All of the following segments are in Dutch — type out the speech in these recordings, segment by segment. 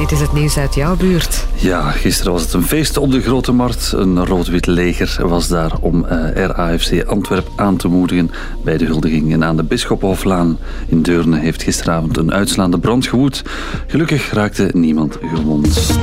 Dit is het nieuws uit jouw buurt. Ja, gisteren was het een feest op de Grote Markt. Een rood-wit leger was daar om eh, RAFC Antwerp aan te moedigen bij de huldigingen aan de Bisschoppenhoflaan. In Deurne heeft gisteravond een uitslaande brand gewoed. Gelukkig raakte niemand gewond.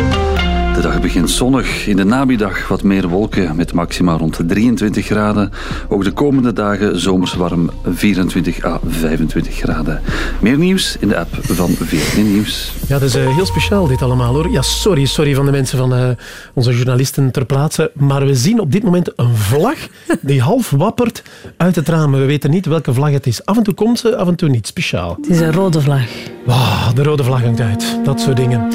De dag begint zonnig. In de namiddag wat meer wolken met maxima rond de 23 graden. Ook de komende dagen zomers warm 24 à 25 graden. Meer nieuws in de app van VRT Nieuws. Ja, dat is uh, heel speciaal dit allemaal hoor. Ja, sorry, sorry van de mensen van uh, onze journalisten ter plaatse. Maar we zien op dit moment een vlag die half wappert uit het raam. We weten niet welke vlag het is. Af en toe komt ze, af en toe niet. Speciaal. Het is een rode vlag. Wow, de rode vlag hangt uit. Dat soort dingen.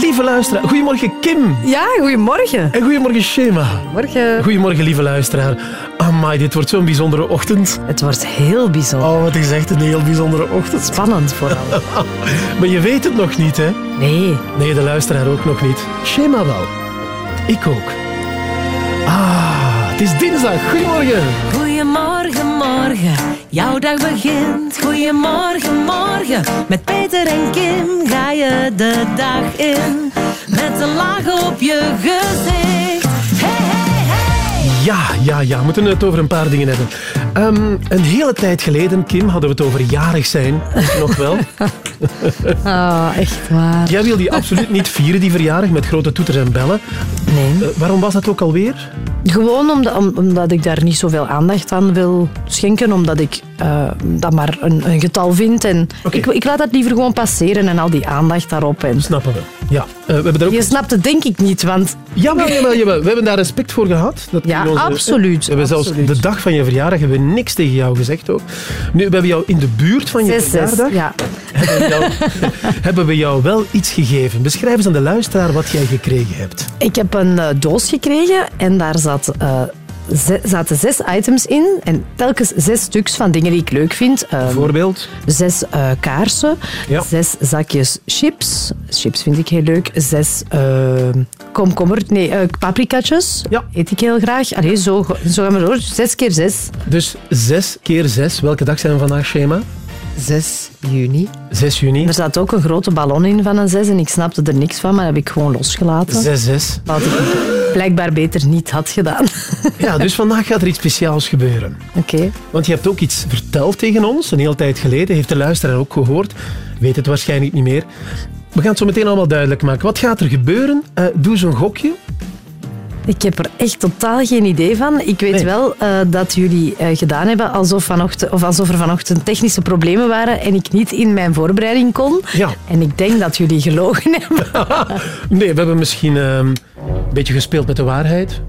Lieve luisteraar, goedemorgen Kim. Ja, goedemorgen. En goedemorgen Shema. Morgen. Goedemorgen lieve luisteraar. Amai, dit wordt zo'n bijzondere ochtend. Het wordt heel bijzonder. Oh, het is echt een heel bijzondere ochtend. Spannend vooral. maar je weet het nog niet, hè? Nee. Nee, de luisteraar ook nog niet. Shema wel. Ik ook. Ah, het is dinsdag. Goedemorgen. Goedemorgen, morgen. Jouw dag begint. Goedemorgen, morgen. Met Peter en Kim ga je de dag in. Met een laag op je gezicht. Ja, ja, ja. We moeten het over een paar dingen hebben. Um, een hele tijd geleden, Kim, hadden we het over jarig zijn. Nog wel? Oh, echt waar. Jij wil die absoluut niet vieren, die verjaardag, met grote toeters en bellen. Nee. Uh, waarom was dat ook alweer? Gewoon omdat, omdat ik daar niet zoveel aandacht aan wil schenken. Omdat ik uh, dat maar een, een, getal vind. En okay. ik, ik, laat dat liever gewoon passeren en al die aandacht daarop. En... Snappen we. Ja. Uh, we hebben daar ook... Je snapt het denk ik niet, want... Jawel, jawel, jawel. We hebben daar respect voor gehad. Dat ja, absoluut. We hebben absoluut. zelfs de dag van je verjaardag hebben we niks tegen jou gezegd ook. Nu, we hebben jou in de buurt van je zes, verjaardag... Zes, ja. hebben, we jou, hebben we jou wel iets gegeven. Beschrijf eens aan de luisteraar wat jij gekregen hebt. Ik heb een uh, doos gekregen en daar zat... Uh, zaten zes items in en telkens zes stuks van dingen die ik leuk vind. Um, Bijvoorbeeld? Zes uh, kaarsen, ja. zes zakjes chips. Chips vind ik heel leuk. Zes uh, komkommer, nee, uh, paprikatjes. Ja. Eet ik heel graag. Allee, zo, zo gaan we door. Zes keer zes. Dus zes keer zes. Welke dag zijn we vandaag, Schema? 6 juni. 6 juni. Er zat ook een grote ballon in van een 6 en ik snapte er niks van, maar dat heb ik gewoon losgelaten. 6, 6. Wat ik blijkbaar beter niet had gedaan. Ja, dus vandaag gaat er iets speciaals gebeuren. Oké. Okay. Want je hebt ook iets verteld tegen ons, een hele tijd geleden. Heeft de luisteraar ook gehoord. Weet het waarschijnlijk niet meer. We gaan het zo meteen allemaal duidelijk maken. Wat gaat er gebeuren? Uh, doe zo'n gokje. Ik heb er echt totaal geen idee van. Ik weet nee. wel uh, dat jullie uh, gedaan hebben alsof, vanochtend, of alsof er vanochtend technische problemen waren en ik niet in mijn voorbereiding kon. Ja. En ik denk dat jullie gelogen hebben. nee, we hebben misschien uh, een beetje gespeeld met de waarheid.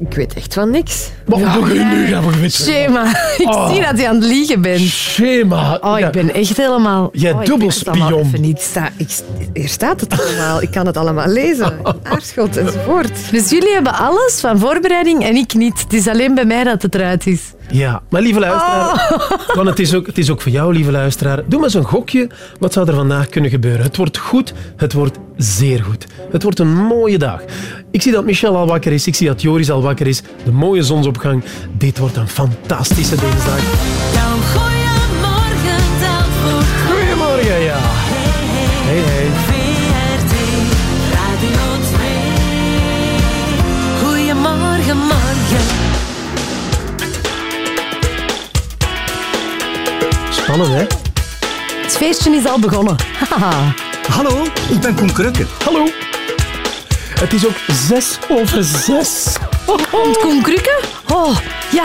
Ik weet echt van niks. Wat ja, doe je nu? Ja, Schema. Ik oh. zie dat je aan het liegen bent. Schema. Oh, ik ben echt helemaal... Jij oh, dubbelspion. Niet sta, ik, hier staat het allemaal. Ik kan het allemaal lezen. Aarschot enzovoort. Dus jullie hebben alles van voorbereiding en ik niet. Het is alleen bij mij dat het eruit is. Ja, maar lieve luisteraar, oh. want het is, ook, het is ook voor jou, lieve luisteraar. Doe maar eens een gokje. Wat zou er vandaag kunnen gebeuren? Het wordt goed, het wordt zeer goed. Het wordt een mooie dag. Ik zie dat Michel al wakker is, ik zie dat Joris al wakker is. De mooie zonsopgang. Dit wordt een fantastische dinsdag. Spannend, hè? Het feestje is al begonnen. Haha. Hallo, ik ben Koen Krukke. Hallo. Het is ook zes over zes. Oh, oh. Koen Krukke? Oh, ja.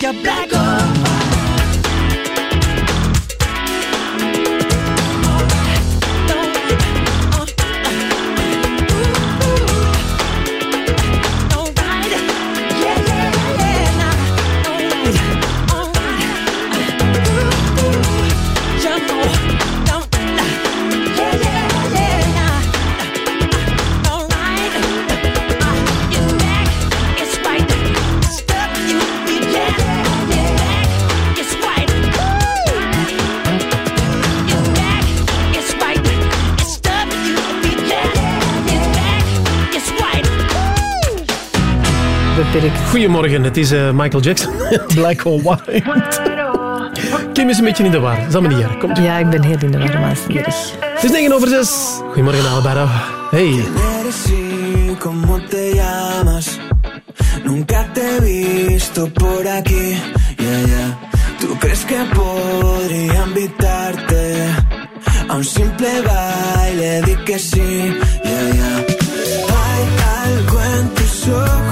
que abrego. Beperkt. Goedemorgen, het is eh, Michael Jackson. Black or White. Kim is een beetje in de war. Dat is allemaal niet erg. Komt. Ja, ik ben heel in de war, maar het is. Het is 9 over 6. Goedemorgen, Alvaro. Hey. cómo te llamas. Nunca te he visto por aquí. Yeah, yeah. ¿Tú crees que podría invitarte a un simple baile? Di que sí. Yeah, yeah. Hay algo en tus ojos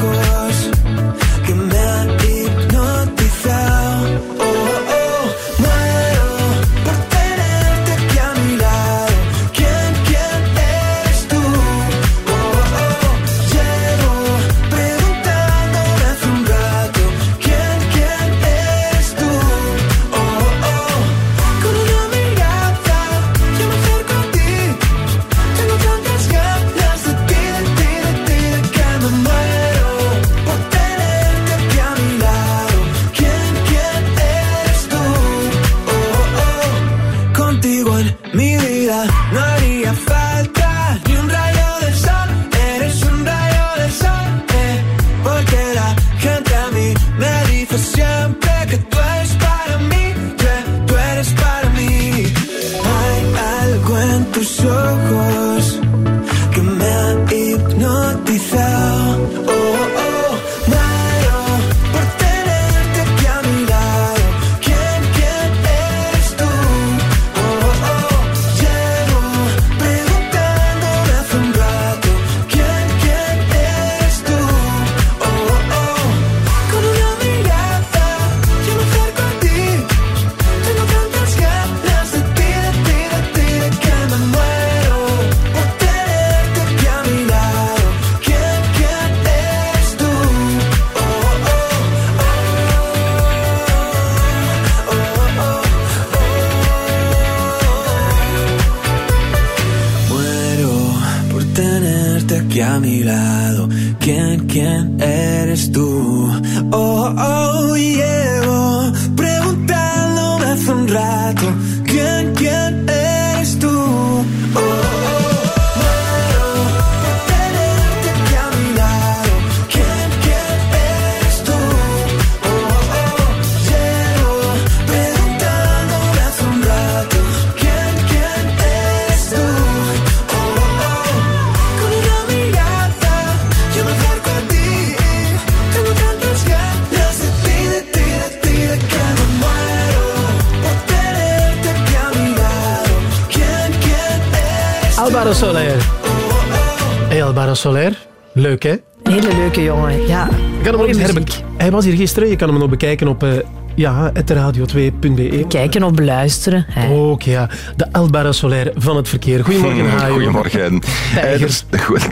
was hier gisteren. Je kan hem nog bekijken op eh, ja, radio2.be. kijken of beluisteren. hè. Ook ja, de Alvaro Soler van het verkeer. Goedemorgen, Hmm, Hajo. Goedemorgen. Eh, er, goed,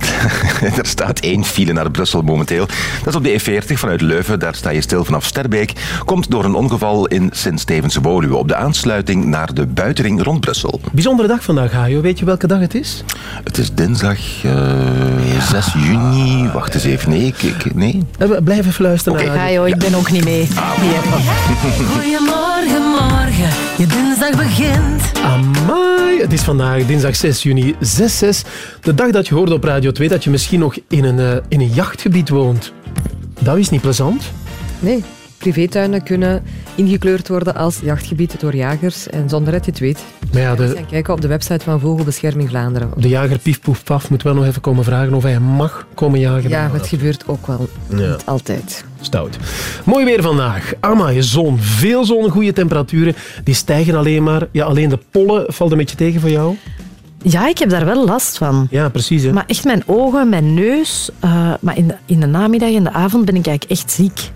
er staat één file naar Brussel momenteel. Dat is op de E40 vanuit Leuven. Daar sta je stil vanaf Sterbeek. Komt door een ongeval in Sint-Stevens-Woluwe op de aansluiting naar de buitenring rond Brussel. Bijzondere dag vandaag, Hajo. Weet je welke dag het is? Het is dinsdag eh, 6 juni. Wacht eens even. Nee, ik, ik- nee. Eh, we Blijf even luisteren Oké. naar Ja joh, ik ben ook niet mee. Goedemorgen, morgen. Je dinsdag begint. Amai, het is vandaag dinsdag 6 juni, 6-6. De dag dat je hoorde op Radio 2 dat je misschien nog in een, eh, in een jachtgebied woont. Dat is niet plezant. Nee, privétuinen kunnen ingekleurd worden als jachtgebied door jagers en zonder dat je het weet. Maar ja, de, kan kijken op de website van Vogelbescherming Vlaanderen. de jager Pief Poef Paf moet wel nog even komen vragen of hij mag komen jagen. Ja, het gebeurt ook wel. Ja. Niet altijd. Stout. Mooi weer vandaag. Amai, zon. Veel zon, goede temperaturen. Die stijgen alleen maar. Ja, alleen de pollen valt een beetje tegen voor jou. Ja, ik heb daar wel last van. Ja, precies. Hè. Maar echt mijn ogen, mijn neus. eh, maar in de, in de namiddag en de avond ben ik eigenlijk echt ziek.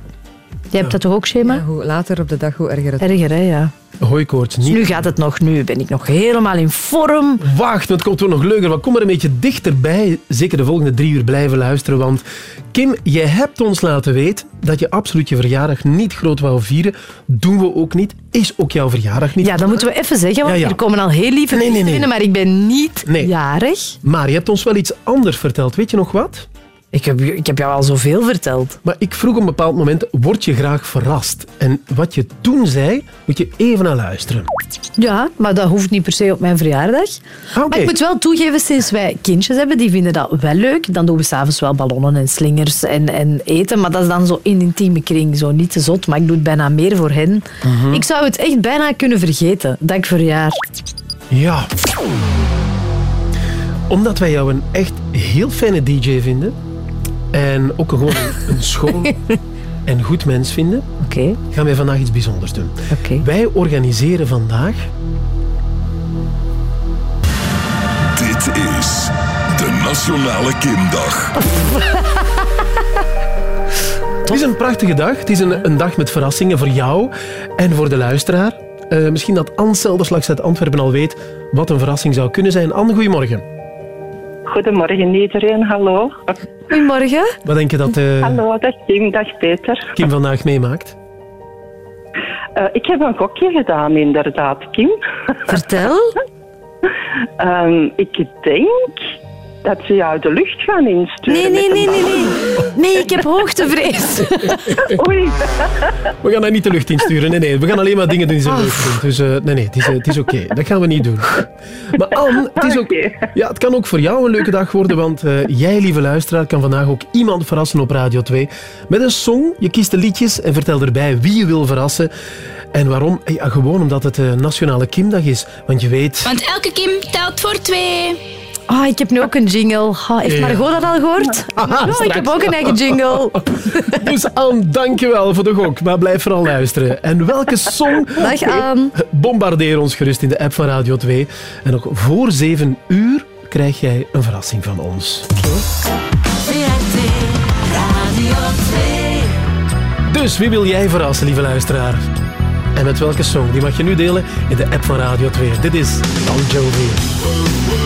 Jij hebt dat toch ook, Shema? Ja, hoe later op de dag, hoe erger het Erger, hè? Ja. Hooikoorts Dus niet. nu gaat het nog. Nu ben ik nog helemaal in vorm. Wacht, want het komt wel nog leuker. Want kom er een beetje dichterbij. Zeker de volgende drie uur blijven luisteren. Want Kim, jij hebt ons laten weten dat je absoluut je verjaardag niet groot wou vieren. Doen we ook niet. Is ook jouw verjaardag niet. Ja, dat moeten we even zeggen, want Ja, ja. er komen al heel lieve Nee, nee, mensen nee. binnen, maar ik ben niet Nee. jarig. Maar je hebt ons wel iets anders verteld. Weet je nog wat? Ik heb, ik heb jou al zoveel verteld. Maar ik vroeg op een bepaald moment, word je graag verrast? En wat je toen zei, moet je even naar luisteren. Ja, maar dat hoeft niet per se op mijn verjaardag. Ah, oké. Maar ik moet wel toegeven, sinds wij kindjes hebben, die vinden dat wel leuk. Dan doen we s'avonds wel ballonnen en slingers en, en eten. Maar dat is dan zo in intieme kring, zo niet te zot. Maar ik doe het bijna meer voor hen. Mhm. Ik zou het echt bijna kunnen vergeten, dat ik verjaar. Ja. Omdat wij jou een echt heel fijne DJ vinden. En ook gewoon een, schoon en goed mens vinden. Oké, Gaan wij vandaag iets bijzonders doen. oké. Wij organiseren vandaag Dit is de Nationale Kimdag. Het is een prachtige dag. Het is een, een dag met verrassingen voor jou en voor de luisteraar. Eh, misschien dat Anne Selderslags uit Antwerpen al weet wat een verrassing zou kunnen zijn. Anne, goedemorgen. Goedemorgen iedereen, hallo. Goedemorgen. Wat denk je dat eh, Hallo, dag Kim, dag Peter. Kim vandaag meemaakt? Eh, ik heb een gokje gedaan, inderdaad, Kim. Vertel. Ehm, ik denk dat ze jou de lucht gaan insturen. Nee, nee, nee, nee, nee. Nee, ik heb hoogtevrees. Oei. We gaan dat niet de lucht insturen. Nee, nee. We gaan alleen maar dingen doen die ze leuk vinden. Dus eh, nee, nee. Het is, eh, het is oké. Dat gaan we niet doen. Maar Anne, het, is ook, Oké. ja, het kan ook voor jou een leuke dag worden. Want eh, jij, lieve luisteraar, kan vandaag ook iemand verrassen op Radio 2. Met een song. Je kiest de liedjes en vertel erbij wie je wil verrassen. En waarom? Ja, gewoon omdat het eh, Nationale Kimdag is. Want je weet... Want elke Kim telt voor twee. Ah, ik heb nu ook een jingle. Ah, heeft. Margot dat al gehoord? Ik heb ook een eigen jingle. Dus Anne, dankjewel voor de gok. Maar blijf vooral luisteren. En welke song... Dag aan. Bombardeer ons gerust in de app van Radio 2. En nog voor 7 uur krijg jij een verrassing van ons. VRT Radio 2. Dus wie wil jij verrassen, lieve luisteraar? En met welke song? Die mag je nu delen in de app van Radio 2. Dit is Bon Jovi.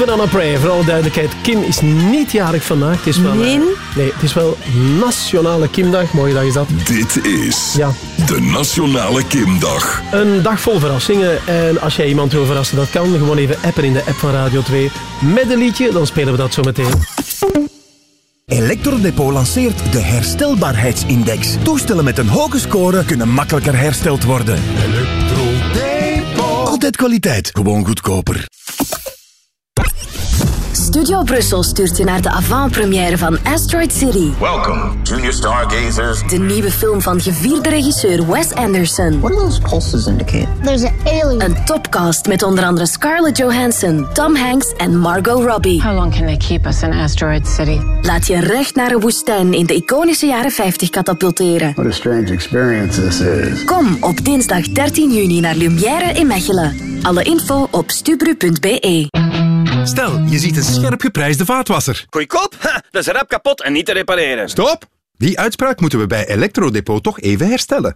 Living on a Prayer. Voor alle duidelijkheid, Kim is niet jarig vandaag. Het is wel, Nee? eh, nee, het is wel Nationale Kimdag. Mooie dag is dat. Dit is Ja. de Nationale Kimdag. Een dag vol verrassingen. En als jij iemand wil verrassen, dat kan. Gewoon even appen in de app van Radio 2. Met een liedje, dan spelen we dat zo meteen. Electrodepot lanceert de herstelbaarheidsindex. Toestellen met een hoge score kunnen makkelijker hersteld worden. Electrodepot. Altijd kwaliteit, gewoon goedkoper. Studio Brussel stuurt je naar de avant-première van Asteroid City. Welcome, junior stargazers. De nieuwe film van gevierde regisseur Wes Anderson. What do those pulses indicate? There's an alien. Een topcast met onder andere Scarlett Johansson, Tom Hanks en Margot Robbie. How long can they keep us in Asteroid City? Laat je recht naar een woestijn in de iconische jaren 50 katapulteren. What a strange experience this is. Kom op dinsdag 13 juni naar Lumière in Mechelen. Alle info op stubru.be. Stel, je ziet een scherp geprijsde vaatwasser. Goedkoop? Ha, dat is rap kapot en niet te repareren. Stop! Die uitspraak moeten we bij Electrodepot toch even herstellen.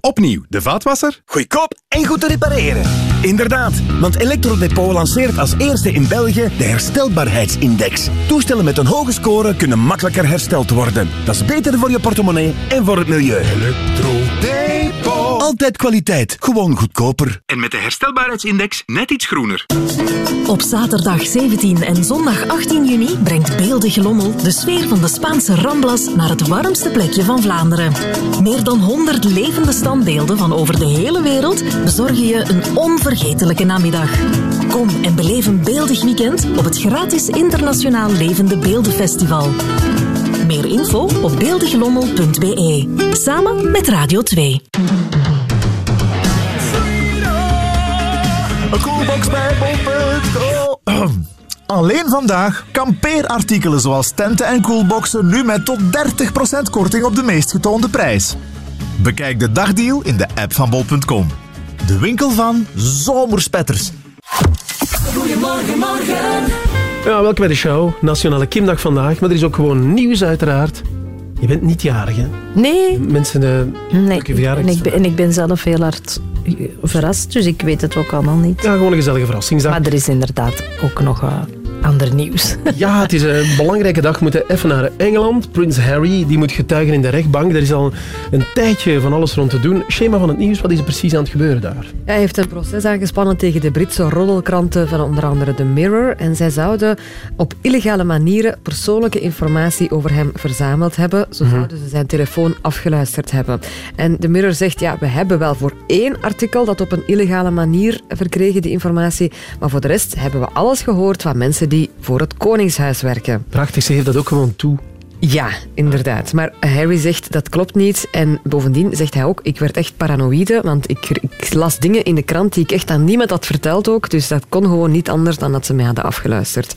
Opnieuw, de vaatwasser. Goedkoop En goed te repareren. Inderdaad, want Electrodepot lanceert als eerste in België de herstelbaarheidsindex. Toestellen met een hoge score kunnen makkelijker hersteld worden. Dat is beter voor je portemonnee en voor het milieu. Electrodepot. Altijd kwaliteit, gewoon goedkoper. En met de herstelbaarheidsindex net iets groener. Op zaterdag 17 en zondag 18 juni brengt Beeldige Lommel de sfeer van de Spaanse Ramblas naar het warmste plekje van Vlaanderen. Meer dan 100 levende standbeelden van over de hele wereld bezorgen je een onvergetelijke namiddag. Kom en beleef een beeldig weekend op het gratis Internationaal Levende Beeldenfestival. Meer info op beeldigelommel.be. Samen met Radio 2. Een coolbox bij bol.co. Alleen vandaag kampeerartikelen zoals tenten en coolboxen nu met tot 30% korting op de meest getoonde prijs. Bekijk de dagdeal in de app van bol.com. De winkel van zomerspetters. Goedemorgen, morgen. Ja, welkom bij de show. Nationale Kimdag vandaag. Maar er is ook gewoon nieuws uiteraard. Je bent niet jarig, hè? Nee. Mensen, uh, nee. En ik, ben, en ik ben zelf heel hard verrast, dus ik weet het ook allemaal niet. Ja, gewoon een gezellige verrassingsdag. Maar er is inderdaad ook nog uh, ander nieuws. Ja, het is een belangrijke dag. We moeten even naar Engeland. Prins Harry die moet getuigen in de rechtbank. Er is al een tijdje van alles rond te doen. Schema van het nieuws, wat is er precies aan het gebeuren daar? Hij heeft een proces aangespannen tegen de Britse roddelkranten van onder andere The Mirror. En zij zouden op illegale manieren persoonlijke informatie over hem verzameld hebben. Zo zouden ze zijn telefoon afgeluisterd hebben. En The Mirror zegt, ja, we hebben wel voor één artikel dat op een illegale manier verkregen, die informatie. Maar voor de rest hebben we alles gehoord van mensen die voor het Koningshuis werken. Prachtig, ze geeft dat ook gewoon toe. Ja, inderdaad. Maar Harry zegt dat klopt niet. En bovendien zegt hij ook, ik werd echt paranoïde, want ik, ik, las dingen in de krant die ik echt aan niemand had verteld ook. Dus dat kon gewoon niet anders dan dat ze mij hadden afgeluisterd.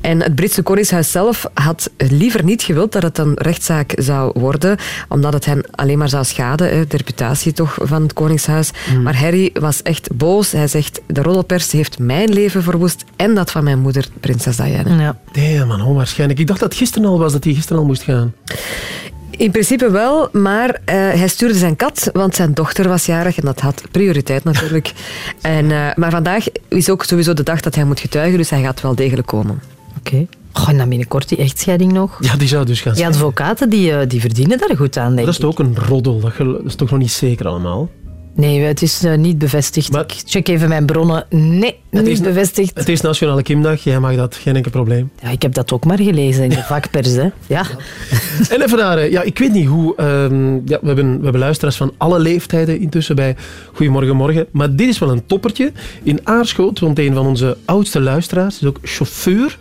En het Britse Koningshuis zelf had liever niet gewild dat het een rechtszaak zou worden, omdat het hen alleen maar zou schaden, de reputatie toch van het Koningshuis. Mm. Maar Harry was echt boos. Hij zegt, de roddelpers heeft mijn leven verwoest en dat van mijn moeder, prinses Diana. Ja. Nee, man, onwaarschijnlijk. Ik dacht dat het gisteren al was dat hij gisteren al moest gaan. In principe wel, maar uh, hij stuurde zijn kat, want zijn dochter was jarig en dat had prioriteit natuurlijk. en, uh, maar vandaag is ook sowieso de dag dat hij moet getuigen, dus hij gaat wel degelijk komen. Oké. Okay. Oh, en dan binnenkort die echtscheiding nog. Ja, die zou dus gaan Die advocaten die, uh, die verdienen daar goed aan, denk Dat is toch ook een roddel, dat, dat is toch nog niet zeker allemaal? Nee, het is uh, niet bevestigd. Maar, ik check even mijn bronnen. Nee, niet is, bevestigd. Het is Nationale Kimdag, jij mag dat, geen enkel probleem. Ja, ik heb dat ook maar gelezen in de vakpers. Hè. Ja. En even daar, ja, ik weet niet hoe... Um, ja, we, hebben, we hebben luisteraars van alle leeftijden intussen bij Goedemorgen Morgen. Maar dit is wel een toppertje. In Aarschot, want een van onze oudste luisteraars, is ook chauffeur,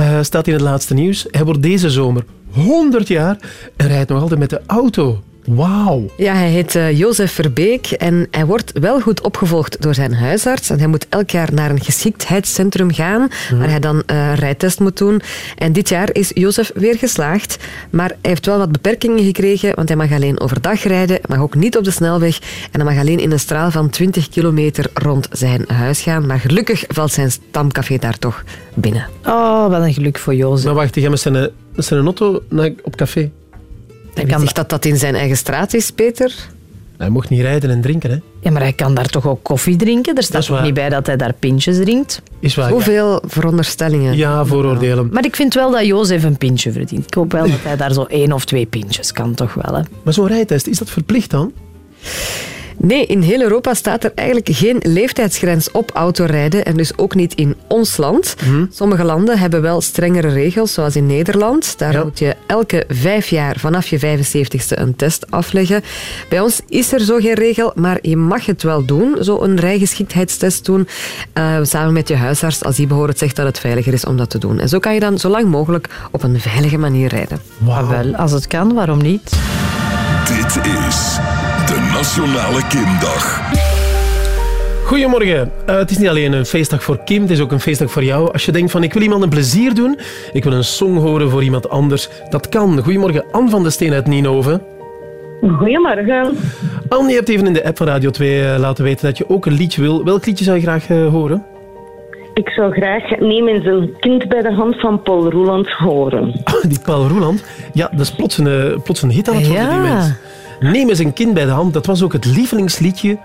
uh, staat in het laatste nieuws. Hij wordt deze zomer 100 jaar en rijdt nog altijd met de auto. Wauw. Ja, hij heet uh, Jozef Verbeek en hij wordt wel goed opgevolgd door zijn huisarts. En hij moet elk jaar naar een geschiktheidscentrum gaan, mm. waar hij dan uh, een rijtest moet doen. En dit jaar is Jozef weer geslaagd, maar hij heeft wel wat beperkingen gekregen, want hij mag alleen overdag rijden, mag ook niet op de snelweg en hij mag alleen in een straal van 20 kilometer rond zijn huis gaan. Maar gelukkig valt zijn stamcafé daar toch binnen. Oh, wat een geluk voor Jozef. Maar wacht, hij gaat met zijn, met zijn auto naar, op café? Hij kan zegt dat dat in zijn eigen straat is, Peter? Hij mocht niet rijden en drinken, hè? Ja, maar hij kan daar toch ook koffie drinken? Er staat toch niet bij dat hij daar pintjes drinkt? Is waar. ja. Hoeveel veronderstellingen. Ja, vooroordelen. Maar ik vind wel dat Jozef een pintje verdient. Ik hoop wel dat hij daar zo één of twee pintjes kan, toch wel. Hè? Maar zo'n rijtest, is dat verplicht dan? Nee, in heel Europa staat er eigenlijk geen leeftijdsgrens op autorijden en dus ook niet in ons land. Mhm. Sommige landen hebben wel strengere regels, zoals in Nederland. Daar moet je elke vijf jaar vanaf je 75ste een test afleggen. Bij ons is er zo geen regel, maar je mag het wel doen, zo een rijgeschiktheidstest doen, eh, samen met je huisarts als die behoort zegt dat het veiliger is om dat te doen. En zo kan je dan zo lang mogelijk op een veilige manier rijden. Maar wel, als het kan, waarom niet? Dit is de Nationale Kimdag. Goedemorgen. Eh, het is niet alleen een feestdag voor Kim, het is ook een feestdag voor jou. Als je denkt van ik wil iemand een plezier doen, ik wil een song horen voor iemand anders, dat kan. Goedemorgen, Anne van de Steen uit Nienhoven. Goedemorgen. Anne, je hebt even in de app van Radio 2 eh, laten weten dat je ook een liedje wil. Welk liedje zou je graag eh, horen? Ik zou graag Neem eens een kind bij de hand van Paul Roeland horen. Ah, die Paul Roeland. Ja, dat is plots een, eh, plots een hit aan het worden, Ja. die mens. Neem eens een kind bij de hand. Dat was ook het lievelingsliedje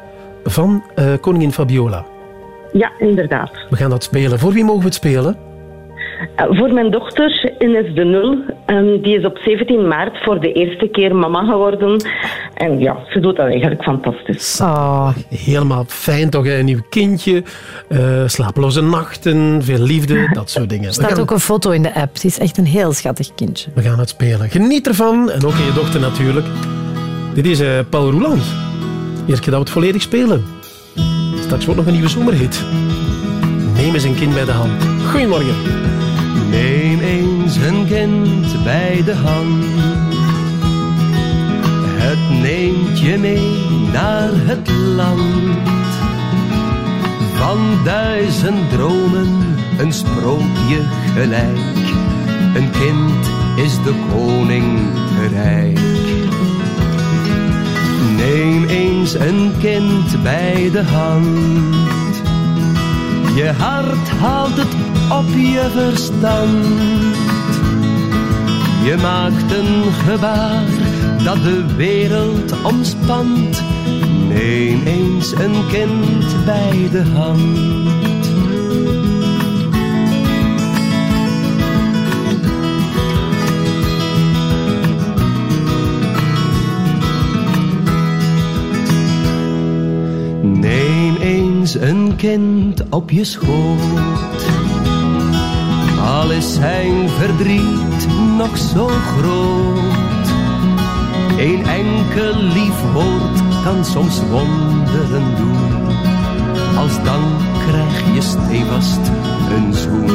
van eh, koningin Fabiola. Ja, inderdaad. We gaan dat spelen. Voor wie mogen we het spelen? Eh, voor mijn dochter Ines de Nul. ehm, die is op 17 maart voor de eerste keer mama geworden. En ja, ze doet dat eigenlijk fantastisch. Ah, helemaal fijn toch, een nieuw kindje, eh, slapeloze nachten, veel liefde, dat soort dingen. Er staat gaan, ook een foto in de app. Het is echt een heel schattig kindje. we gaan het spelen. Geniet ervan, en ook aan je dochter natuurlijk. Dit is eh, Paul Roeland. Eerst keer dat we het volledig spelen. Straks wordt nog een nieuwe zomerhit. Neem eens een kind bij de hand. Goedemorgen. Eens een kind bij de hand. Het neemt je mee naar het land. Van duizend dromen een sprookje gelijk. Een kind is de koning rijk. Neem eens een kind bij de hand. Je hart haalt het op je verstand. Je maakt een gebaar dat de wereld omspant. Neem eens een kind bij de hand. Neem eens een kind op je schoot. Al is zijn verdriet nog zo groot. Een enkel lief woord kan soms wonderen doen. Als dan krijg je stevast een zoen.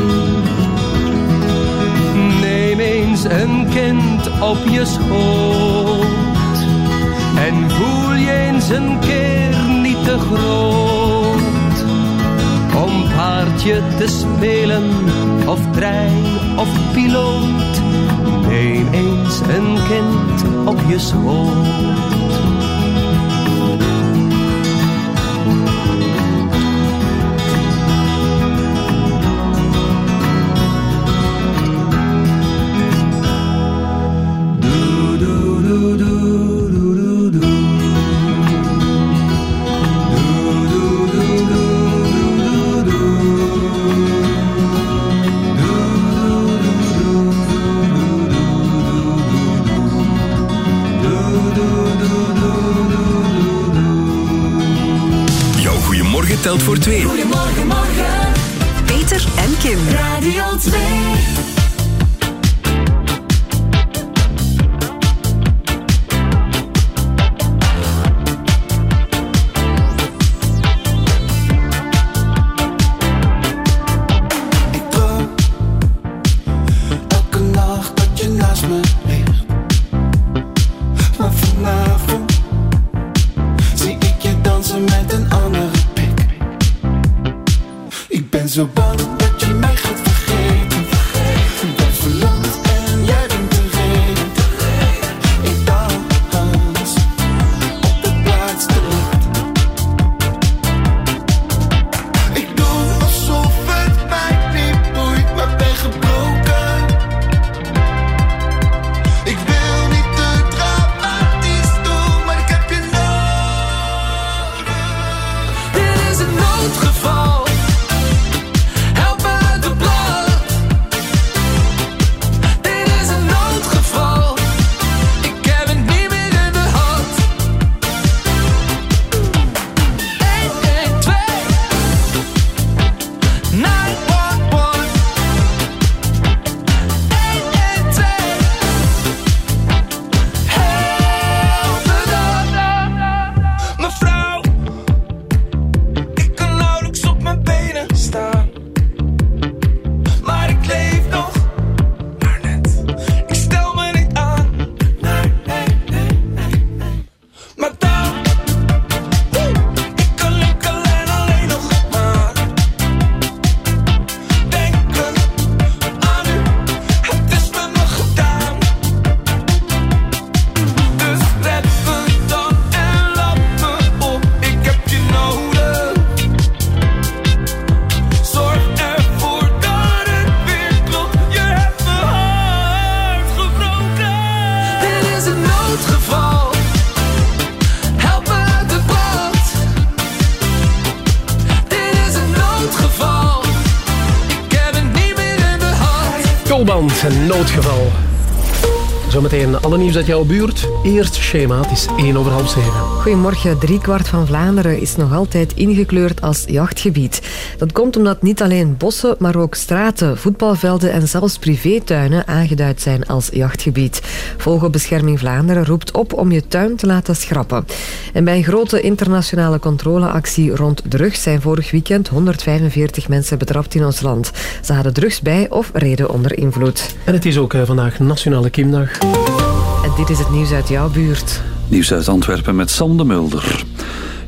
Neem eens een kind op je schoot. En voel je eens een keer niet te groot. Om paardje te spelen, of trein of piloot. Neem eens een kind op je schoot. Nieuws uit jouw buurt. Eerst schema, het is 1 over half 7. Goedemorgen. Driekwart van Vlaanderen is nog altijd ingekleurd als jachtgebied. Dat komt omdat niet alleen bossen, maar ook straten, voetbalvelden en zelfs privétuinen aangeduid zijn als jachtgebied. Vogelbescherming Vlaanderen roept op om je tuin te laten schrappen. En bij een grote internationale controleactie rond drugs zijn vorig weekend 145 mensen betrapt in ons land. Ze hadden drugs bij of reden onder invloed. En het is ook eh, vandaag Nationale Kimdag. Dit is het nieuws uit jouw buurt. Nieuws uit Antwerpen met Sam de Mulder.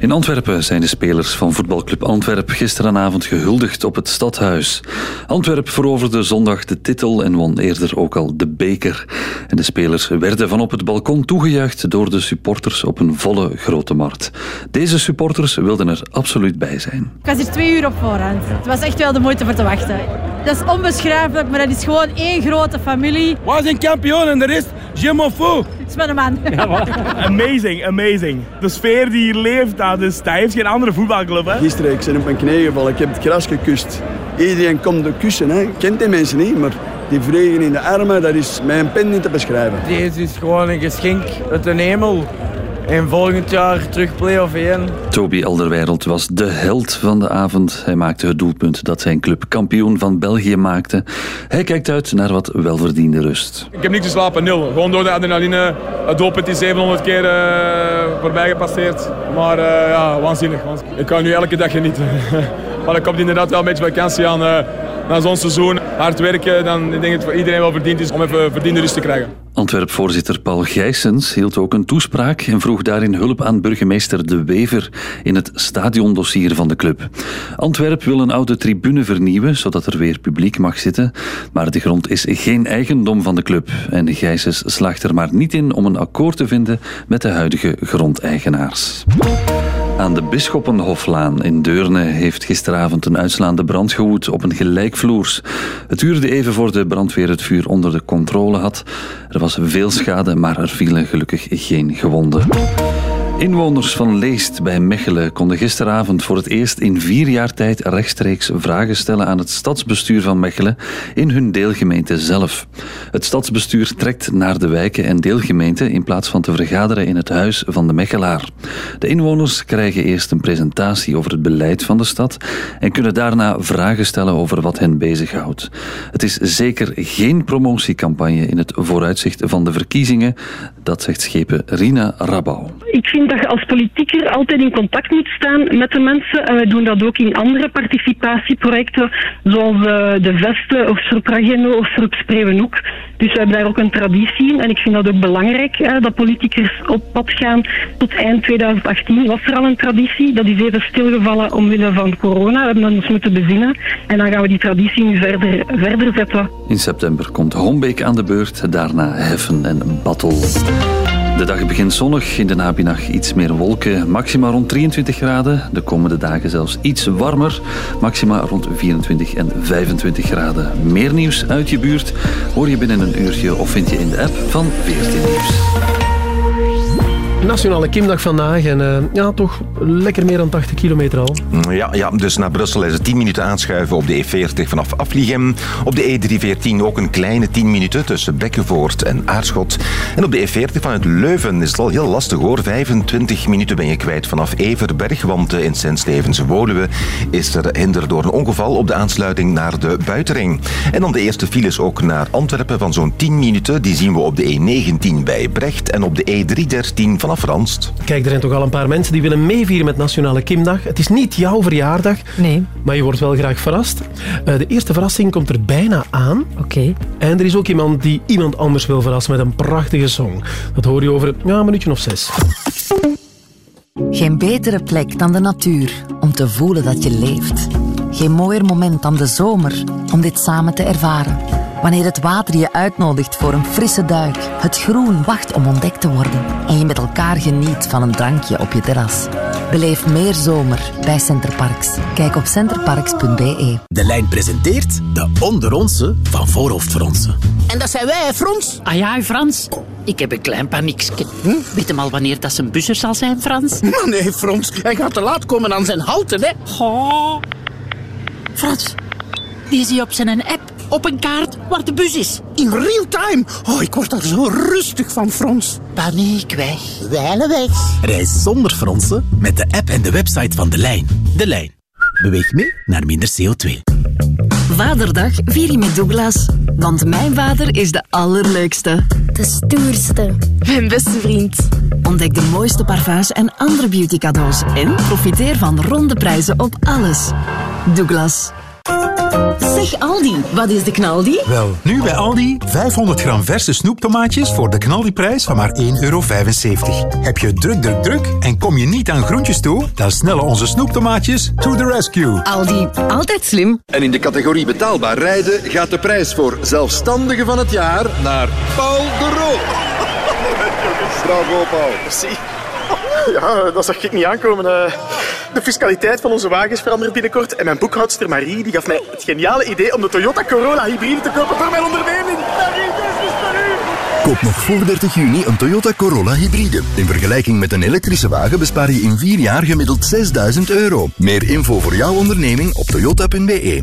In Antwerpen zijn de spelers van voetbalclub Antwerp gisteravond gehuldigd op het stadhuis. Antwerp veroverde zondag de titel en won eerder ook al de beker. En de spelers werden van op het balkon toegejuicht door de supporters op een volle grote markt. Deze supporters wilden er absoluut bij zijn. Ik was hier twee uur op voorhand. Het was echt wel de moeite voor te wachten. Dat is onbeschrijfelijk, maar dat is gewoon één grote familie. Wij zijn kampioen en de rest, je m'en fous. Het is een man. amazing, amazing. De sfeer die hier leeft, dat, is, dat heeft geen andere voetbalclub. Hè? Gisteren, ik ben op mijn knieën gevallen, ik heb het gras gekust. Iedereen komt de kussen, hè. Ik ken die mensen niet, maar die vregen in de armen, dat is mijn pen niet te beschrijven. Deze is gewoon een geschenk uit de hemel. En volgend jaar terug play-off 1. Toby Alderweireld was de held van de avond. Hij maakte het doelpunt dat zijn club kampioen van België maakte. Hij kijkt uit naar wat welverdiende rust. Ik heb niks geslapen, nul. Gewoon door de adrenaline. Het doelpunt is 700 keer uh, voorbij gepasseerd. Maar uh, ja, waanzinnig. Ik kan nu elke dag genieten. maar dat komt inderdaad wel een beetje vakantie aan. Uh, na zo'n seizoen hard werken, dan denk ik het voor iedereen wel verdiend is om even verdiende rust te krijgen. Antwerp-voorzitter Paul Gijsens hield ook een toespraak en vroeg daarin hulp aan burgemeester De Wever in het stadiondossier van de club. Antwerp wil een oude tribune vernieuwen, zodat er weer publiek mag zitten. Maar de grond is geen eigendom van de club en Gijsens slaagt er maar niet in om een akkoord te vinden met de huidige grondeigenaars. Aan de Bisschoppenhoflaan in Deurne heeft gisteravond een uitslaande brand gewoed op een gelijkvloers. Het duurde even voor de brandweer het vuur onder de controle had. Er was veel schade, maar er vielen gelukkig geen gewonden. Inwoners van Leest bij Mechelen konden gisteravond voor het eerst in vier jaar tijd rechtstreeks vragen stellen aan het stadsbestuur van Mechelen in hun deelgemeente zelf. Het stadsbestuur trekt naar de wijken en deelgemeenten in plaats van te vergaderen in het huis van de Mechelaar. De inwoners krijgen eerst een presentatie over het beleid van de stad en kunnen daarna vragen stellen over wat hen bezighoudt. Het is zeker geen promotiecampagne in het vooruitzicht van de verkiezingen, dat zegt schepen Rina Rabau. Dat je als politieker altijd in contact moet staan met de mensen. En wij doen dat ook in andere participatieprojecten, zoals uh, de Vesten of Surprageno of Surpspreeuwenhoek. Dus we hebben daar ook een traditie in. En ik vind dat ook belangrijk, dat politicers op pad gaan. Tot eind 2018 was er al een traditie. Dat is even stilgevallen omwille van corona. We hebben ons moeten bezinnen. En dan gaan we die traditie nu verder, verder zetten. In september komt Hombeek aan de beurt, daarna Heffen en Battle. De dag begint zonnig, in de namiddag iets meer wolken, maxima rond 23 graden. De komende dagen zelfs iets warmer, maxima rond 24 en 25 graden. Meer nieuws uit je buurt hoor je binnen een uurtje of vind je in de app van 14 Nieuws. Nationale Kimdag vandaag en uh, ja, toch lekker meer dan 80 kilometer al. Ja, ja, dus naar Brussel is het 10 minuten aanschuiven op de E40 vanaf Afliegem. Op de E314 ook een kleine 10 minuten tussen Bekkenvoort en Aarschot. En op de E40 vanuit Leuven is het al heel lastig hoor. 25 minuten ben je kwijt vanaf Everberg, want in Sint-Stevens-Woluwe is er hinder door een ongeval op de aansluiting naar de Buitenring. En dan de eerste files ook naar Antwerpen van zo'n 10 minuten. Die zien we op de E19 bij Brecht en op de E313 vanaf Franst. Kijk, er zijn toch al een paar mensen die willen meevieren met Nationale Kimdag. Het is niet jouw verjaardag, nee. maar je wordt wel graag verrast. Uh, de eerste verrassing komt er bijna aan. Oké. Okay. En er is ook iemand die iemand anders wil verrassen met een prachtige song. Dat hoor je over ja, een minuutje of zes. Geen betere plek dan de natuur om te voelen dat je leeft. Geen mooier moment dan de zomer om dit samen te ervaren. Wanneer het water je uitnodigt voor een frisse duik, het groen wacht om ontdekt te worden en je met elkaar geniet van een drankje op je terras. Beleef meer zomer bij Centerparks. Kijk op centerparks.be. De lijn presenteert de onderonse van Voorhoofdfronsen. En dat zijn wij, Frans. Ah ja, Frans. Ik heb een klein paniekje. Hm? Weet hem al wanneer dat zijn buzzer zal zijn, Frans? Maar nee, Frans. Hij gaat te laat komen aan zijn houten, hè. Oh. Frans, die is hij op zijn app op een kaart waar de bus is. In real time. Oh, ik word daar zo rustig van, Frans. Paniek weg. Wijlen weg. Reis zonder fronsen met de app en de website van De Lijn. De Lijn. Beweeg mee naar minder CO2. Vaderdag vier je met Douglas. Want mijn vader is de allerleukste. De stoerste. Mijn beste vriend. Ontdek de mooiste parfums en andere beauty cadeaus. En profiteer van ronde prijzen op alles. Douglas. Zeg Aldi, wat is de knaldi? Wel, nu bij Aldi 500 gram verse snoeptomaatjes voor de knaldiprijs van maar 1,75 euro. Heb je druk, druk, druk en kom je niet aan groentjes toe? Dan snellen onze snoeptomaatjes to the rescue. Aldi, altijd slim. En in de categorie betaalbaar rijden gaat de prijs voor zelfstandige van het jaar naar Paul de Roo. Bravo, Paul. Merci. Ja, dat zag ik niet aankomen. eh. De fiscaliteit van onze wagens verandert binnenkort. En mijn boekhoudster Marie die gaf mij het geniale idee om de Toyota Corolla hybride te kopen voor mijn onderneming. Marie, dit is voor u. Koop nog voor 30 juni een Toyota Corolla hybride. In vergelijking met een elektrische wagen bespaar je in 4 jaar gemiddeld 6000 euro. Meer info voor jouw onderneming op toyota.be.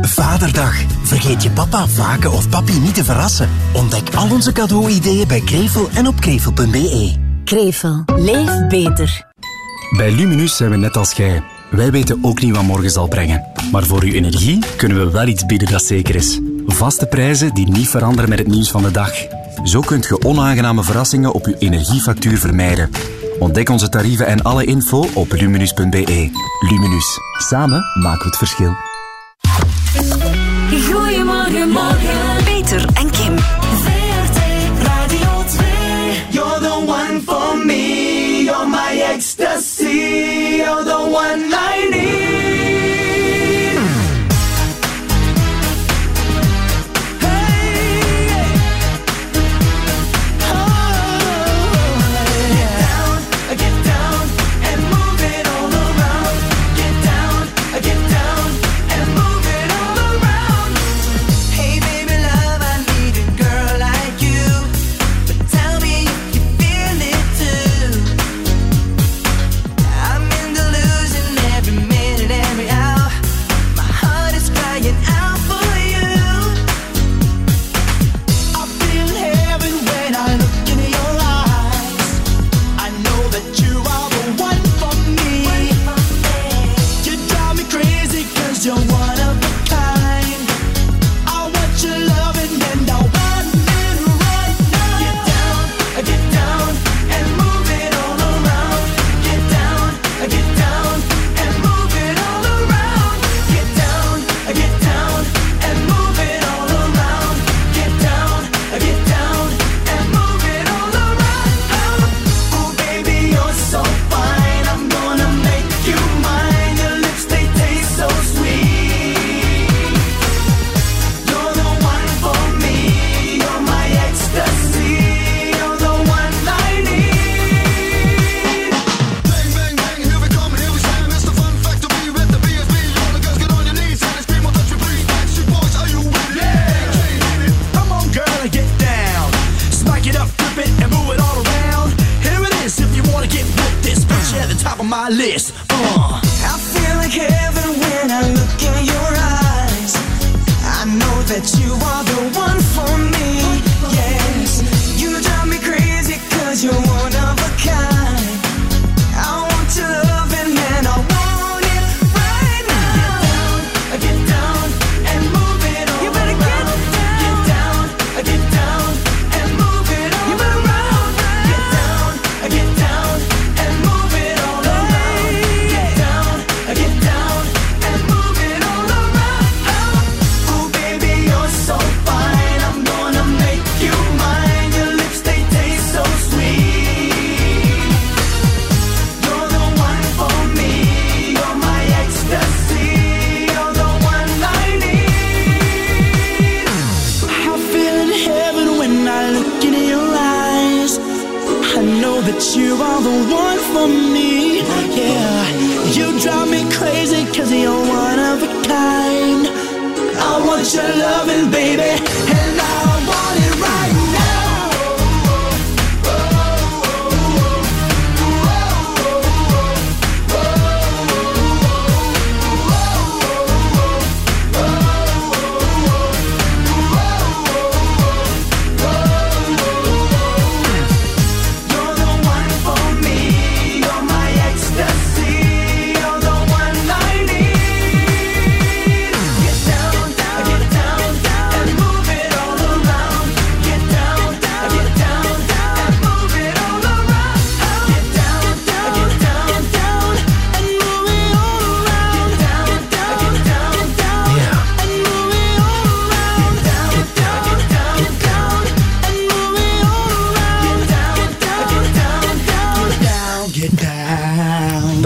Vaderdag. Vergeet je papa, vaken of papi niet te verrassen. Ontdek al onze cadeau-ideeën bij Krevel en op krevel.be. Krevel, leef beter. Bij Luminus zijn we net als jij. Wij weten ook niet wat morgen zal brengen. Maar voor uw energie kunnen we wel iets bieden dat zeker is. Vaste prijzen die niet veranderen met het nieuws van de dag. Zo kunt je onaangename verrassingen op uw energiefactuur vermijden. Ontdek onze tarieven en alle info op luminus.be. Luminus. Samen maken we het verschil. Goedemorgen, morgen. Peter en ecstasy. You're the one I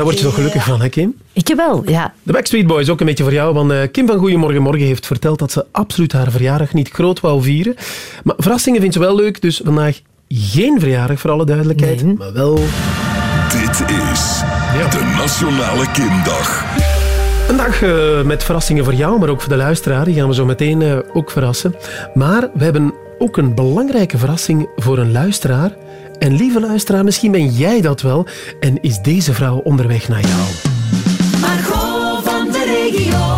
word je toch gelukkig van, hè Kim? Ik wel, ja. De Backstreet Boys, ook een beetje voor jou. Want eh, Kim van Goedemorgen Morgen heeft verteld dat ze absoluut haar verjaardag niet groot wou vieren. Maar verrassingen vindt ze wel leuk, dus vandaag geen verjaardag voor alle duidelijkheid. Maar wel... Dit is de Nationale Kimdag. Een dag eh, met verrassingen voor jou, maar ook voor de luisteraar. Die gaan we zo meteen eh, ook verrassen. Maar we hebben ook een belangrijke verrassing voor een luisteraar. En lieve luisteraar, misschien ben jij dat wel. En is deze vrouw onderweg naar jou. Margot van de regio.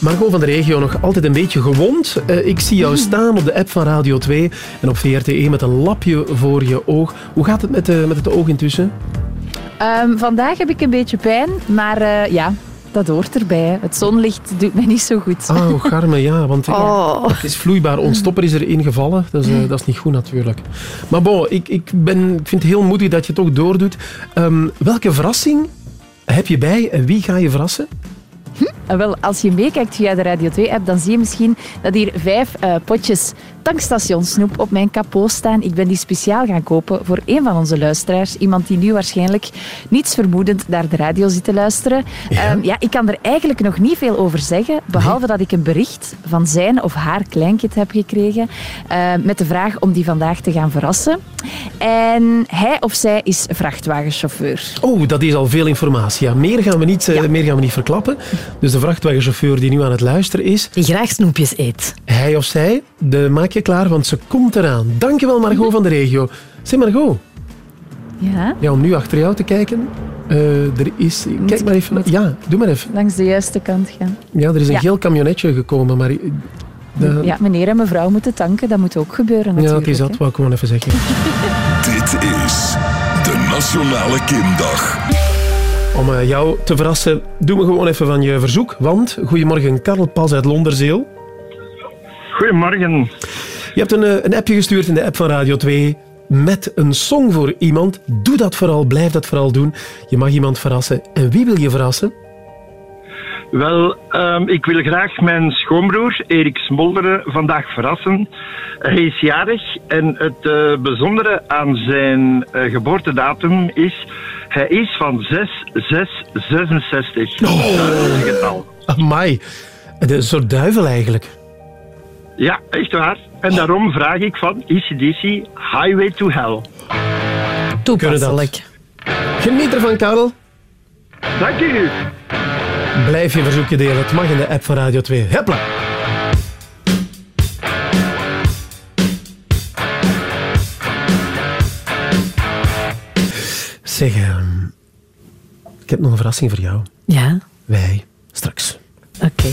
Margot van de regio nog altijd een beetje gewond. Eh, ik zie jou staan op de app van Radio 2 en op VRT1 met een lapje voor je oog. Hoe gaat het met, de, met het oog intussen? Ehm, vandaag heb ik een beetje pijn, maar eh, ja, dat hoort erbij. Het zonlicht doet mij niet zo goed. Oh, garme, ja. Want Oh. het is vloeibaar. Ontstopper is er ingevallen. Dat is, eh, dat is niet goed natuurlijk. Maar bon, ik, ik, ben, ik vind het heel moedig dat je het toch doordoet. Ehm, welke verrassing heb je bij en wie ga je verrassen? Ah, wel, als je meekijkt via de Radio 2-app, dan zie je misschien dat hier vijf eh, potjes tankstationsnoep op mijn kapot staan. Ik ben die speciaal gaan kopen voor een van onze luisteraars. Iemand die nu waarschijnlijk niets vermoedend naar de radio zit te luisteren. Ja, ja ik kan er eigenlijk nog niet veel over zeggen, behalve dat ik een bericht van zijn of haar kleinkind heb gekregen eh, met de vraag om die vandaag te gaan verrassen. En hij of zij is vrachtwagenchauffeur. Oh, dat is al veel informatie. Ja, meer, gaan we niet, eh, meer gaan we niet verklappen. Dus de vrachtwagenchauffeur die nu aan het luisteren is... Die graag snoepjes eet. Hij of zij, de maak je klaar, want ze komt eraan. Dankjewel Margot van de regio. Zeg Margot, Ja? ja, om nu achter jou te kijken. eh, er is... Kijk maar even... Ja, doe maar even. Langs de juiste kant gaan. Ja, er is een Ja. geel camionetje gekomen, maar... eh, de- Ja, meneer en mevrouw moeten tanken, dat moet ook gebeuren ja, natuurlijk. het is dat, wou ik gewoon even zeggen. Dit is de Nationale Kimdag. Om eh, jou te verrassen, doen we gewoon even van je verzoek. Want, goedemorgen, Karel Pas uit Londerzeel. Goedemorgen. Je hebt een, eh, een appje gestuurd in de app van Radio 2 met een song voor iemand. Doe dat vooral, blijf dat vooral doen. Je mag iemand verrassen. En wie wil je verrassen? Wel, ehm, ik wil graag mijn schoonbroer Erik Smolderen vandaag verrassen. Hij is jarig en het eh, bijzondere aan zijn eh, geboortedatum is... Hij is van 6-6-66. Dat is een getal. Amai, een soort duivel eigenlijk. Ja, echt waar. En daarom vraag ik van ECDC Highway to Hell. Toepasselijk. Geniet ervan, Karel. Dank u. Blijf je verzoekje delen. Het mag in de app van Radio 2. Hepla. Zeg, ehm, ik heb nog een verrassing voor jou. Ja? Wij, straks. Oké.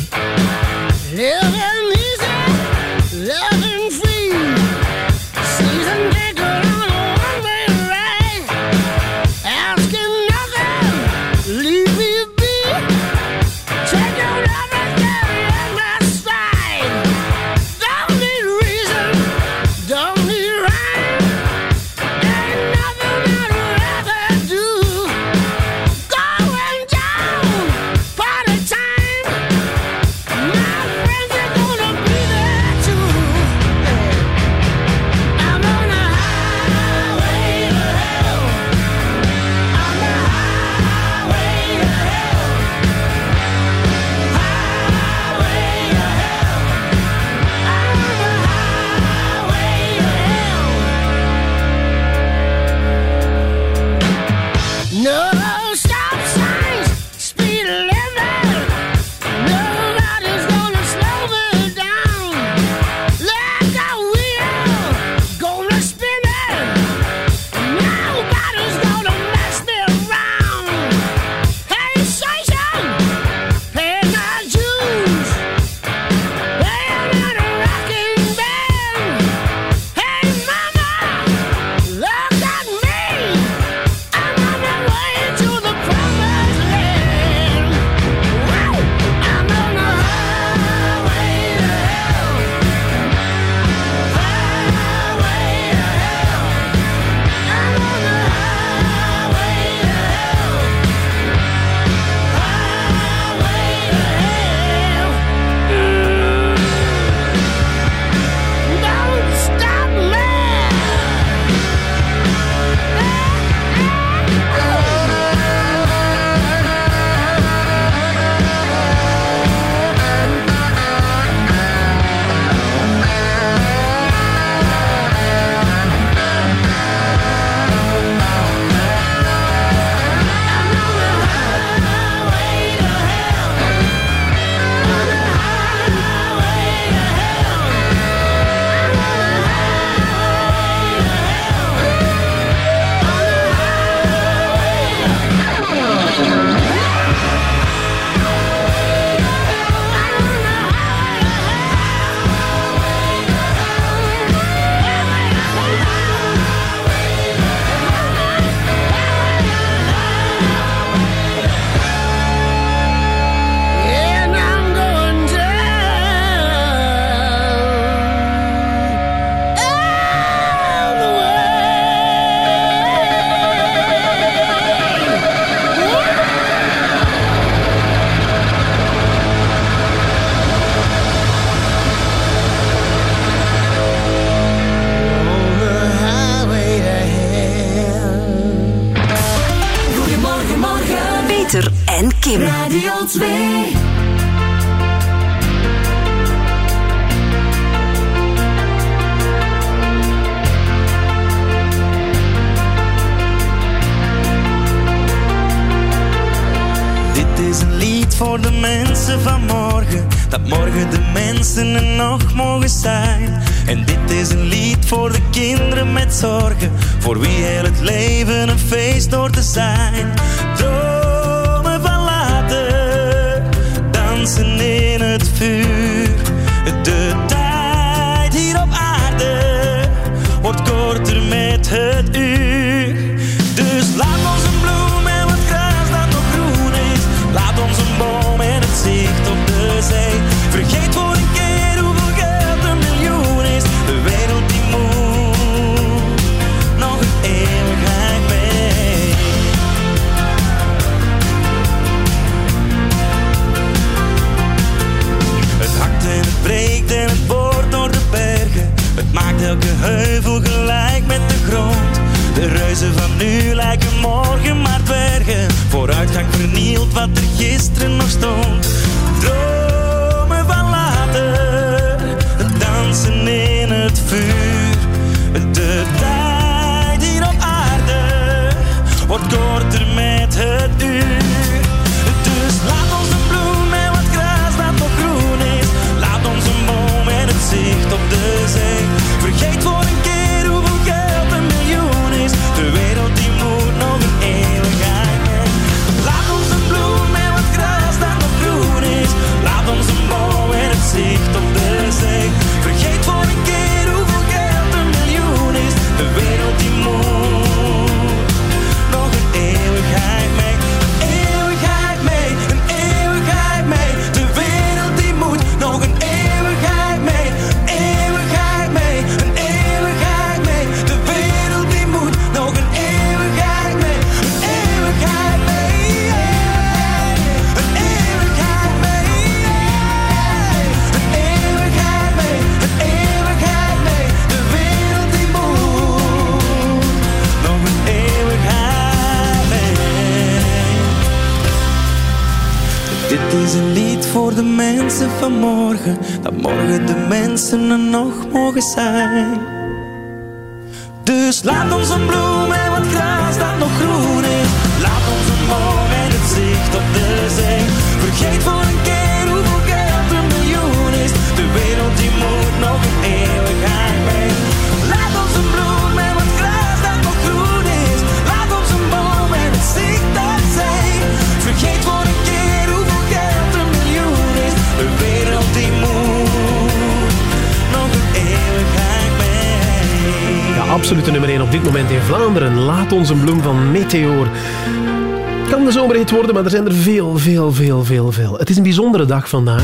Worden, maar er zijn er veel, veel, veel, veel, veel. Het is een bijzondere dag vandaag.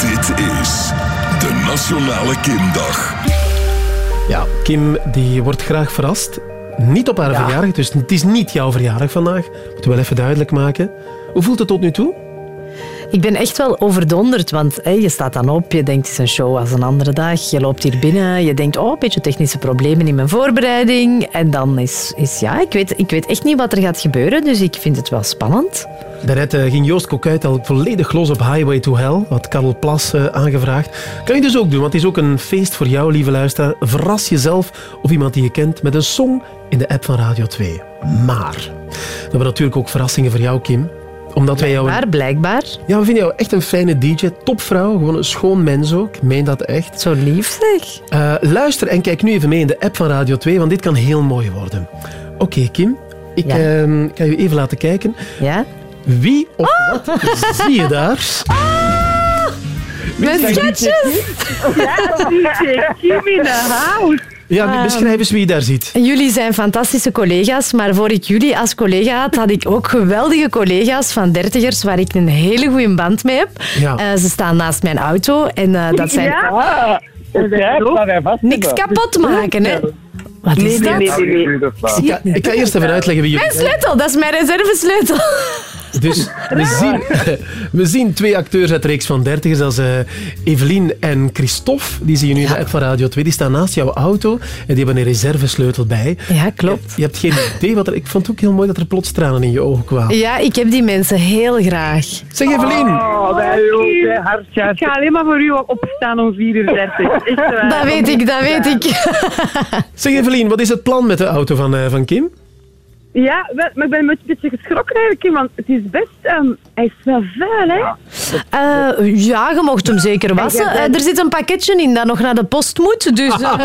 Dit is de Nationale Kimdag. Ja, Kim die wordt graag verrast. Niet op haar verjaardag, dus het is niet jouw verjaardag vandaag. Moeten we wel even duidelijk maken. Hoe voelt het tot nu toe? Ik ben echt wel overdonderd, want je staat dan op, je denkt het is een show als een andere dag. Je loopt hier binnen, je denkt, oh, een beetje technische problemen in mijn voorbereiding. En dan is, is ja, ik weet, ik weet echt niet wat er gaat gebeuren, dus ik vind het wel spannend. Daarnet eh, ging Joost Kokuit al volledig los op Highway to Hell, had Karel Plas eh, aangevraagd. Kan je dus ook doen, want het is ook een feest voor jou, lieve luisteraar. Verras jezelf of iemand die je kent met een song in de app van Radio 2. Maar we hebben natuurlijk ook verrassingen voor jou, Kim. Omdat wij jou... Maar blijkbaar. Ja, we vinden jou echt een fijne DJ, topvrouw, gewoon een schoon mens ook. Ik meen dat echt. Zo lief zeg. Eh, luister en kijk nu even mee in de app van Radio 2, want dit kan heel mooi worden. Oké, Kim. Ik Ja. ehm, kan je even laten kijken. Ja? Wie of wat zie je daar? Mijn Wie- schatjes! Ja, DJ Kim in the house. Ja, beschrijf eens wie je daar ziet. En Jullie zijn fantastische collega's, maar voor ik jullie als collega had, had ik ook geweldige collega's van dertigers waar ik een hele goede band mee heb. Ja. Eh, ze staan naast mijn auto en eh, dat zijn... Ja. Niks kapot maken, hè? Wat is Nee, dat? nee, nee, nee, nee. Ik ga, ik ga eerst even uitleggen wie jullie Mijn sleutel, dat is mijn reservesleutel. Dus we zien, we zien twee acteurs uit de reeks van dertigers, als eh Evelien en Christophe. Die zie je nu in de app van Radio 2. Die staan naast jouw auto en die hebben een reservesleutel bij. Ja, klopt. Je, je hebt geen idee wat er... Ik vond het ook heel mooi dat er plots tranen in je ogen kwamen. Ja, ik heb die mensen heel graag. Zeg Evelien. Oh, wij. Ik ga alleen maar voor u opstaan om 4 uur 30. Echt waar. Dat weet ik, dat weet ik. Zeg Evelien, wat is het plan met de auto van, eh, van Kim? Ja, wel, maar ik ben een beetje geschrokken eigenlijk, want het is best... ehm, hij is wel vuil, hè? Eh, ja, je mocht hem zeker wassen. Eh, er zit een pakketje in dat nog naar de post moet. Dus, eh,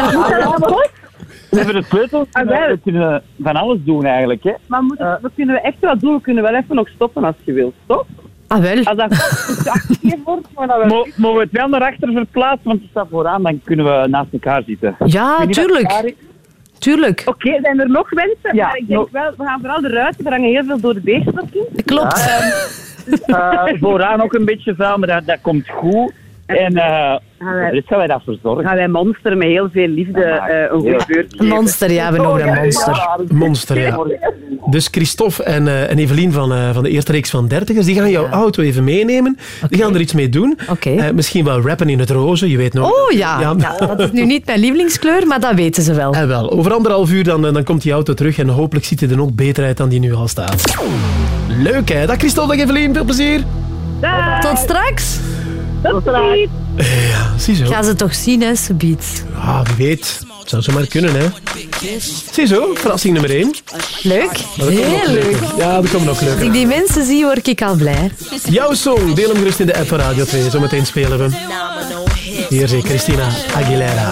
We hebben de sleutels. Ah. We kunnen van alles doen eigenlijk. Hè. Maar moeten, dat kunnen we echt wel doen. We kunnen wel even nog stoppen als je wilt, toch? Ah, wel. Als dat goed afgegeven wordt, maar we... Mo- Mogen we het wel naar achter verplaatsen, want het staat vooraan, dan kunnen we naast elkaar zitten. Ja, tuurlijk. Tuurlijk. Oké, zijn er nog wensen? Ja, maar ik denk wel, we gaan vooral de ruiten, er hangen heel veel door de beesten. Klopt. Eh, vooraan ook een beetje vuil, maar dat, dat komt goed. En gaan wij dat verzorgen. Gaan wij monster met heel veel liefde eh, een goede beurt monster, ja, we noemen hem monster. Monster, ja. Dus Christophe en, eh, en Evelien van, eh, van de eerste reeks van dertigers, die gaan jouw auto even meenemen. Die gaan er iets mee doen. Eh, misschien wel rappen in het roze, je weet nog. Oh ja. ja, dat is nu niet mijn lievelingskleur, maar dat weten ze wel. En wel, over anderhalf uur dan, dan komt die auto terug en hopelijk ziet hij er nog beter uit dan die nu al staat. Leuk hè? Dag Christophe, dag Evelien, veel plezier. Tot straks. Tot. Ja, ziezo. Ga ze toch zien, hè, subiet. Ah, wie weet. Het zou zomaar kunnen, hè. Ziezo, verrassing nummer 1. Leuk. Heel leuk. Ja, dat komt nog Als leuk. ik die mensen zie, word ik al blij. Jouw song, deel hem gerust in de app van Radio 2. Zometeen spelen we. Hier zie Christina Aguilera.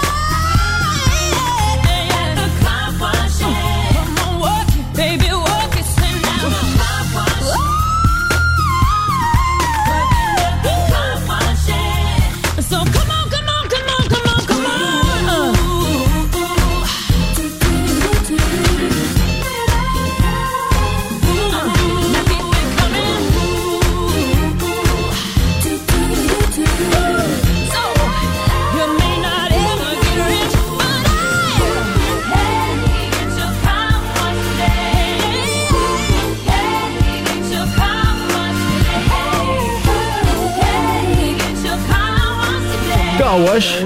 Carwash.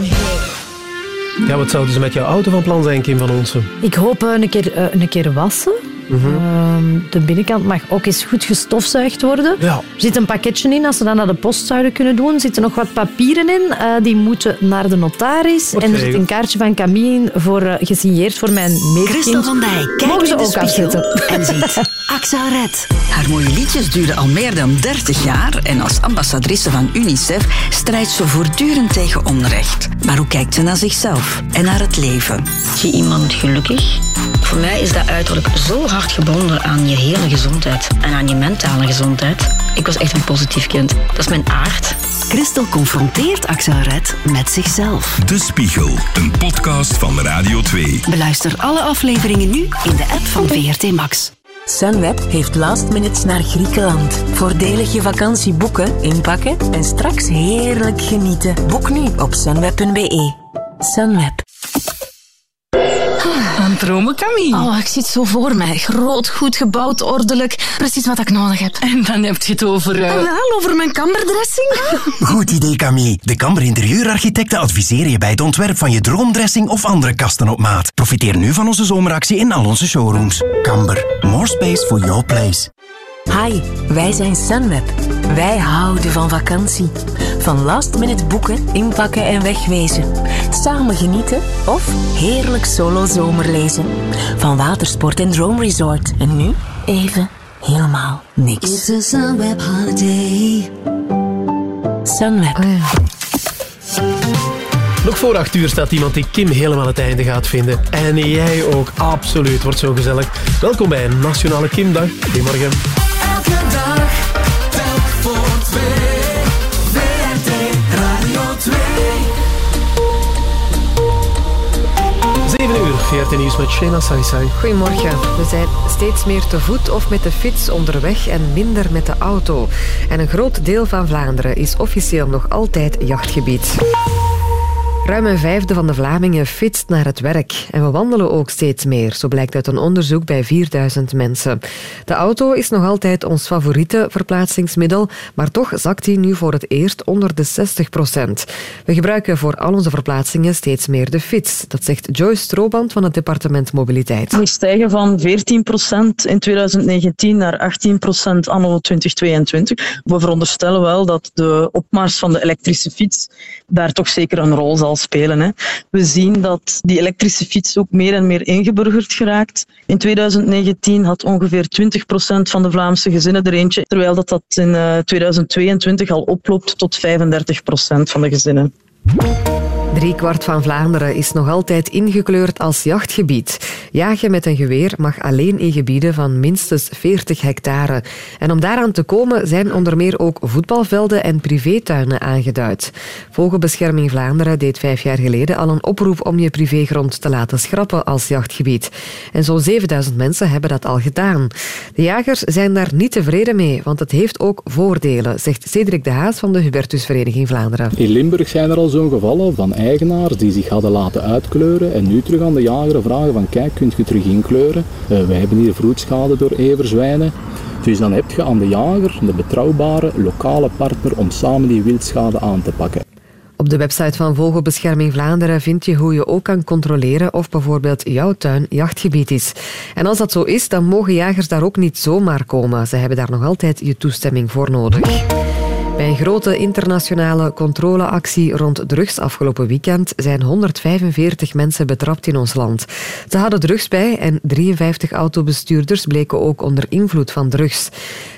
Ja, wat zouden ze met jouw auto van plan zijn, Kim van Onsen? Ik hoop eh, een keer, eh, een keer wassen. Ehm, de binnenkant mag ook eens goed gestofzuigd worden. Ja. Er zit een pakketje in, als ze dat naar de post zouden kunnen doen. Er zitten nog wat papieren in, eh, die moeten naar de notaris. En er zit een kaartje van Camille in, voor, eh, gesigneerd voor mijn medekind. Christel van Dijk kijkt Mogen ze in de ook afzetten. en ziet Axel Red. Haar mooie liedjes duren al meer dan 30 jaar en als ambassadrice van UNICEF strijdt ze voortdurend tegen onrecht. Maar hoe kijkt ze naar zichzelf en naar het leven? Zie iemand gelukkig? Voor mij is dat uiterlijk zo hard gebonden aan je hele gezondheid en aan je mentale gezondheid. Ik was echt een positief kind. Dat is mijn aard. Christel confronteert Axel Red met zichzelf. De Spiegel, een podcast van Radio 2. Beluister alle afleveringen nu in de app van VRT Max. Sunweb heeft last minutes naar Griekenland. Voordelig je vakantie boeken, inpakken en straks heerlijk genieten. Boek nu op sunweb.be. Sunweb. Aan het dromen, Camille. Oh, ik zit zo voor mij. Groot, goed gebouwd, ordelijk. Precies wat ik nodig heb. En dan heb je het over... eh, wel, over mijn kamberdressing. Goed idee, Camille. De Kamber interieurarchitecten adviseren je bij het ontwerp van je droomdressing of andere kasten op maat. Profiteer nu van onze zomeractie in al onze showrooms. Kamber, more space for your place. Hi, wij zijn Sunweb. Wij houden van vakantie. Van last minute boeken, inpakken en wegwezen. Samen genieten of heerlijk solo zomerlezen. Van watersport en drone resort. En nu even helemaal niks. It's a Sunweb holiday. Sunweb. Nog voor acht uur staat iemand die Kim helemaal het einde gaat vinden. En jij ook, absoluut. Wordt zo gezellig. Welkom bij Nationale Kimdag. Goedemorgen. Elke dag, telk voor twee. VRT Radio 2. 7 uur, 14 nieuws met Shena Saisai. Goedemorgen. We zijn steeds meer te voet of met de fiets onderweg en minder met de auto. En een groot deel van Vlaanderen is officieel nog altijd jachtgebied. Ruim een vijfde van de Vlamingen fietst naar het werk. En we wandelen ook steeds meer, zo blijkt uit een onderzoek bij 4000 mensen. De auto is nog altijd ons favoriete verplaatsingsmiddel, maar toch zakt die nu voor het eerst onder de 60 procent. We gebruiken voor al onze verplaatsingen steeds meer de fiets. Dat zegt Joyce Strooband van het departement Mobiliteit. Die stijgen van 14% in 2019 naar 18% anno 2022. We veronderstellen wel dat de opmars van de elektrische fiets daar toch zeker een rol zal spelen. Hè. We zien dat die elektrische fiets ook meer en meer ingeburgerd geraakt. In 2019 had ongeveer 20% van de Vlaamse gezinnen er eentje, terwijl dat, dat in eh, 2022 al oploopt tot 35% van de gezinnen. Driekwart van Vlaanderen is nog altijd ingekleurd als jachtgebied. Jagen met een geweer mag alleen in gebieden van minstens 40 hectare. En om daaraan te komen zijn onder meer ook voetbalvelden en privétuinen aangeduid. Vogelbescherming Vlaanderen deed vijf jaar geleden al een oproep om je privégrond te laten schrappen als jachtgebied. En zo'n 7000 mensen hebben dat al gedaan. De jagers zijn daar niet tevreden mee, want het heeft ook voordelen, zegt Cedric de Haas van de Hubertusvereniging Vlaanderen. In Limburg zijn er al zo'n gevallen van eigenaars die zich hadden laten uitkleuren en nu terug aan de jager vragen van kijk, kunt je terug inkleuren? Eh, wij hebben hier vroedschade door everzwijnen. Dus dan heb je aan de jager, de betrouwbare lokale partner, om samen die wildschade aan te pakken. Op de website van Vogelbescherming Vlaanderen vind je hoe je ook kan controleren of bijvoorbeeld jouw tuin jachtgebied is. En als dat zo is, dan mogen jagers daar ook niet zomaar komen. Ze hebben daar nog altijd je toestemming voor nodig. Bij een grote internationale controleactie rond drugs afgelopen weekend zijn 145 mensen betrapt in ons land. Ze hadden drugs bij en 53 autobestuurders bleken ook onder invloed van drugs.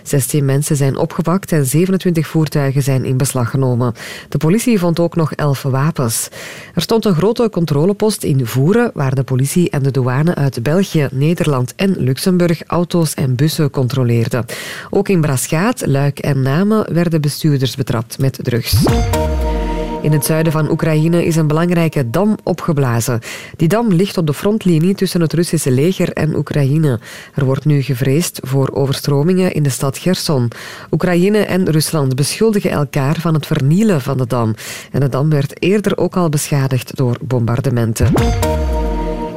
16 mensen zijn opgepakt en 27 voertuigen zijn in beslag genomen. De politie vond ook nog 11 wapens. Er stond een grote controlepost in Voeren waar de politie en de douane uit België, Nederland en Luxemburg auto's en bussen controleerden. Ook in Braschaat, Luik en Namen werden bestuurders betrapt met drugs. In het zuiden van Oekraïne is een belangrijke dam opgeblazen. Die dam ligt op de frontlinie tussen het Russische leger en Oekraïne. Er wordt nu gevreesd voor overstromingen in de stad Gerson. Oekraïne en Rusland beschuldigen elkaar van het vernielen van de dam. En de dam werd eerder ook al beschadigd door bombardementen.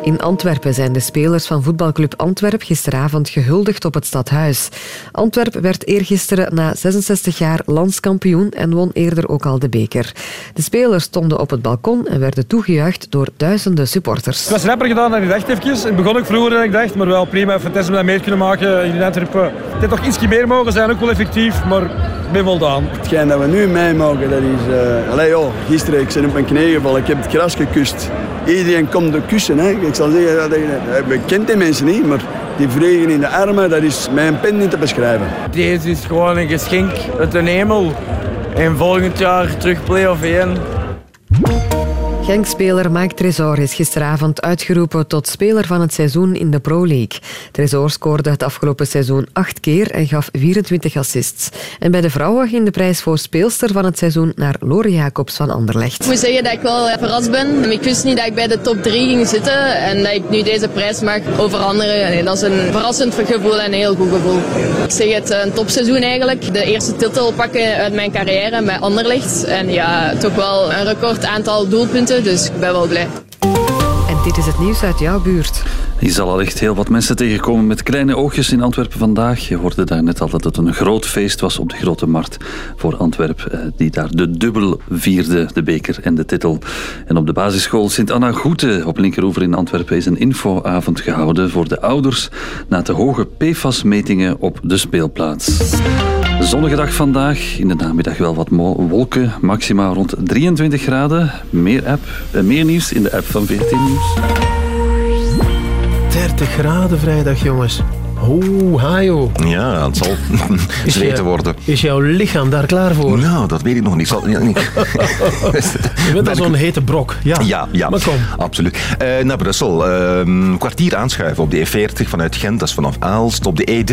In Antwerpen zijn de spelers van voetbalclub Antwerp gisteravond gehuldigd op het stadhuis. Antwerp werd eergisteren na 66 jaar landskampioen en won eerder ook al de beker. De spelers stonden op het balkon en werden toegejuicht door duizenden supporters. Het was rapper gedaan dan ik dacht even. Het begon ook vroeger dan ik dacht, maar wel prima. Fantastisch om dat meer kunnen maken in Antwerpen. Het had nog ietsje meer mogen zijn, ook wel effectief, maar ik ben voldaan. Hetgeen dat we nu meemaken, dat is... eh allee joh, gisteren, ik ben op mijn knieën gevallen, ik heb het gras gekust. Iedereen komt de kussen, hè. Ik zal zeggen, dat, dat, we kent die mensen niet, maar die vregen in de armen, dat is een pen niet te beschrijven. Deze is gewoon een geschenk uit de hemel. En volgend jaar terug play-off 1. Genkspeler Mike Tresor is gisteravond uitgeroepen tot speler van het seizoen in de Pro League. Tresor scoorde het afgelopen seizoen acht keer en gaf 24 assists. En bij de vrouwen ging de prijs voor speelster van het seizoen naar Lore Jacobs van Anderlecht. Ik moet zeggen dat ik wel verrast ben. Ik wist niet dat ik bij de top 3 ging zitten en dat ik nu deze prijs mag over anderen. Nee, dat is een verrassend gevoel en een heel goed gevoel. Ik zeg het, een topseizoen eigenlijk. De eerste titel pakken uit mijn carrière met Anderlecht. En ja, toch wel een record aantal doelpunten, dus ik ben wel blij. En dit is het nieuws uit jouw buurt. Je zal al echt heel wat mensen tegenkomen met kleine oogjes in Antwerpen vandaag. Je hoorde daar net al dat het een groot feest was op de Grote Markt voor Antwerpen, eh, die daar de dubbel vierde, de beker en de titel. En op de basisschool Sint-Anna Goete op Linkeroever in Antwerpen is een infoavond gehouden voor de ouders na te hoge PFAS-metingen op de speelplaats. Zonnige dag vandaag. In de namiddag wel wat wolken. Maxima rond 23 graden. Meer, app, eh, meer nieuws in de app van 14 Nieuws. 30 graden vrijdag, jongens. Oeh, hajo. Ja, het zal je- worden. Is jouw lichaam daar klaar voor? Nou, dat weet ik nog niet. Zal, ja, niet. Je bent al zo'n hete brok. Ja, Ja, ja Maar kom. absoluut. Eh, naar Brussel. Een kwartier aanschuiven op de E40 vanuit Gent, dat is vanaf Aalst. Op de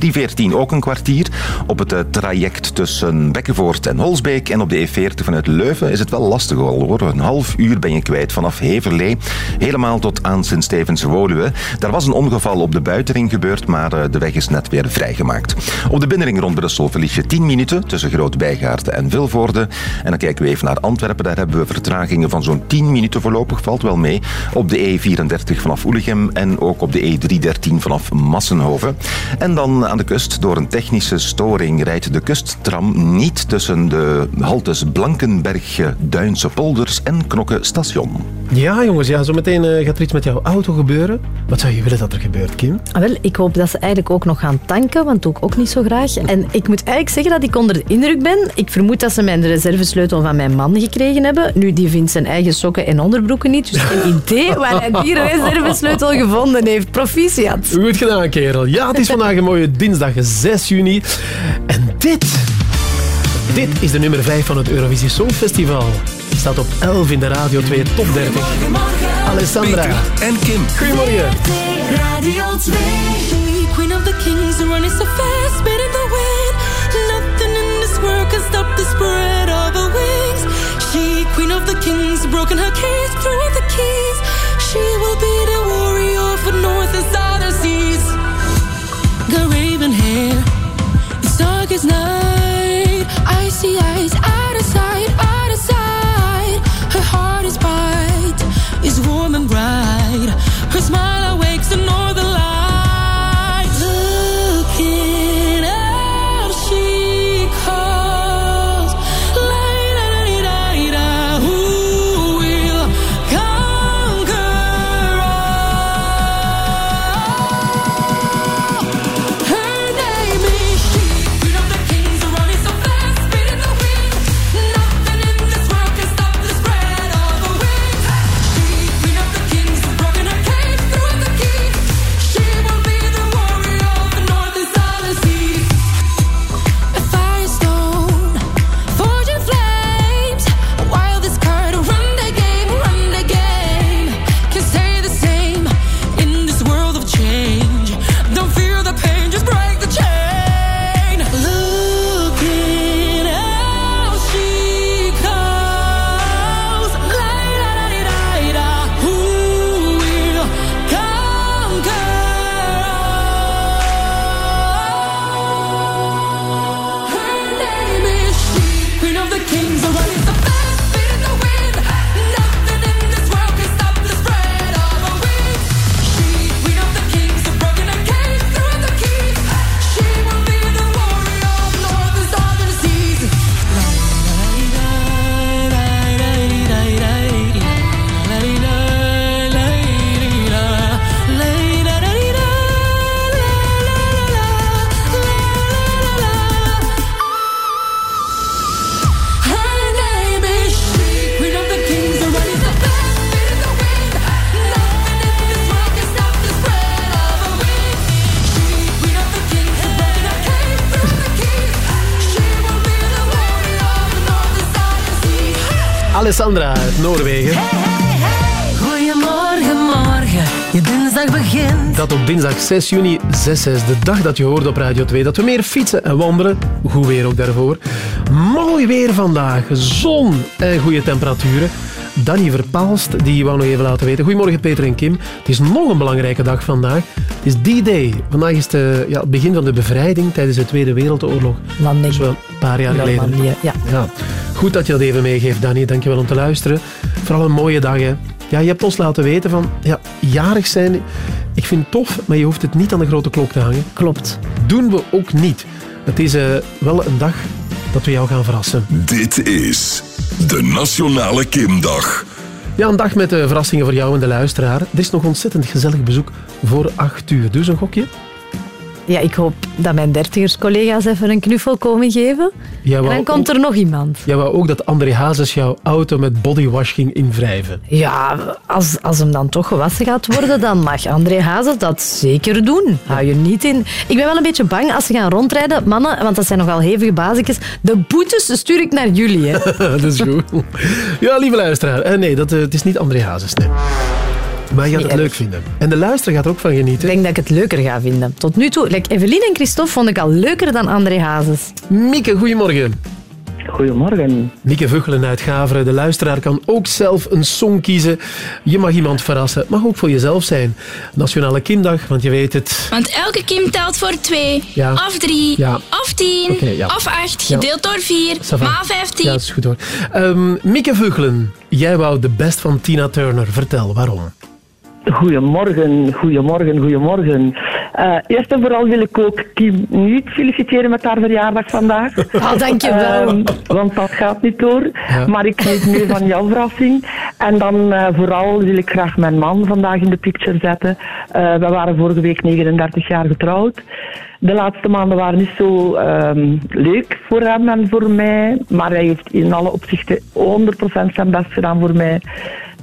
E314 ook een kwartier. Op het eh, traject tussen Bekkenvoort en Holsbeek. En op de E40 vanuit Leuven is het wel lastig al hoor. Een half uur ben je kwijt vanaf Heverlee. Helemaal tot aan Sint-Stevens-Woluwe. Daar was een ongeval op de buitenring gebeurd, maar eh, de weg is net weer vrijgemaakt. Op de binnenring rond Brussel verlies je 10 minuten tussen Groot-Bijgaarden en Vilvoorde. En dan kijken we even naar Antwerpen. Daar hebben we vertragingen van zo'n 10 minuten voorlopig. Valt wel mee. Op de E34 vanaf Oelichem en ook op de E313 vanaf Massenhoven. En dan aan de kust, door een technische storing, rijdt de kusttram niet tussen de haltes Blankenberg, Duinse Polders en Knokke Station. Ja, jongens, ja, zometeen eh, gaat er iets met jouw auto gebeuren. Wat zou je willen dat er gebeurt, Kim? Ah, Wel, ik hoop dat ze eigenlijk ook nog gaan tanken, want dat doe ik ook niet zo graag. En ik moet eigenlijk zeggen dat ik onder de indruk ben. Ik vermoed dat ze mijn reservesleutel van mijn man gekregen hebben. Nu, die vindt zijn eigen sokken en onderbroeken niet, dus geen idee waar hij die reservesleutel gevonden heeft. Proficiat. Goed gedaan, kerel. Ja, het is vandaag een mooie dinsdag, 6 juni. En dit... Dit is de nummer 5 van het Eurovisie Songfestival. Staat op 11 in de Radio 2 Top 30. Alessandra. En Kim. Goedemorgen. Radio 2. It's dark as night. Icy eyes, out of sight, out of sight. Alessandra uit Noorwegen. Goedemorgen, morgen. Je dinsdag begint. Dat op dinsdag 6 juni, 6-6, de dag dat je hoort op Radio 2, dat we meer fietsen en wandelen. Goed weer ook daarvoor. Mooi weer vandaag, zon en goede temperaturen. Danny Verpaalst, die wou nog even laten weten. Goedemorgen Peter en Kim. Het is nog een belangrijke dag vandaag. Het is D-Day. Vandaag is het, eh, ja, het begin van de bevrijding tijdens de Tweede Wereldoorlog. Landing. Dat is wel een paar jaar geleden. Ja. Goed dat je dat even meegeeft, Danny. Dankjewel om te luisteren. Vooral een mooie dag, hè. Ja, je hebt ons laten weten van, ja, jarig zijn, ik vind het tof, maar je hoeft het niet aan de grote klok te hangen. Klopt. Doen we ook niet. Het is eh, wel een dag dat we jou gaan verrassen. Dit is de Nationale Kimdag. Ja, een dag met eh, verrassingen voor jou en de luisteraar. Er is nog ontzettend gezellig bezoek voor acht uur. Dus een gokje? Ja, ik hoop dat mijn dertigerscollega's even een knuffel komen geven. Jij En dan komt ook- er nog iemand. Jij wou ook dat André Hazes jouw auto met bodywash ging invrijven. Ja, als, als hem dan toch gewassen gaat worden, dan mag André Hazes dat zeker doen. Hou je niet in. Ik ben wel een beetje bang als ze gaan rondrijden, mannen, want dat zijn nogal hevige bazikjes. De boetes stuur ik naar jullie. Hè. dat is goed. Ja, lieve luisteraar. eh, nee, dat, eh, het is niet André Hazes. Nee. Maar je gaat het leuk vinden. En de luisteraar gaat er ook van genieten. Ik denk dat ik het leuker ga vinden. Tot nu toe, like Evelien en Christophe vond ik al leuker dan André Hazes. Mieke, goedemorgen. Goedemorgen. Mieke Vuggelen uit Gaveren. De luisteraar kan ook zelf een song kiezen. Je mag iemand verrassen. Mag ook voor jezelf zijn. Nationale Kimdag, want je weet het. Want elke kim telt voor twee, Ja. of drie, Ja. of tien, Oké, ja. of acht, Ja. gedeeld door vier, maal vijftien. Ja, dat is goed hoor. Ehm Mieke Vuggelen, jij wou de best van Tina Turner. Vertel, waarom? Goedemorgen, goedemorgen, goedemorgen. Eh, eerst en vooral wil ik ook Kim niet feliciteren met haar verjaardag vandaag. Oh, dankjewel. Ehm, want dat gaat niet door. Ja. Maar ik geniet mee van jouw verrassing. En dan eh, vooral wil ik graag mijn man vandaag in de picture zetten. Eh, we waren vorige week 39 jaar getrouwd. De laatste maanden waren niet zo ehm, leuk voor hem en voor mij. Maar hij heeft in alle opzichten 100% zijn best gedaan voor mij.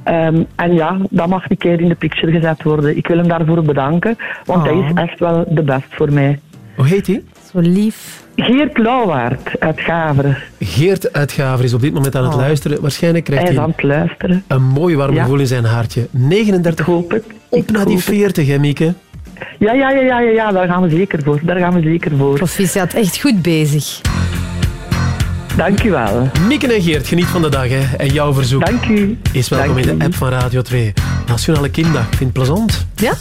Ehm, en ja, dat mag een keer in de picture gezet worden. Ik wil hem daarvoor bedanken, want hij is echt wel de best voor mij. Hoe heet hij? Zo lief. Geert Lauwaard uit Gaveren. Geert uit Gaver is op dit moment aan het Oh. luisteren. Waarschijnlijk krijgt Hij hij is aan het luisteren. een mooi warm Ja. gevoel in zijn haartje. 39. Hoop het. Op naar die 40, hè, Mieke? Ja, ja, ja, ja, ja, ja, daar gaan we zeker voor. Daar gaan we zeker voor. Proficiat, echt goed bezig. Dank u wel. Mieke en Geert, geniet van de dag. Hè. En jouw verzoek Dank u. is welkom Dank in de app van Radio 2. Nationale Kinddag. Vind het plezant? Ja?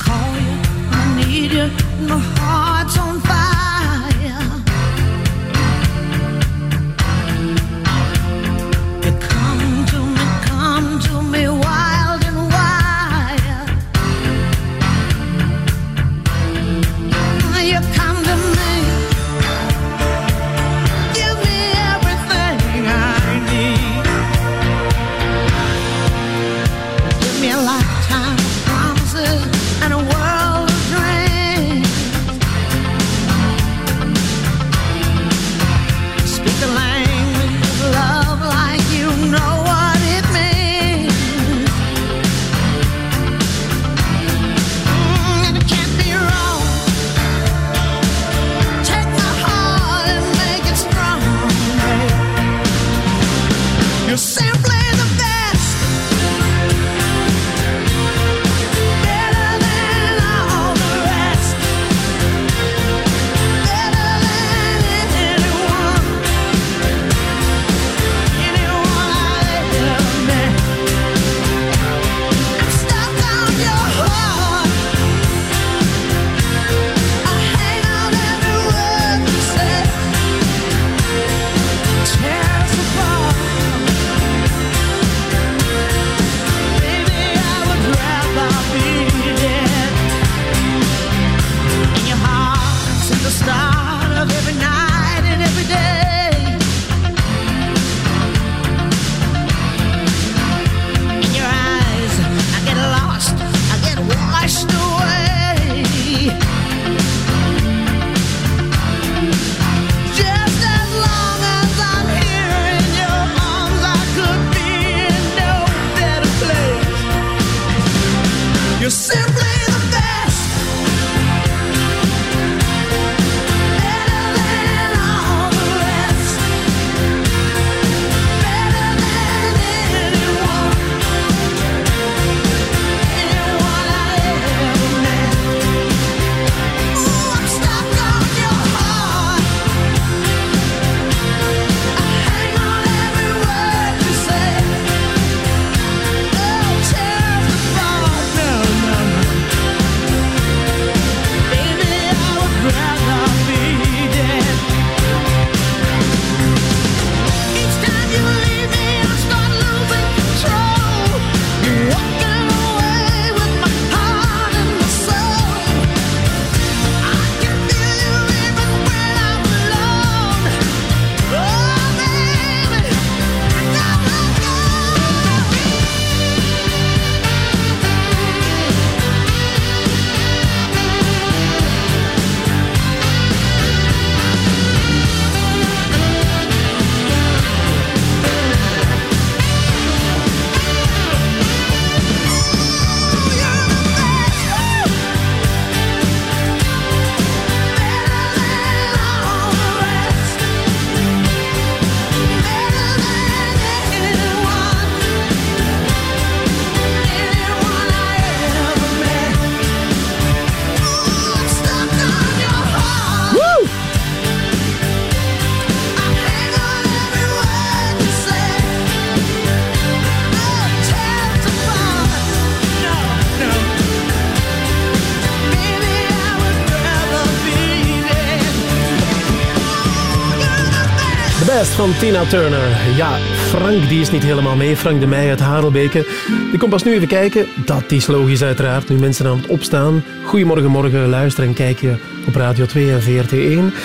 Best van Tina Turner. Ja, Frank die is niet helemaal mee. Frank de Meij uit Harelbeke. Die komt pas nu even kijken. Dat is logisch uiteraard. Nu mensen aan het opstaan. Goedemorgen, morgen. Luisteren en kijken op Radio 2 en VRT1.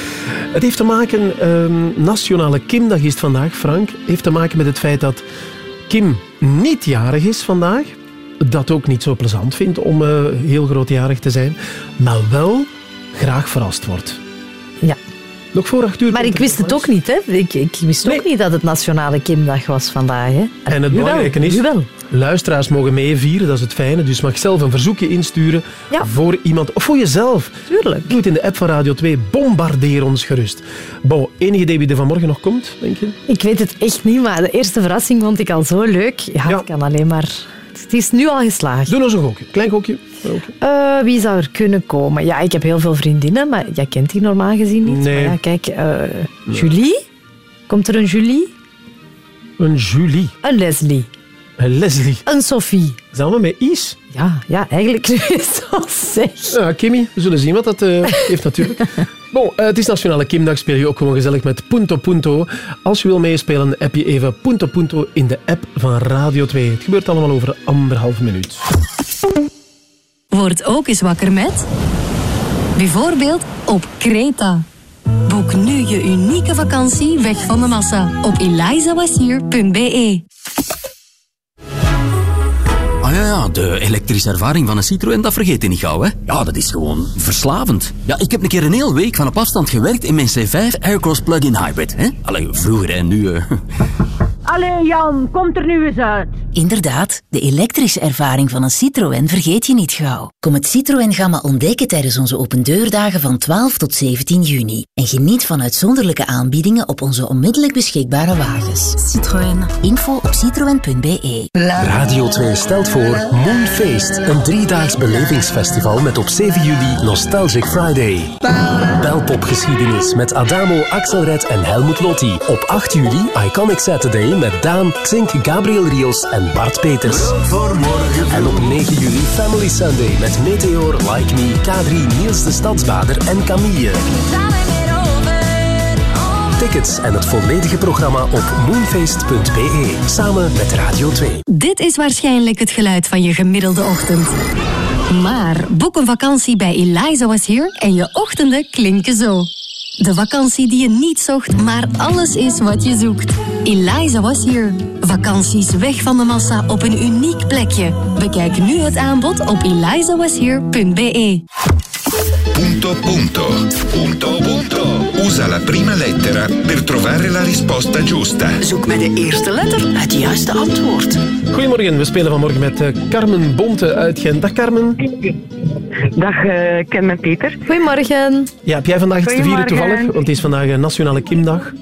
Het heeft te maken... ehm, Nationale Kimdag is vandaag, Frank. heeft te maken met het feit dat Kim niet jarig is vandaag. Dat ook niet zo plezant vindt om eh, heel grootjarig te zijn. Maar wel graag verrast wordt. Nog voor acht uur. Maar ik wist het ook niet, hè. Ik, ik wist ook niet dat het Nationale Kimdag was vandaag, hè. En het belangrijke is, wel. luisteraars mogen meevieren, dat is het fijne. Dus je mag zelf een verzoekje insturen voor iemand, of voor jezelf. Tuurlijk. Doe het in de app van Radio 2, bombardeer ons gerust. Bon, enig idee wie er vanmorgen nog komt, denk je? Ik weet het echt niet, maar de eerste verrassing vond ik al zo leuk. Ja, het kan alleen maar... Het is nu al geslaagd. Doe nog een gokje. Klein gokje. Eh, wie zou er kunnen komen? Ja, ik heb heel veel vriendinnen, maar jij kent die normaal gezien niet. Nee. Maar ja, kijk, eh, Julie? Komt er een Julie? Een Julie. Een Leslie? Een Leslie. Een Sophie? Samen met Is? Ja, ja eigenlijk is dat zeg. Ja, Kimmy, we zullen zien wat dat eh, heeft natuurlijk. Bon, het is Nationale Kimdag, speel je ook gewoon gezellig met Punto Punto. Als je wil meespelen, app je even Punto Punto in de app van Radio 2. Het gebeurt allemaal over anderhalf minuut. Word ook eens wakker met... Bijvoorbeeld op Kreta. Boek nu je unieke vakantie weg van de massa op elizawasier.be. Ah ja, ja, de elektrische ervaring van een Citroën, dat vergeet je niet gauw, hè? Ja, dat is gewoon verslavend. Ja, ik heb een keer een hele week van op afstand gewerkt in mijn C5 Aircross Plug-in Hybrid, hè? Allee, vroeger en nu... eh, Allee Jan, komt er nu eens uit. Inderdaad, de elektrische ervaring van een Citroën vergeet je niet gauw. Kom het Citroën Gamma ontdekken tijdens onze opendeurdagen van 12 tot 17 juni. En geniet van uitzonderlijke aanbiedingen op onze onmiddellijk beschikbare wagens. Citroën. Info op citroën.be. Radio 2 stelt voor Moonfeest, een driedaags belevingsfestival met op 7 juli Nostalgic Friday. Belpopgeschiedenis met Adamo, Axelred en Helmut Lotti. Op 8 juli Iconic Saturday met Daan, Xink, Gabriel Rios en Bart Peters. En op 9 juli Family Sunday met Meteor, Like Me, K3, Niels de Stadsbader en Camille. Tickets en het volledige programma op moonfeest.be. Samen met Radio 2. Dit is waarschijnlijk het geluid van je gemiddelde ochtend. Maar boek een vakantie bij Eliza Was Here en je ochtenden klinken zo. De vakantie die je niet zocht, maar alles is wat je zoekt. Eliza Was Here. Vakanties weg van de massa op een uniek plekje. Bekijk nu het aanbod op elizawashere.be. Punto punto. Punto punto. Usa la prima lettera per trovare la risposta giusta. Zoek met de eerste letter het juiste antwoord. Goedemorgen, we spelen vanmorgen met eh, Carmen Bonte uit Gent. Dag Carmen. Dag uh, Ken en Peter. Goedemorgen. Ja, heb jij vandaag iets te vieren toevallig? Want het is vandaag Nationale Kimdag.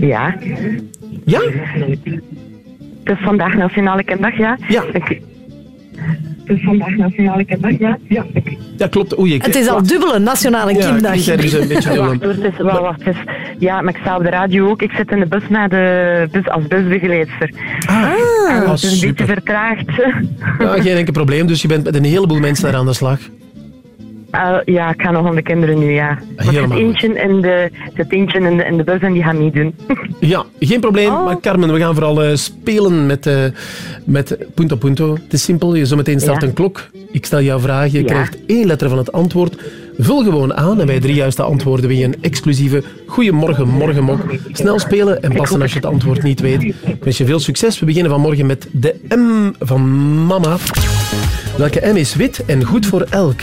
Ja. Ja? Het is vandaag Nationale Kinddag, ja. Ja. Het is vandaag Nationale Kinddag, ja. Ja. Ja, klopt. Oei, ik... Het is al dubbele Nationale Ja, Kimdag. ik ergens een beetje. Wacht, hoor, het is, wel, wacht, het is, ja, maar ik sta op de radio ook. Ik zit in de bus met de bus als busbegeleidster. Ah, En ah, het is een super. beetje vertraagd. Ja, geen enkel probleem, dus je bent met een heleboel mensen daar aan de slag. Eh, ja, ik ga nog aan de kinderen nu, ja. Goed. eentje in de, zit eentje in de, in de bus en die gaat meedoen. Ja, geen probleem. Maar Carmen, we gaan vooral eh, spelen met, eh, met Punto Punto. Het is simpel, je zometeen start Ja. een klok. Ik stel jou vragen, je Ja. krijgt één letter van het antwoord. Vul gewoon aan en bij drie juiste antwoorden win je een exclusieve Goeiemorgen Morgenmok. Snel spelen en passen als je het antwoord niet weet. Ik wens je veel succes. We beginnen vanmorgen met de M van mama. Welke M is wit en goed voor elk?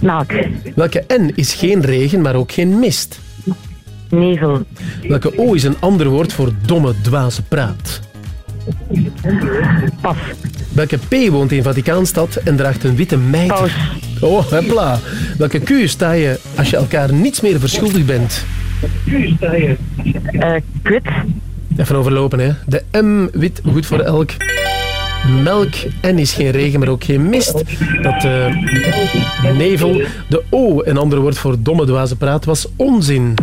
Melk. Welke N is geen regen, maar ook geen mist? Nevel. Welke O is een ander woord voor domme, dwaze praat? Pas. Welke P woont in Vaticaanstad en draagt een witte mijter? Oh, hopla. Welke Q sta je als je elkaar niets meer verschuldigd bent? Eh, kwit. Even overlopen, hè. De M, wit, goed voor elk. Melk, N is geen regen, maar ook geen mist. Dat eh, nevel. De O, een ander woord voor domme, dwaze praat, was onzin.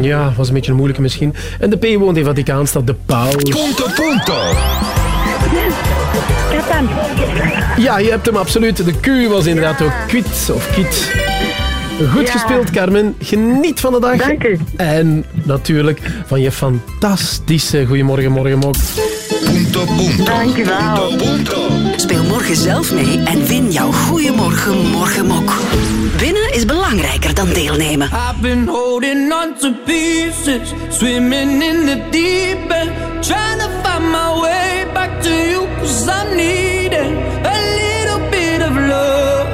Ja, was een beetje een moeilijke misschien. En de P woont in Vaticaanstad, de paus. Punto punto. Ik heb hem. Ja, je hebt hem absoluut. De Q was inderdaad ook kwit of kit. Goed Ja. gespeeld, Carmen. Geniet van de dag. Dank u. En natuurlijk van je fantastische Goedemorgen Morgenmok. Punto, punto. Dank u wel. Speel morgen zelf mee en win jouw Goeiemorgen Morgenmok. Winnen is belangrijker dan deelnemen. I've been holding on to pieces, swimming in the deep end, trying to find my way back to you, cause I'm needing a little bit of love.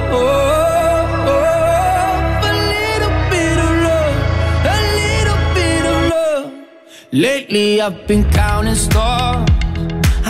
A little bit of love, a little bit of love. Lately I've been counting stars,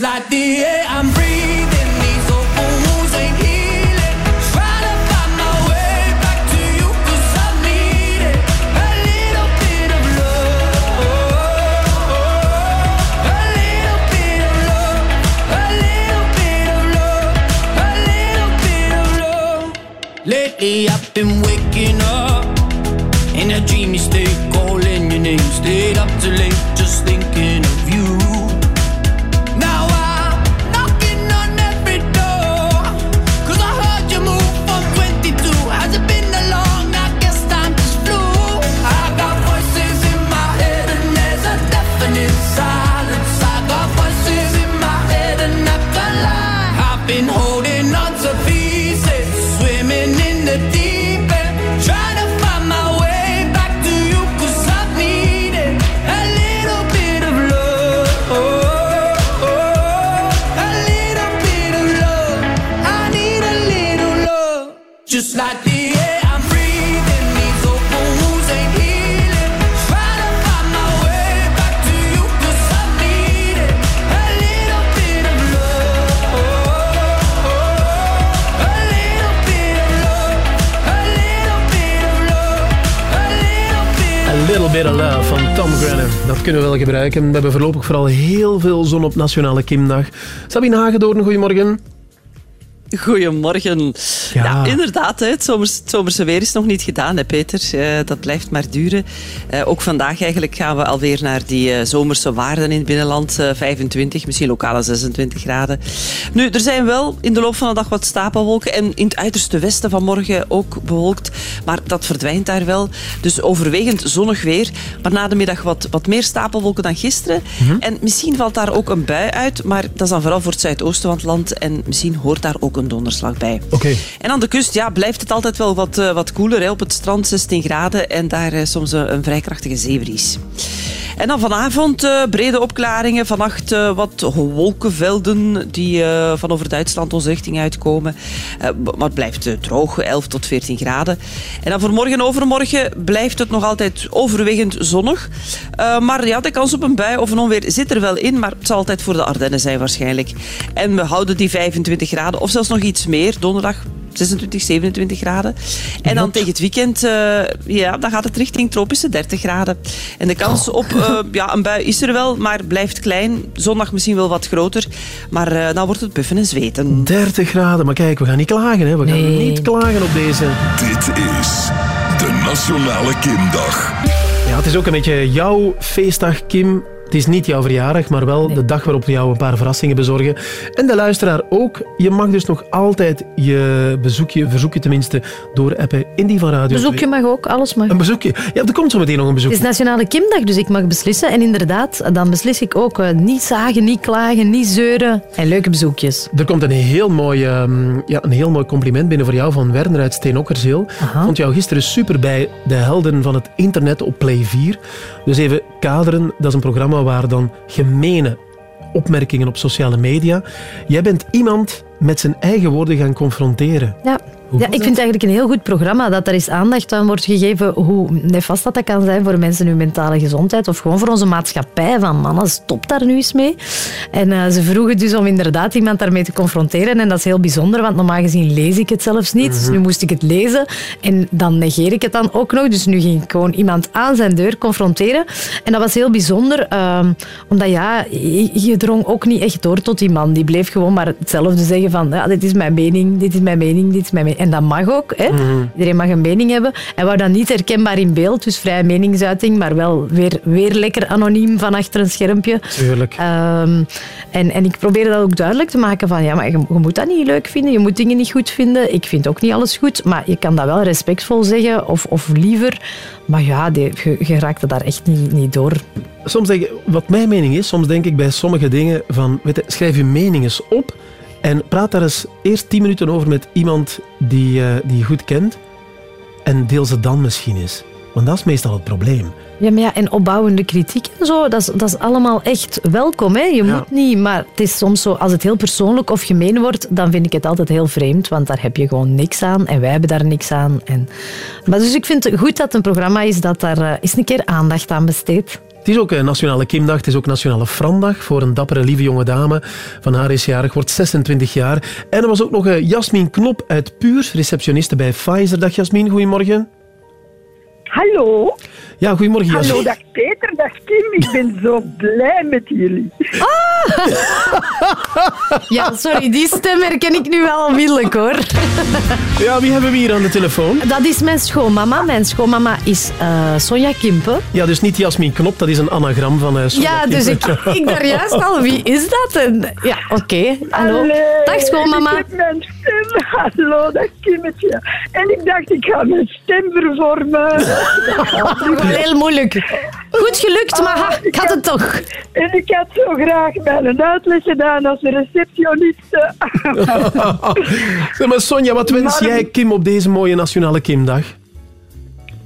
like the air I'm kunnen we wel gebruiken. We hebben voorlopig vooral heel veel zon op Nationale Kimdag. Sabine Hagedoorn, goedemorgen. Goedemorgen. Ja, inderdaad, hè, het, zomers, het zomerse weer is nog niet gedaan, hè, Peter. Eh, dat blijft maar duren. Eh, ook vandaag eigenlijk gaan we alweer naar die eh, zomerse waarden in het binnenland. eh, 25, misschien lokale 26 graden. Nu, er zijn wel in de loop van de dag wat stapelwolken. En in het uiterste westen van morgen ook bewolkt. Maar dat verdwijnt daar wel. Dus overwegend zonnig weer. Maar na de middag wat, wat meer stapelwolken dan gisteren. En misschien valt daar ook een bui uit. Maar dat is dan vooral voor het zuidoosten van het land. En misschien hoort daar ook een donderslag bij. Oké. En aan de kust ja, blijft het altijd wel wat, eh, wat koeler. Hè. Op het strand 16 graden en daar eh, soms een, een vrij krachtige zeebries. En dan vanavond eh, brede opklaringen. Vannacht eh, wat wolkenvelden die eh, van over Duitsland onze richting uitkomen. Maar het blijft droog, 11 tot 14 graden. En dan voor morgen en overmorgen blijft het nog altijd overwegend zonnig. Maar ja, de kans op een bui of een onweer zit er wel in. Maar het zal altijd voor de Ardennen zijn waarschijnlijk. En we houden die 25 graden of zelfs nog iets meer. Donderdag 26, 27 graden. En dan tegen het weekend, ja, dan gaat het richting tropische 30 graden. En de kans op eh, ja, een bui is er wel, maar blijft klein. Zondag misschien wel wat groter, maar eh, dan wordt het buffen en zweten. 30 graden, maar kijk, we gaan niet klagen. Hè. We gaan niet klagen op deze. Dit is de Nationale Kimdag. Ja, het is ook een beetje jouw feestdag, Kim. Het is niet jouw verjaardag, maar wel de dag waarop we jou een paar verrassingen bezorgen. En de luisteraar ook. Je mag dus nog altijd je bezoekje, verzoekje tenminste, doorappen in die van Radio Bezoekje 2. mag ook, alles mag. Een bezoekje. Ja, er komt zo meteen nog een Het bezoekje. is Nationale Kimdag, dus ik mag beslissen. En inderdaad, dan beslis ik ook eh, niet zagen, niet klagen, niet zeuren. En leuke bezoekjes. Er komt een heel, mooi, ehm, ja, een heel mooi compliment binnen voor jou van Werner uit Steenokkerzeel. Vond jou gisteren super bij de helden van het internet op Play 4. Dus even kaderen, dat is een programma waar dan gemene opmerkingen op sociale media. Jij bent iemand met zijn eigen woorden gaan confronteren. Ja. Ja, ik vind het eigenlijk een heel goed programma dat er is aandacht aan wordt gegeven hoe nefast dat, dat kan zijn voor mensen hun mentale gezondheid of gewoon voor onze maatschappij van mannen, stop daar nu eens mee. En eh, ze vroegen dus om inderdaad iemand daarmee te confronteren en dat is heel bijzonder, want normaal gezien lees ik het zelfs niet. Dus nu moest ik het lezen en dan negeer ik het dan ook nog. Dus nu ging ik gewoon iemand aan zijn deur confronteren en dat was heel bijzonder, ehm, omdat ja, je, je drong ook niet echt door tot die man. Die bleef gewoon maar hetzelfde zeggen van ja, dit is mijn mening, dit is mijn mening, dit is mijn mening. En dat mag ook. Hè? Mhm. Iedereen mag een mening hebben. Hij wou dan niet herkenbaar in beeld, dus vrije meningsuiting, maar wel weer, weer lekker anoniem van achter een schermpje. Tuurlijk. Ehm, en, en ik probeerde dat ook duidelijk te maken van ja, maar je, je moet dat niet leuk vinden, je moet dingen niet goed vinden. Ik vind ook niet alles goed, maar je kan dat wel respectvol zeggen of, of liever. Maar ja, die, je, je raakt er daar echt niet, niet door. Soms denk ik, wat mijn mening is, soms denk ik bij sommige dingen van, weet je, schrijf je mening eens op en praat daar eens eerst tien minuten over met iemand die, eh, die je goed kent en deel ze dan misschien eens. Want dat is meestal het probleem. Ja, maar ja, en opbouwende kritiek en zo, dat is, dat is allemaal echt welkom. Hè? Je Ja. moet niet, maar het is soms zo, als het heel persoonlijk of gemeen wordt, dan vind ik het altijd heel vreemd, want daar heb je gewoon niks aan en wij hebben daar niks aan. En... Maar dus ik vind het goed dat het een programma is dat daar eh, eens een keer aandacht aan besteedt. Het is ook een Nationale Kimdag, het is ook Nationale Frandag voor een dappere, lieve jonge dame. Van haar is jarig, wordt 26 jaar. En er was ook nog eh, Jasmin Knop uit Puur, receptioniste bij Pfizer. Dag Jasmin, goedemorgen. Hallo. Ja, goedemorgen Jasmin. Hallo, dag Peter, dag Kim. Ik ben zo blij met jullie. Ja, sorry, die stem herken ik nu wel onmiddellijk hoor. Ja, wie hebben we hier aan de telefoon? Dat is mijn schoonmama. Mijn schoonmama is eh, Sonja Kimpen. Ja, dus niet Jasmin Knop, dat is een anagram van eh Sonja Ja, dus ik, ik daar juist al, wie is dat? En, ja, oké, hallo. Allee, Dag schoonmama. Ik heb mijn stem. Hallo, dag Kimmetje. En ik dacht, ik ga mijn stem vervormen. Heel moeilijk. Goed gelukt, maar ha, ik had het toch. En ik had zo graag mijn uitleg gedaan als receptioniste. Zeg maar Sonja, wat wens Maar- jij Kim op deze mooie Nationale Kimdag?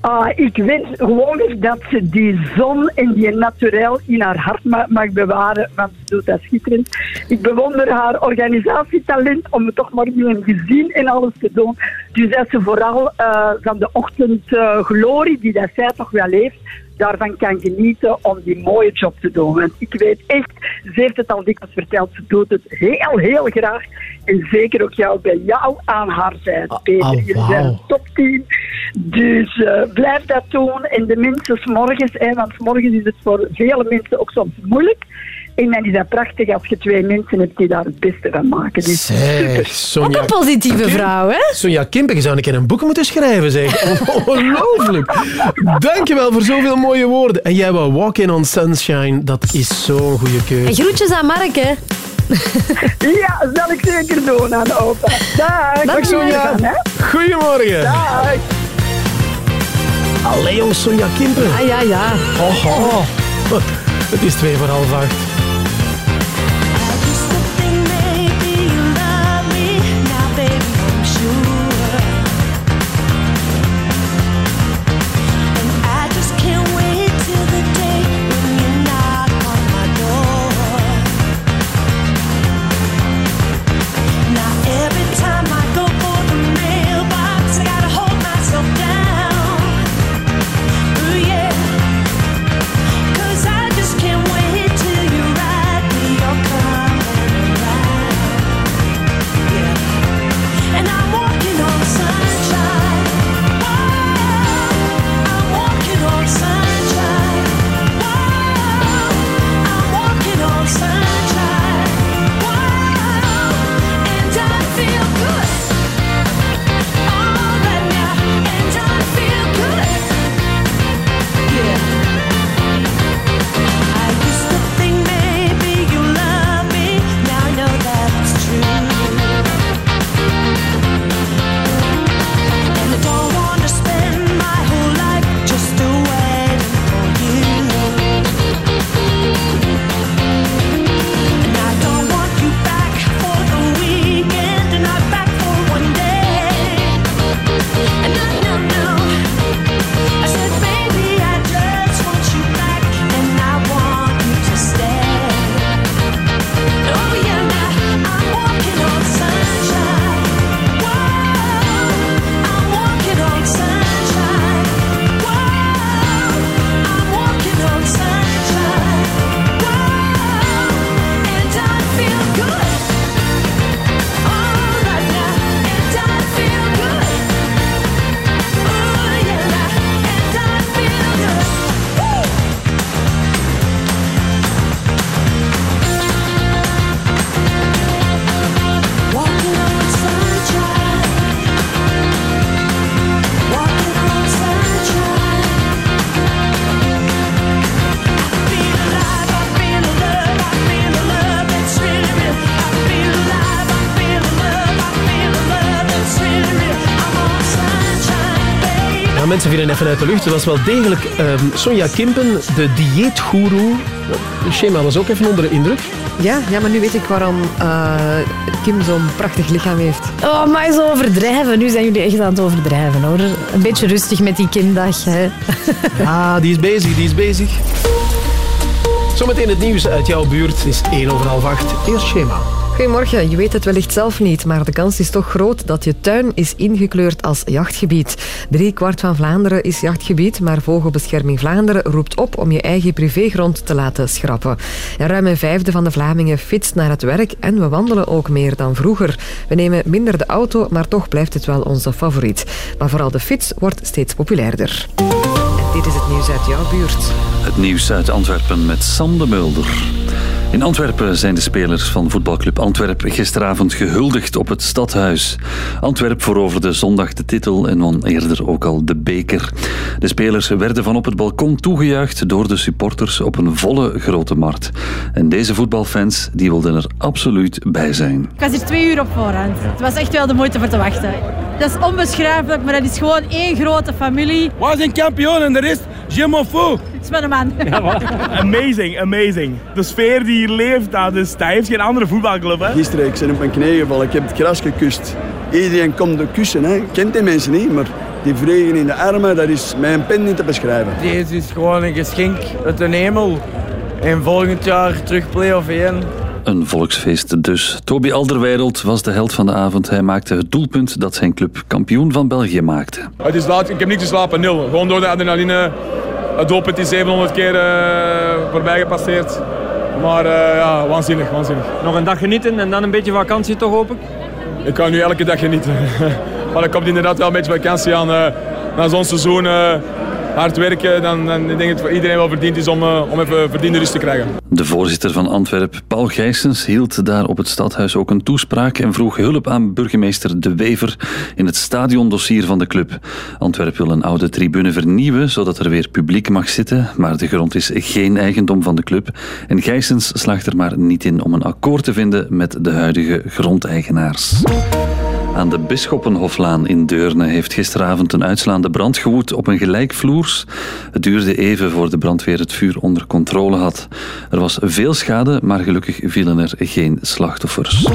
Ah, ik wens gewoon dat ze die zon en die naturel in haar hart ma- mag bewaren, want ze doet dat schitterend. Ik bewonder haar organisatietalent om het toch maar met een gezin en alles te doen. Dus dat ze vooral eh, van de ochtendglorie die dat zij toch wel heeft, daarvan kan genieten om die mooie job te doen. Want ik weet echt, ze heeft het al dikwijls verteld, ze doet het heel, heel graag. En zeker ook jou bij jou aan haar zijde, Peter. ah, Jullie wauw. zijn een topteam. Dus eh, blijf dat doen. En de mensen 's morgens, hè, want 's morgens is het voor vele mensen ook soms moeilijk. En dan is dat prachtig als je twee mensen hebt die daar het beste van maken. Dus Zeg, Sonja... Ook een positieve vrouw, hè? Sonja Kimper, je zou een keer een boek moeten schrijven, zeg. Ongelooflijk. Dankjewel voor zoveel mooie woorden. En jij wou Walk In On Sunshine, dat is zo'n goede En keuze. groetjes aan Mark, hè. ja, dat zal ik zeker doen aan opa. Dag. Dag Sonja. Goedemorgen. Dag. Allee, Sonja Kimper. Ah, ja, ja. Oh, oh. Het is twee voor half acht. Ja, even uit de lucht. Het was wel degelijk ehm, Sonja Kimpen, de dieetgoeroe. Schema was ook even onder de indruk. Ja, ja, maar nu weet ik waarom eh, Kim zo'n prachtig lichaam heeft. Oh, maar zo overdrijven. Nu zijn jullie echt aan het overdrijven, hoor. Een beetje rustig met die kinddag. Hè. Ah, die is bezig, die is bezig. Zometeen het nieuws uit jouw buurt. Het is 1 over half 8. Eerst schema. Goedemorgen, je weet het wellicht zelf niet, maar de kans is toch groot dat je tuin is ingekleurd als jachtgebied. Drie kwart van Vlaanderen is jachtgebied, maar Vogelbescherming Vlaanderen roept op om je eigen privégrond te laten schrappen. En ruim een vijfde van de Vlamingen fietst naar het werk en we wandelen ook meer dan vroeger. We nemen minder de auto, maar toch blijft het wel onze favoriet. Maar vooral de fiets wordt steeds populairder. En dit is het nieuws uit jouw buurt. Het nieuws uit Antwerpen met Sam de Mulder. In Antwerpen zijn de spelers van voetbalclub Antwerp gisteravond gehuldigd op het stadhuis. Antwerp veroverde zondag de titel en won eerder ook al de beker. De spelers werden van op het balkon toegejuicht door de supporters op een volle grote markt. En deze voetbalfans die wilden er absoluut bij zijn. Ik was hier twee uur op voorhand. Het was echt wel de moeite voor te wachten. Dat is onbeschrijfelijk, maar dat is gewoon één grote familie. Wij zijn kampioen en de rest, je m'en fous. Spanneman. amazing, amazing. De sfeer die hier leeft, dat, is, dat heeft geen andere voetbalclub. Hè? Gisteren, ik ben op mijn knieën gevallen, ik heb het gras gekust. Iedereen komt de kussen, hè. Ik ken die mensen niet, maar die vregen in de armen, dat is mijn pen niet te beschrijven. Deze is gewoon een geschenk uit de hemel. En volgend jaar terug play-off 1. Een volksfeest dus. Toby Alderweireld was de held van de avond. Hij maakte het doelpunt dat zijn club kampioen van België maakte. Het is laat, ik heb niks geslapen, nul. Gewoon door de adrenaline. Het doelpunt is 700 keer eh, voorbij gepasseerd. Maar eh, ja, waanzinnig, waanzinnig. Nog een dag genieten en dan een beetje vakantie toch hoop ik? Ik kan nu elke dag genieten. maar er komt inderdaad wel een beetje vakantie aan. eh, na zo'n seizoen eh, hard werken, dan, ik denk ik dat iedereen wel verdiend is om, eh, om even verdiende rust te krijgen. De voorzitter van Antwerp, Paul Gijsens, hield daar op het stadhuis ook een toespraak en vroeg hulp aan burgemeester De Wever in het stadiondossier van de club. Antwerp wil een oude tribune vernieuwen, zodat er weer publiek mag zitten, maar de grond is geen eigendom van de club. En Gijsens slaagt er maar niet in om een akkoord te vinden met de huidige grondeigenaars. Aan de Bisschoppenhoflaan in Deurne heeft gisteravond een uitslaande brand gewoed op een gelijkvloers. Het duurde even voor de brandweer het vuur onder controle had. Er was veel schade, maar gelukkig vielen er geen slachtoffers.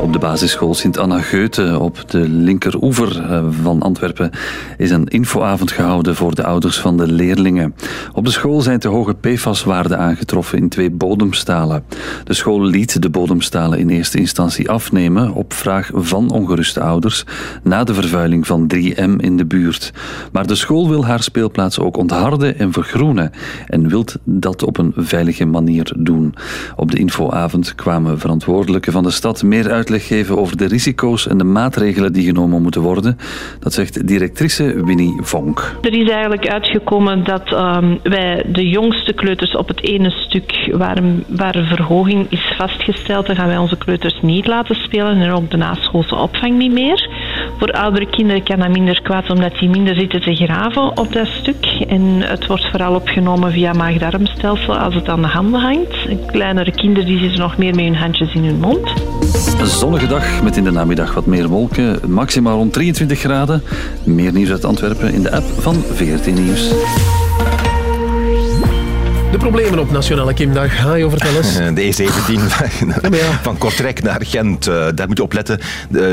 Op de basisschool Sint-Anna Geute op de linkeroever eh, van Antwerpen is een infoavond gehouden voor de ouders van de leerlingen. Op de school zijn te hoge PFAS-waarden aangetroffen in twee bodemstalen. De school liet de bodemstalen in eerste instantie afnemen op vraag van ongeruste ouders na de vervuiling van 3M in de buurt. Maar de school wil haar speelplaats ook ontharden en vergroenen en wil dat op een veilige manier doen. Op de infoavond kwamen verantwoordelijken van de stad meer uitleg geven over de risico's en de maatregelen die genomen moeten worden. Dat zegt directrice Winnie Vonk. Er is eigenlijk uitgekomen dat ehm, wij de jongste kleuters op het ene stuk waar waar een verhoging is vastgesteld, dan gaan wij onze kleuters niet laten spelen en ook de naschoolse opvang niet meer. Voor oudere kinderen kan dat minder kwaad omdat die minder zitten te graven op dat stuk. En het wordt vooral opgenomen via maag-darmstelsel als het aan de handen hangt. Kleinere kinderen die zitten nog meer met hun handjes in hun mond. Zonnige dag met in de namiddag wat meer wolken. Maximaal rond 23 graden. Meer nieuws uit Antwerpen in de app van VRT Nieuws. De problemen op Nationale Kimdag. Ga je vertel eens. De E17 van Kortrijk naar Gent. eh, daar moet je op letten.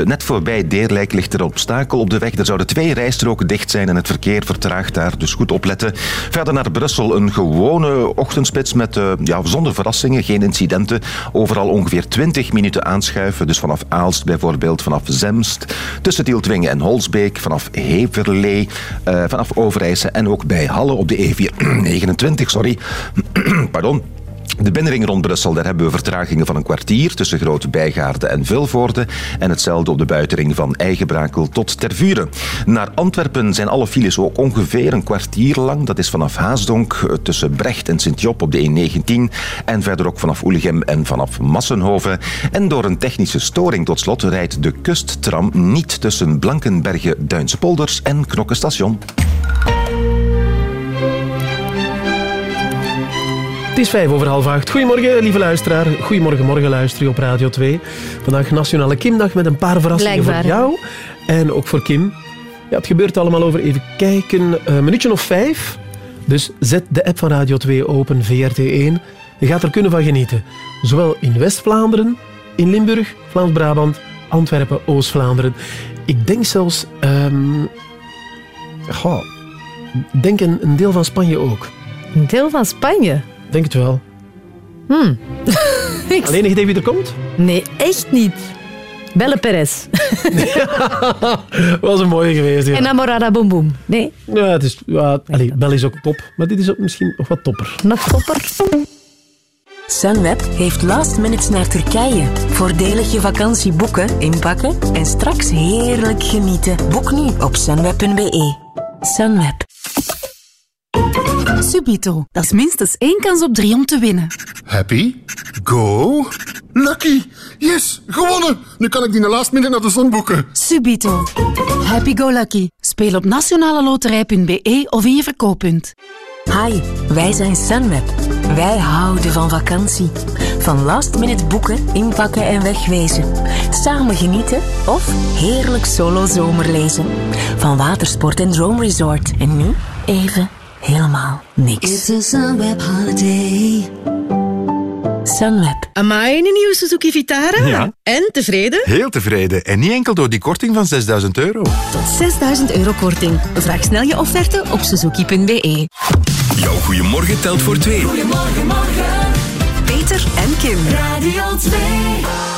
Net voorbij Deerlijk ligt er een obstakel op de weg. Er zouden twee rijstroken dicht zijn en het verkeer vertraagt daar. Dus goed opletten. Verder naar Brussel een gewone ochtendspits met, eh, ja, zonder verrassingen, geen incidenten. Overal ongeveer 20 minuten aanschuiven. Dus vanaf Aalst bijvoorbeeld, vanaf Zemst, tussen Tieltwingen en Holsbeek, vanaf Heverlee, eh, vanaf Overijse en ook bij Halle op de E429, sorry. Pardon. De binnenring rond Brussel, daar hebben we vertragingen van een kwartier tussen Grote Bijgaarden en Vilvoorde. En hetzelfde op de buitenring van Eigenbrakel tot Tervuren. Naar Antwerpen zijn alle files ook ongeveer een kwartier lang. Dat is vanaf Haasdonk eh, tussen Brecht en Sint-Job op de E19. En verder ook vanaf Oelegem en vanaf Massenhoven. En door een technische storing tot slot rijdt de kusttram niet tussen Blankenberge, Duinse Polders en Knokkenstation. Het is vijf over half acht. Goedemorgen, lieve luisteraar. Goedemorgen, morgen luister je op Radio 2. Vandaag Nationale Kimdag met een paar verrassingen Blijkbaar, voor jou. En ook voor Kim. Ja, het gebeurt allemaal over, even kijken, een minuutje of vijf. Dus zet de app van Radio 2 open, VRT1. Je gaat er kunnen van genieten. Zowel in West-Vlaanderen, in Limburg, Vlaams-Brabant, Antwerpen, Oost-Vlaanderen. Ik denk zelfs... ehm goh, denk een, een deel van Spanje ook. Een deel van Spanje? Denk het wel. Hmm. Alleen idee wie er komt? Nee, echt niet. Belle Perez. Was een mooie geweest. Ja. Enamorada Boom Boom. Nee? Ja, het is, ja, allee, Bel is ook top, maar dit is ook misschien nog wat topper. Nog topper? Sunweb heeft last minutes naar Turkije. Voordelig je vakantie boeken, inpakken en straks heerlijk genieten. Boek nu op sunweb.be. Sunweb. Subito. Dat is minstens één kans op drie om te winnen. Happy? Go? Lucky! Yes! Gewonnen! Nu kan ik die last minute naar de zon boeken. Subito. Happy go lucky. Speel op nationaleloterij.be of in je verkooppunt. Hi, wij zijn Sunweb. Wij houden van vakantie. Van last minute boeken, inpakken en wegwezen. Samen genieten of heerlijk solo zomerlezen. Van watersport en droomresort. En nu even helemaal niks. It's a Sunweb holiday. Sunweb. Amai, een nieuwe Suzuki Vitara. Ja. En, tevreden? Heel tevreden. En niet enkel door die korting van 6000 euro. Tot 6000 euro korting. Vraag snel je offerte op suzuki.be. Jouw goeiemorgen telt voor twee. Goedemorgen, morgen. Peter en Kim. Radio 2.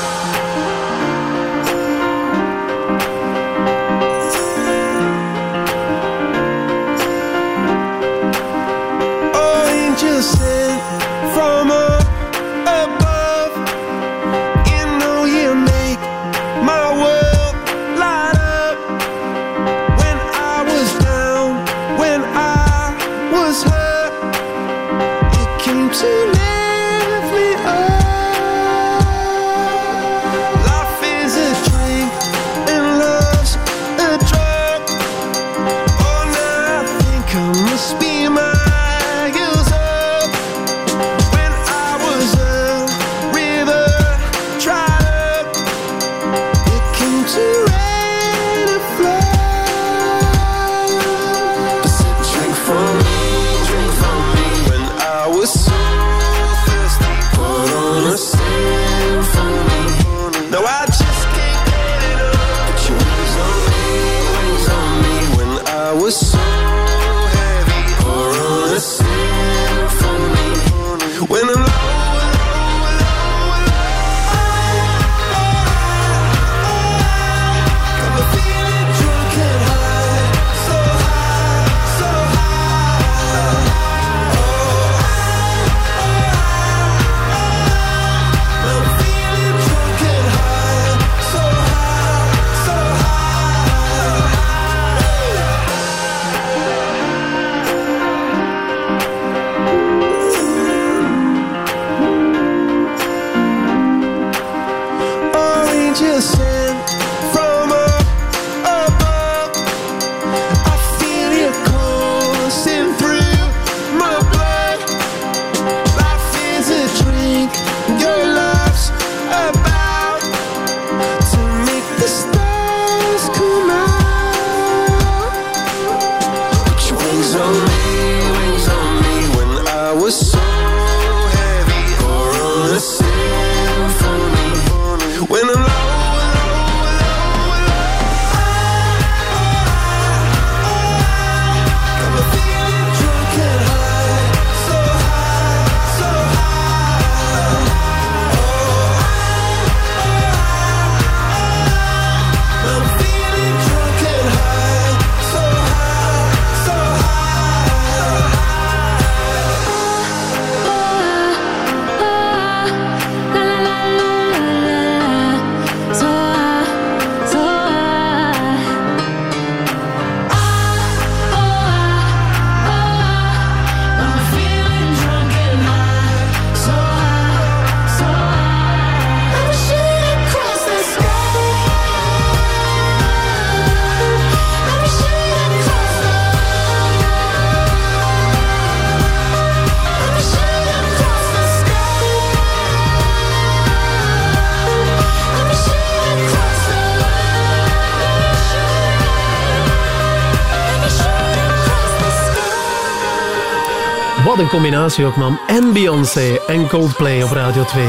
Een combinatie ook, man. En Beyoncé en Coldplay op Radio 2.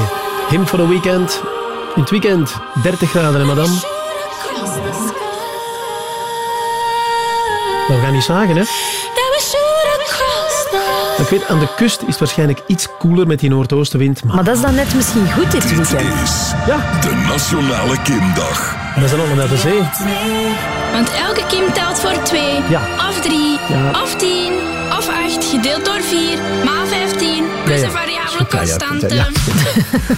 Him for the weekend. In het weekend 30 graden, hè, madame? Maar we gaan niet zagen, hè? Ik weet, aan de kust is het waarschijnlijk iets koeler met die noordoostenwind. Maar, Maar dat is dan net misschien goed dit weekend. Ja. De Nationale Kimdag. we zijn allemaal naar de zee. Want elke kim telt voor 2, Ja. of 3, Ja. of 10, of 8, gedeeld door 4, maal 15, plus Ja, ja. een variabele constante. ja.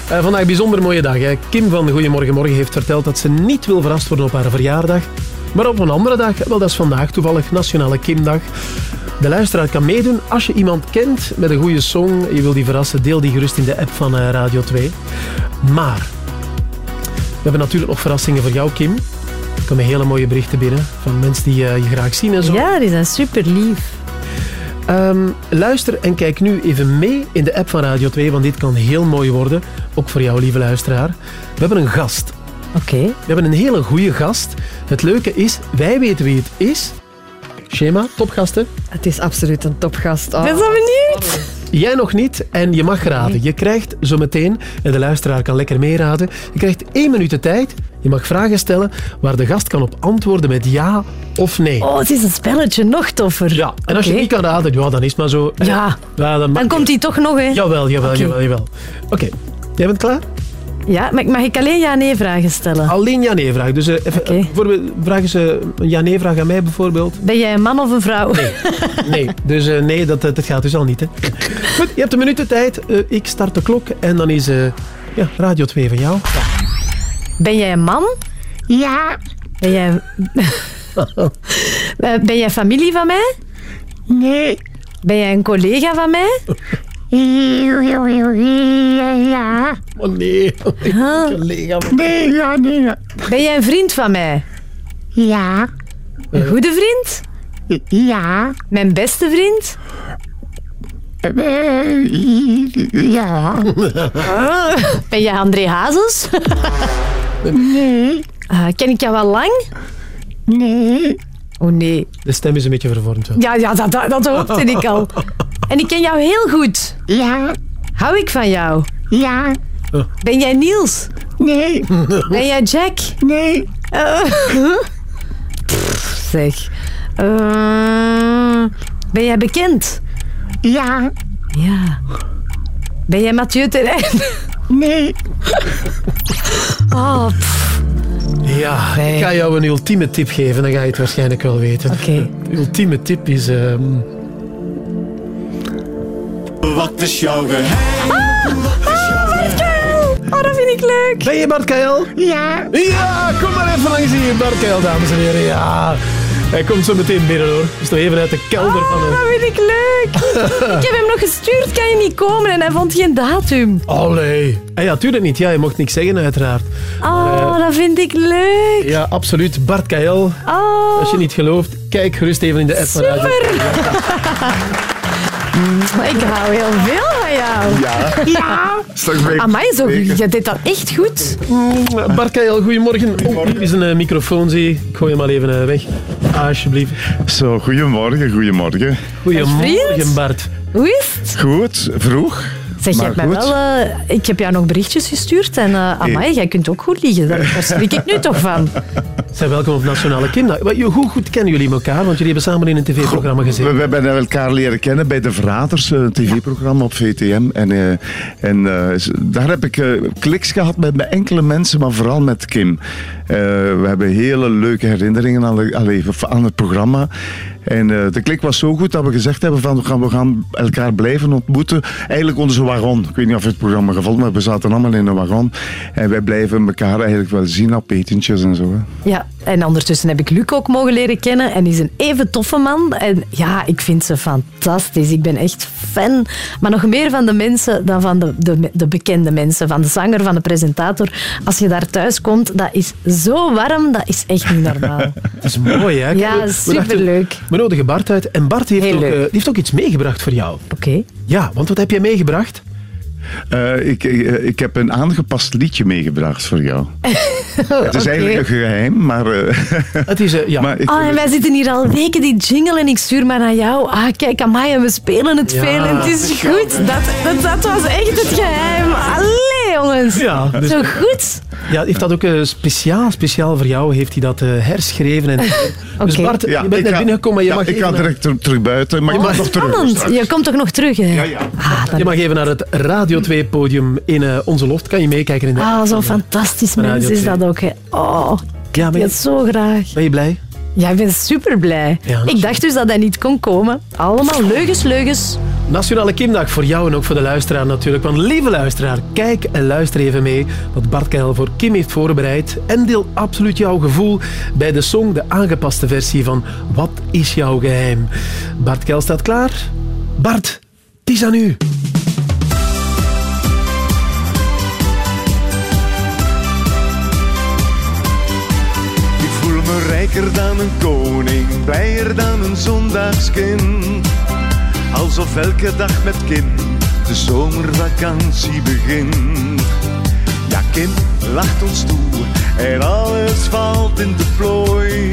Eh, vandaag een bijzonder mooie dag. Hè. Kim van Goedemorgen Morgen heeft verteld dat ze niet wil verrast worden op haar verjaardag. Maar op een andere dag, wel dat is vandaag toevallig Nationale Kimdag. De luisteraar kan meedoen als je iemand kent met een goede song. Je wil die verrassen, deel die gerust in de app van eh, Radio 2. Maar, we hebben natuurlijk nog verrassingen voor jou, Kim. Er komen hele mooie berichten binnen van mensen die eh, je graag zien en zo. Ja, die zijn super lief. Ehm, luister en kijk nu even mee in de app van Radio 2, want dit kan heel mooi worden. Ook voor jou, lieve luisteraar. We hebben een gast. Oké. We hebben een hele goede gast. Het leuke is, wij weten wie het is. Schema, topgasten. Het is absoluut een topgast. Ik ben zo benieuwd. Jij nog niet en je mag raden. Je krijgt zo meteen, en de luisteraar kan lekker meeraden, je krijgt één minuut de tijd. Je mag vragen stellen waar de gast kan op antwoorden met ja of nee. Oh, het is een spelletje, nog toffer. Ja, en als je niet kan raden, ja, dan is het maar zo. Ja. Ja, dan, Dan komt hij toch nog, hè? Jawel, jawel, Oké. jawel, jawel. Oké, jij bent klaar? Ja, maar mag ik alleen ja-nee vragen stellen? Alleen ja-nee vraag. Dus eh, even, eh, bijvoorbeeld, vragen ze een ja-nee vraag aan mij bijvoorbeeld? Ben jij een man of een vrouw? Nee. Nee, dus eh, nee, dat, dat gaat dus al niet. Hè. Goed, je hebt een minuut de tijd. Ik start de klok en dan is ja, Radio 2 van jou. Ben jij een man? Ja. Ben jij... Eh, ben jij familie van mij? Nee. Ben jij een collega van mij? Ja. Oh nee, collega. Nee, ja, nee. Ben jij een vriend van mij? Ja. Een goede vriend? Ja. Mijn beste vriend? Ja. Ah, ben jij André Hazes? Nee. ken ik jou al lang? Nee. Oh nee. De stem is een beetje vervormd. Wel. Ja, ja dat, dat, dat hoopte ik al. En ik ken jou heel goed. Ja. Hou ik van jou? Ja. Ben jij Niels? Nee. Ben jij Jack? Nee. zeg. Eh, ben jij bekend? Ja. Ja. Ben jij Mathieu Terrein? Nee. Oh, pff. Ja, ik ga jou een ultieme tip geven, dan ga je het waarschijnlijk wel weten. Oké. De ultieme tip is... ehm, Wat is jouw geheim? Oh, dat vind ik leuk. Ben je Bart Kael? Ja. Ja, kom maar even langs hier, Bart Kael, dames en heren. Ja, hij komt zo meteen binnen hoor. Is toch even uit de kelder van Oh, de... dat vind ik leuk. ik heb hem nog gestuurd, kan je niet komen? En hij vond geen datum. Allee. Ah, ja, tuurlijk niet. Ja, je mocht niks zeggen uiteraard. Oh, dat vind ik leuk. Ja, absoluut. Bart Kael. Oh. Als je niet gelooft, kijk gerust even in de app van Radio. Ik hou heel veel van jou. Ja. Ja. Amai, zo, je deed dat echt goed. Mm, Bart Kael, goedemorgen. Oh, hier is een eh, microfoon, zie ik. Ik gooi hem al even eh, weg. Alsjeblieft. Zo, goedemorgen, goedemorgen. Goedemorgen, Bart. Hoe is het? Goed, vroeg. Zeg, hebt mij goed. wel, eh, ik heb jou nog berichtjes gestuurd en uh, amai, jij kunt ook goed liegen. Daar, daar schrik ik nu toch van. Zijn welkom op Nationale Kimdag. Maar Hoe goed kennen jullie elkaar? Want jullie hebben samen in een tv-programma gezeten. we hebben elkaar leren kennen bij De Verraders, een tv-programma op VTM. En, eh, en eh, daar heb ik eh, kliks gehad met, met enkele mensen, maar vooral met Kim. Eh, we hebben hele leuke herinneringen aan, de- aan het programma. En eh, de klik was zo goed dat we gezegd hebben van we gaan, we gaan elkaar blijven ontmoeten. Eigenlijk onze wagon. Ik weet niet of het programma gevolgd maar we zaten allemaal in een wagon. En wij blijven elkaar eigenlijk wel zien op etentjes en zo. Hè. Ja, en ondertussen heb ik Luc ook mogen leren kennen en is een even toffe man. En ja, ik vind ze fantastisch. Ik ben echt fan. Maar nog meer van de mensen dan van de, de, de bekende mensen. Van de zanger, van de presentator. Als je daar thuis komt, dat is zo warm, dat is echt niet normaal. Dat is mooi, hè? Ja, superleuk. We nodigen Bart uit. En Bart heeft, ook, die heeft ook iets meegebracht voor jou. Oké. Ja, want wat heb jij meegebracht? Eh, ik, ik, ik heb een aangepast liedje meegebracht voor jou. Het is eigenlijk een geheim, maar... eh, Het is, eh, ja. maar ik- Ah, en wij zitten hier al weken die jingle en ik stuur maar naar jou. Ah, kijk, amai, en we spelen het Ja, veel en het is goed. Dat, dat, dat was echt het geheim. Allee, jongens. Ja, dus- Zo goed. Ja, heeft dat ook eh, speciaal, speciaal voor jou, heeft hij dat eh, herschreven. En, Dus Oké. Bart, Ja, je bent naar ga- binnen gekomen, maar je ja, mag ik ga naar- direct ter- terug buiten, maar je Oh, mag nog terug. spannend. straks. Je komt toch nog terug, hè? Ja, ja. Ah, dan... Je mag even naar het Radio 2-podium in eh, onze loft. Kan je meekijken in de... ah zo'n fantastisch Radio mens is 2. dat ook. Hè. Oh, Ja, ik ben je, ben zo graag. ben je blij? Ja, ik ben super blij. Ja, dat ik dacht dus dat hij niet kon komen. Allemaal leugens, leugens. Nationale Kimdag voor jou en ook voor de luisteraar natuurlijk. Want lieve luisteraar, kijk en luister even mee wat Bart Keil voor Kim heeft voorbereid. En deel absoluut jouw gevoel bij de song, de aangepaste versie van Wat is jouw geheim? Bart Keil staat klaar. Bart, het is aan u. rijker dan een koning, blijer dan een zondagskind. Alsof elke dag met Kim de zomervakantie begint. Ja, Kim lacht ons toe en alles valt in de plooi.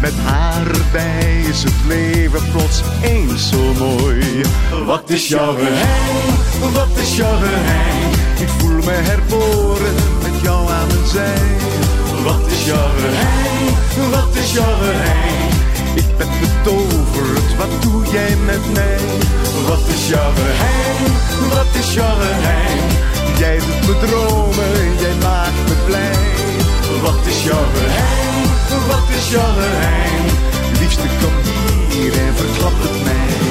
Met haar erbij is het leven plots eens zo mooi. Wat is jouw geheim? Wat is jouw geheim? Ik voel me herboren met jou aan mijn zij. Wat is jouw geheim? Wat is jouw geheim? Ik ben betoverd, wat doe jij met mij? Wat is jouw geheim? Wat is jouw geheim? Jij doet me dromen, jij maakt me blij. Wat is jouw geheim? Wat is jouw geheim? Liefste kom hier en verklap het mij.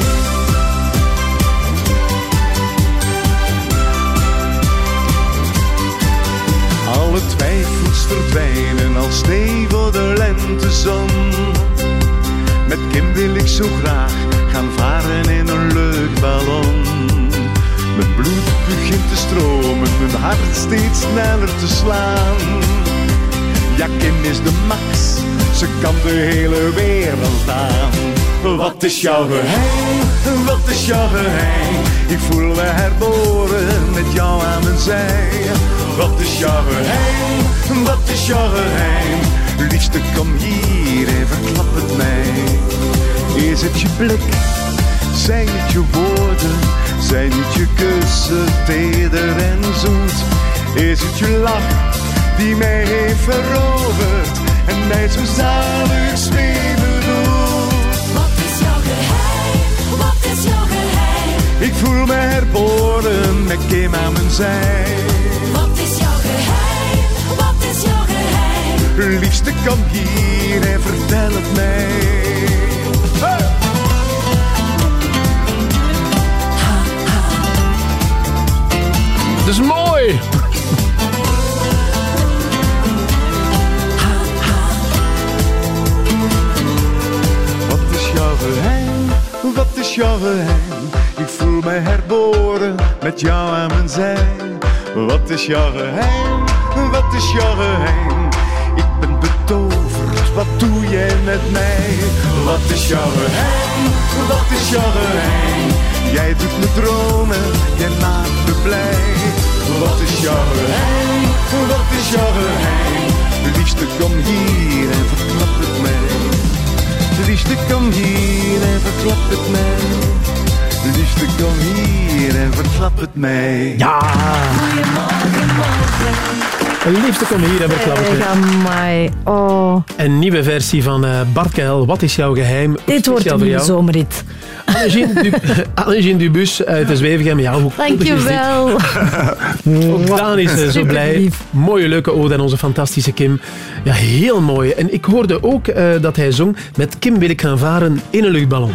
Alle twijfels verdwijnen als sneeuw voor de lentezon. Met Kim wil ik zo graag gaan varen in een leuk ballon. Mijn bloed begint te stromen, mijn hart steeds sneller te slaan. Ja, Kim is de max, ze kan de hele wereld aan. Wat is jouw geheim? Wat is jouw geheim? Ik voel me herboren met jou aan mijn zij. Wat is jouw geheim? Wat is jouw geheim? Liefste, kom hier en verklap het mij. Is het je blik? Zijn het je woorden? Zijn het je kussen, teder en zoet? Is het je lach die mij heeft veroverd en mij zo zalig zweven doet? Wat is jouw geheim? Wat is jouw geheim? Ik voel me herboren met Kim aan mijn zij. Liefste, kom hier en vertel het mij. Hey! Dat is mooi! Wat is jouw geheim? Wat is jouw geheim? Ik voel me herboren met jou aan mijn zij. Wat is jouw geheim? Wat is jouw geheim? Wat is jouw geheim? Wat is jouw geheim? Jij doet me dromen, jij maakt me blij. Wat is jouw geheim? Wat is jouw geheim? Liefste, kom hier en verklap het mij. Liefste, kom hier en verklap het mij. Liefste, kom hier en verklap het mij. Ja! Liefste, kom hier en verklap het. Zeg, amai. Oh, Een nieuwe versie van eh, Bart Keil. Wat is jouw geheim? Dit wordt een zomerrit. Annegien Dubus uit de Zwevegem. Ja, hoe cool is dit? Dankjewel. Ook Daan is eh, zo blij. Mooie, leuke ode aan onze fantastische Kim. Ja, heel mooi. En ik hoorde ook eh, dat hij zong met Kim wil ik gaan varen in een luchtballon.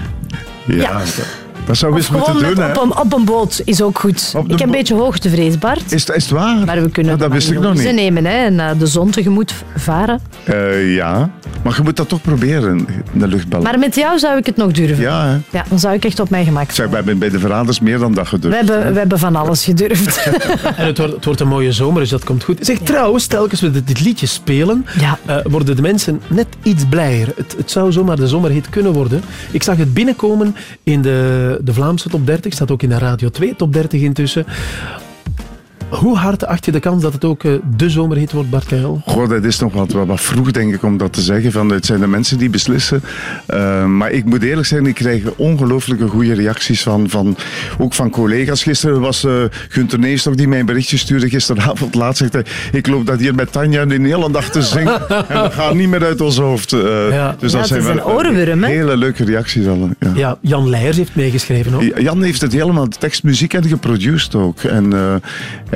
Ja, dat zou eens moeten Gewoon doen, hè. op, een, op een boot is ook goed. Ik heb een beetje hoogtevrees, Bart. Is, is het waar? Maar we kunnen dat wist ik nog Ze niet. nemen hè, en naar de zon tegemoet varen. Eh, ja, maar je moet dat toch proberen, de luchtballon. Maar met jou zou ik het nog durven. Ja, hè. Ja, dan zou ik echt op mijn gemak Zeg, we hebben bij de verraders meer dan dat We gedurfd. hebben, we hebben van alles gedurfd. En het wordt, het wordt een mooie zomer, dus dat komt goed. Zeg, trouwens, telkens we dit, dit liedje spelen, Ja. eh, worden de mensen net iets blijer. Het, het zou zomaar de zomerhit kunnen worden. Ik zag het binnenkomen in de de Vlaamse top 30, staat ook in de Radio 2 top 30 intussen. Hoe hard acht je de kans dat het ook eh, de zomerhit wordt, Bart Keil? Goh, dat is nog wat, wat, wat vroeg, denk ik, om dat te zeggen. Van, het zijn de mensen die beslissen. Uh, maar ik moet eerlijk zijn, ik krijg ongelooflijke goede reacties van, van, ook van collega's. Gisteren was uh, Gunther Neestok die mij een berichtje stuurde. Gisteravond laat zegt hij, ik loop dat hier met Tanja de hele dag te zingen. en dat gaat niet meer uit ons hoofd. Uh, Ja. Dus Ja, dat zijn een wel hele leuke reacties. Al, ja. Ja, Jan Leijers heeft meegeschreven ook. Jan heeft het helemaal, de tekst, muziek en geproduced ook. En, eh,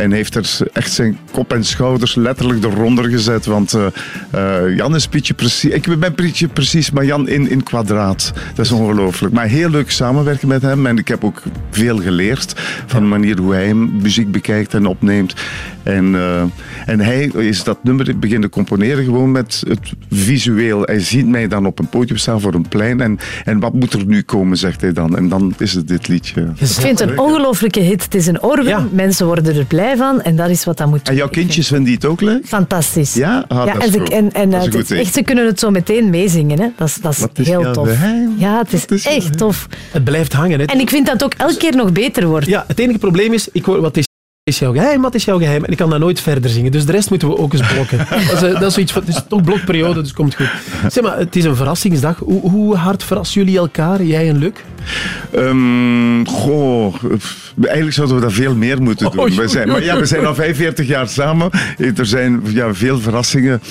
en heeft er echt zijn kop en schouders letterlijk eronder gezet. Want eh, eh, Jan is Pietje precies, ik ben Pietje precies, maar Jan in, in kwadraat. Dat is ongelooflijk. Maar heel leuk samenwerken met hem. En ik heb ook veel geleerd van de manier hoe hij muziek bekijkt en opneemt. En, eh, en hij is dat nummer beginnen componeren gewoon met het visueel. Hij ziet mij dan op een podium staan voor een plein. En, en wat moet er nu komen, zegt hij dan. En dan is het dit liedje. Ik vind het een ongelooflijke hit. Het is een oorworm. Mensen worden er blij van en dat is wat dat moet. En jouw kindjes vinden die het ook leuk? Fantastisch. Ja? Ah, ja, dat en is ze, goed. en, en Dat is eh, het is echt, ze kunnen het zo meteen meezingen. Hè. Dat is, dat is is heel tof. geheim? Ja, het is, echt tof. Het blijft hangen. Hè. En ik vind dat het ook elke keer nog beter wordt. Ja, het enige probleem is, ik hoor wat is, is jouw geheim, wat is jouw geheim? En ik kan dat nooit verder zingen. Dus de rest moeten we ook eens blokken. dat, is, eh, dat is zoiets van, het is toch blokperiode, dus komt goed. Zeg maar, het is een verrassingsdag. Hoe, hoe hard verrassen jullie elkaar, jij en Luc? Ehm, goh, eigenlijk zouden we dat veel meer moeten doen. Oh, we zijn, maar ja, we zijn al 45 jaar samen. Er zijn ja, veel verrassingen.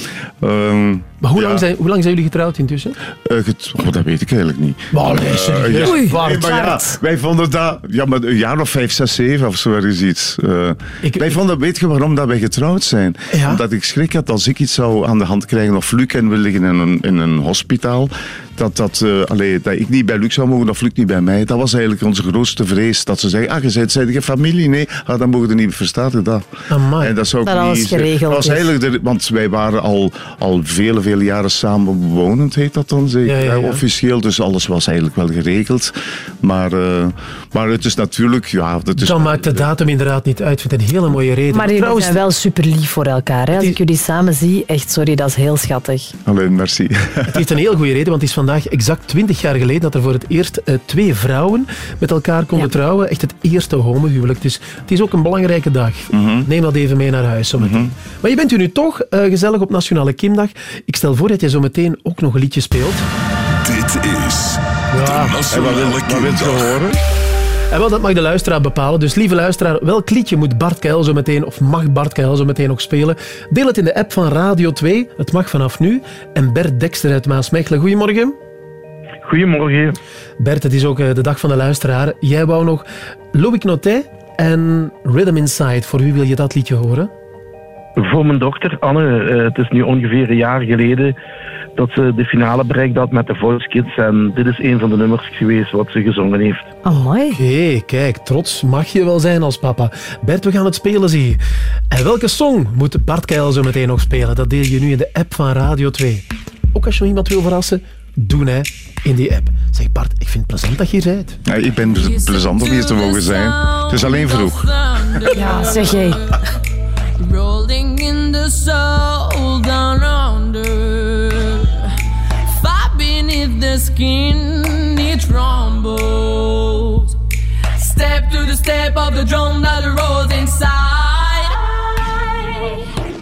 Ehm, Maar hoe, ja, lang zijn, hoe lang zijn jullie getrouwd intussen? eh, get- oh, dat weet ik eigenlijk niet. Maar nee, Eh, serieus. ja. Oei, Nee, Bart. maar ja, Bart. wij vonden dat ja, maar een jaar of vijf, zes, zeven of zo ergens iets. Eh, wij vonden, weet je waarom dat wij getrouwd zijn? Ja. Omdat ik schrik had als ik iets zou aan de hand krijgen of Luc en we liggen in een, in een hospitaal. Dat, dat, eh, allee, dat ik niet bij Luc zou mogen of Luc niet bij mij. Dat was eigenlijk onze grootste vrees. Dat ze zeggen, ah, je bent, zijn familie? Nee, ah, dan mogen we niet. Verstaat je dat? Amai. En dat zou ik Dat niet geregeld Dat was eigenlijk de- want wij waren al, al vele, vele jaren samen wonend, heet dat dan zeker? Ja, ja, ja. hè, Officieel, dus alles was eigenlijk wel geregeld. Maar, eh, maar het is natuurlijk, ja, dat is Dan maakt de datum inderdaad niet uit. Ik vind het een hele mooie reden. Maar jullie zijn wel super lief voor elkaar. Hè? Als ik jullie samen zie, echt sorry, dat is heel schattig. Alleen, merci. Het heeft een heel goede reden, want het is vandaag exact 20 jaar geleden dat er voor het eerst eh, twee vrouwen met elkaar konden trouwen. Echt het eerste homohuwelijk. Dus het is ook een belangrijke dag. Neem dat even mee naar huis zometeen. Maar je bent u nu toch eh, gezellig op Nationale Kimdag. Ik stel voor dat je zo meteen ook nog een liedje speelt. Dit is de En Nationale wat wil je Kimdag. horen? En wel, dat mag de luisteraar bepalen. Dus lieve luisteraar, welk liedje moet Bart Keil zo meteen, of mag Bart Keil zo meteen nog spelen? Deel het in de app van Radio 2. Het mag vanaf nu. En Bert Dekster uit Maasmechelen, goedemorgen. Goedemorgen. Bert, het is ook eh, de dag van de luisteraar. Jij wou nog Loïc Notet en Rhythm Inside. Voor wie wil je dat liedje horen? Voor mijn dochter Anne, eh, het is nu ongeveer een jaar geleden dat ze de finale bereikt had met de Voice Kids. En dit is een van de nummers geweest wat ze gezongen heeft. Amai. Oké, kijk, trots mag je wel zijn als papa. Bert, we gaan het spelen, zie je. En welke song moet Bart Keil zo meteen nog spelen? Dat deel je nu in de app van Radio 2. Ook als je nog iemand wil verrassen, doen hè, in die app. Zeg Bart, ik vind het plezant dat je hier bent. Ja, ik ben ple- plezant om hier te mogen zijn. Het is alleen vroeg. Ja, zeg jij. Rolling in the soul down under. The skin, it rumbles. Step to the step of the drum that rolls inside.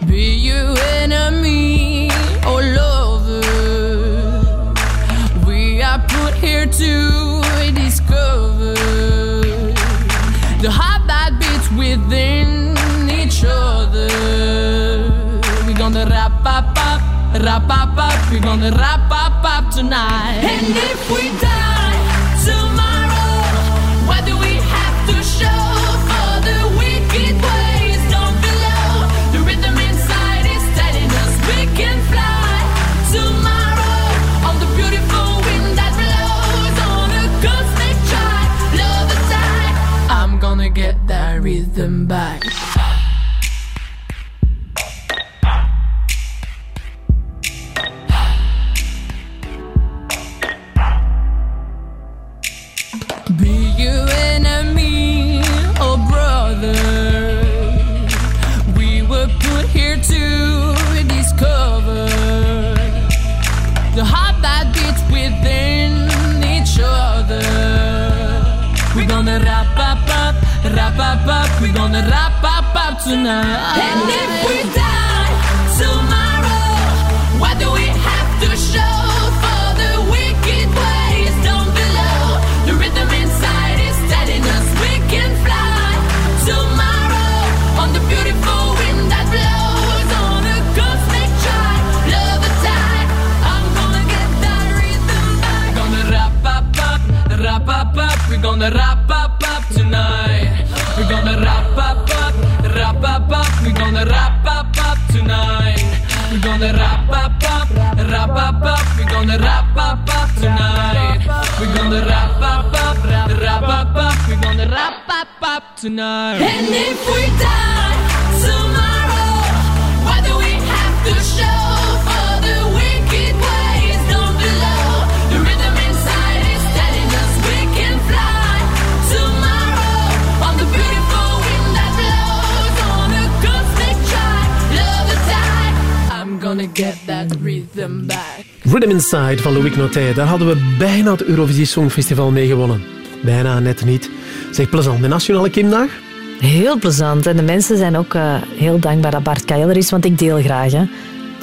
Be you enemy or lover. We are put here to discover the heart wrap up, up. We're gonna wrap up, up tonight. And if we die tomorrow, what do we have to show for the wicked ways down below? The rhythm inside is telling us we can fly tomorrow on the beautiful wind that blows on a cosmic chart. Love the tide. I'm gonna get that rhythm back. to discover the heart that beats within each other. We're gonna wrap up, up, wrap up, up. We're gonna wrap up, up tonight. And if we die. Wrap up up. We're gonna wrap up up tonight. We're gonna wrap up up, wrap up up. We're gonna wrap up up tonight. And if we die tomorrow, what do we have to show get that rhythm back. Rhythm Inside van Loïc Notet. Daar hadden we bijna het Eurovisie Songfestival mee gewonnen. Bijna, net niet. Zeg, plezant. De Nationale Kimdag? Heel plezant. En de mensen zijn ook eh, heel dankbaar dat Bart Kael er is, want ik deel graag. Hè.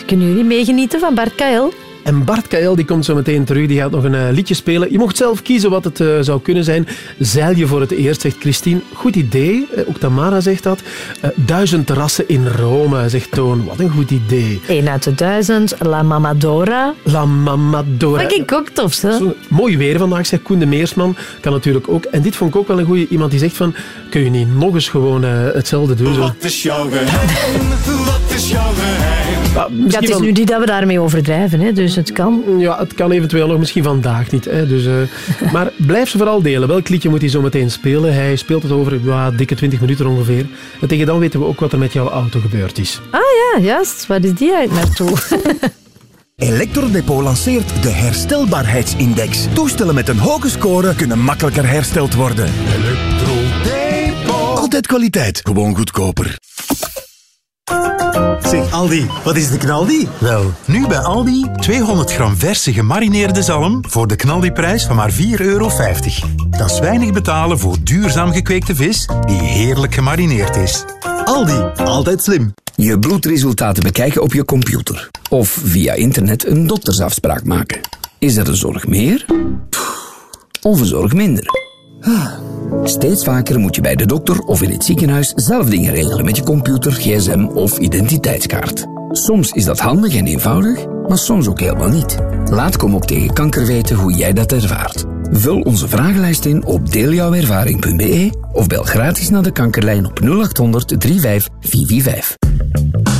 Kunnen jullie meegenieten van Bart Kael? En Bart Kael die komt zo meteen terug. Die gaat nog een eh, liedje spelen. Je mocht zelf kiezen wat het eh, zou kunnen zijn. Zeil je voor het eerst, zegt Christine. Goed idee. Eh, ook Tamara zegt dat. Eh, duizend terrassen in Rome, zegt Toon. Wat een goed idee. Eén uit de duizend, La Mamadora. La Mamadora. Vond ik ook tof, hè? Zo, mooi weer vandaag, zegt Koen de Meersman. Kan natuurlijk ook. En dit vond ik ook wel een goeie. Iemand die zegt van, kun je niet nog eens gewoon hetzelfde doen? Zo. Wat is jouw geheim? Wat is jouw geheim? Ja, Ja, het is van- nu niet dat we daarmee overdrijven, hè, dus het kan. Ja, het kan eventueel nog, misschien vandaag niet. Hè, dus, eh, maar blijf ze vooral delen. Welk liedje moet hij zo meteen spelen? Hij speelt het over ja, dikke 20 minuten ongeveer. En tegen dan weten we ook wat er met jouw auto gebeurd is. Ah ja, juist. Waar is die uit naartoe? Electrodepot lanceert de herstelbaarheidsindex. Toestellen met een hoge score kunnen makkelijker hersteld worden. Electrodepot. Altijd kwaliteit, gewoon goedkoper. Zeg Aldi, wat is de knaldi? Wel, nu bij Aldi 200 gram verse gemarineerde zalm voor de knaldiprijs van maar 4,50 euro. Dat is weinig betalen voor duurzaam gekweekte vis die heerlijk gemarineerd is. Aldi, altijd slim. Je bloedresultaten bekijken op je computer. Of via internet een doktersafspraak maken. Is dat een zorg meer? Of een zorg minder? Steeds vaker moet je bij de dokter of in het ziekenhuis zelf dingen regelen met je computer, gsm of identiteitskaart. Soms is dat handig en eenvoudig, maar soms ook helemaal niet. Laat Kom op tegen kanker weten hoe jij dat ervaart. Vul onze vragenlijst in op deeljouwervaring.be of bel gratis naar de kankerlijn op 0800 35445.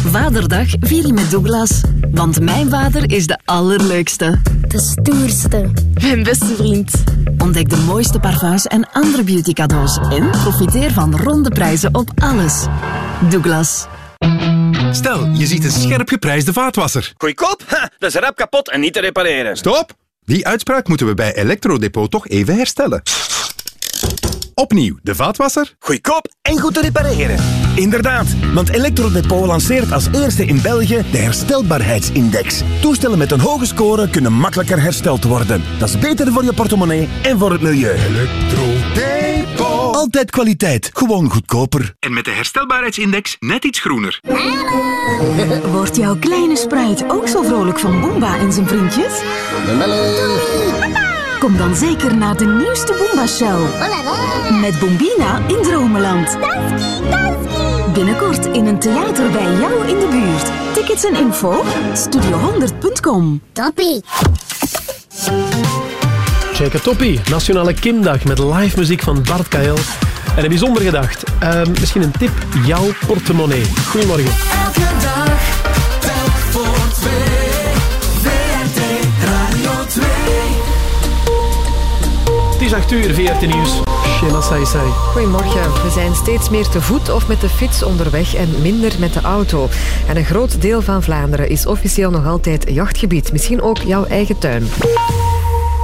Vaderdag vier je met Douglas. Want mijn vader is de allerleukste. De stoerste. Mijn beste vriend. Ontdek de mooiste parfums en andere beauty cadeaus. En profiteer van ronde prijzen op alles. Douglas. Stel, je ziet een scherp geprijsde vaatwasser. Goedkoop? Ha, dat is rap kapot en niet te repareren. Stop! Die uitspraak moeten we bij Electrodepot toch even herstellen. Opnieuw, de vaatwasser. Goedkoop en goed te repareren. Inderdaad, want Electrodepot lanceert als eerste in België de herstelbaarheidsindex. Toestellen met een hoge score kunnen makkelijker hersteld worden. Dat is beter voor je portemonnee en voor het milieu. Electrodepot. Altijd kwaliteit, gewoon goedkoper. En met de herstelbaarheidsindex net iets groener. Wordt jouw kleine spruit ook zo vrolijk van Boomba en zijn vriendjes? Kom dan zeker naar de nieuwste Boomba Show. Met Bombina in Dromeland. Binnenkort in een theater bij jou in de buurt. Tickets en info studio100.com. Toppie. Check het toppie. Nationale Kimdag met live muziek van Bart Kael. En een bijzonder gedacht. Eh, misschien een tip. Jouw portemonnee. Goedemorgen. Elke dag, telk voor twee. VRT Radio 2. Het is 8 uur, VRT Nieuws. Goedemorgen. We zijn steeds meer te voet of met de fiets onderweg en minder met de auto. En een groot deel van Vlaanderen is officieel nog altijd jachtgebied. Misschien ook jouw eigen tuin.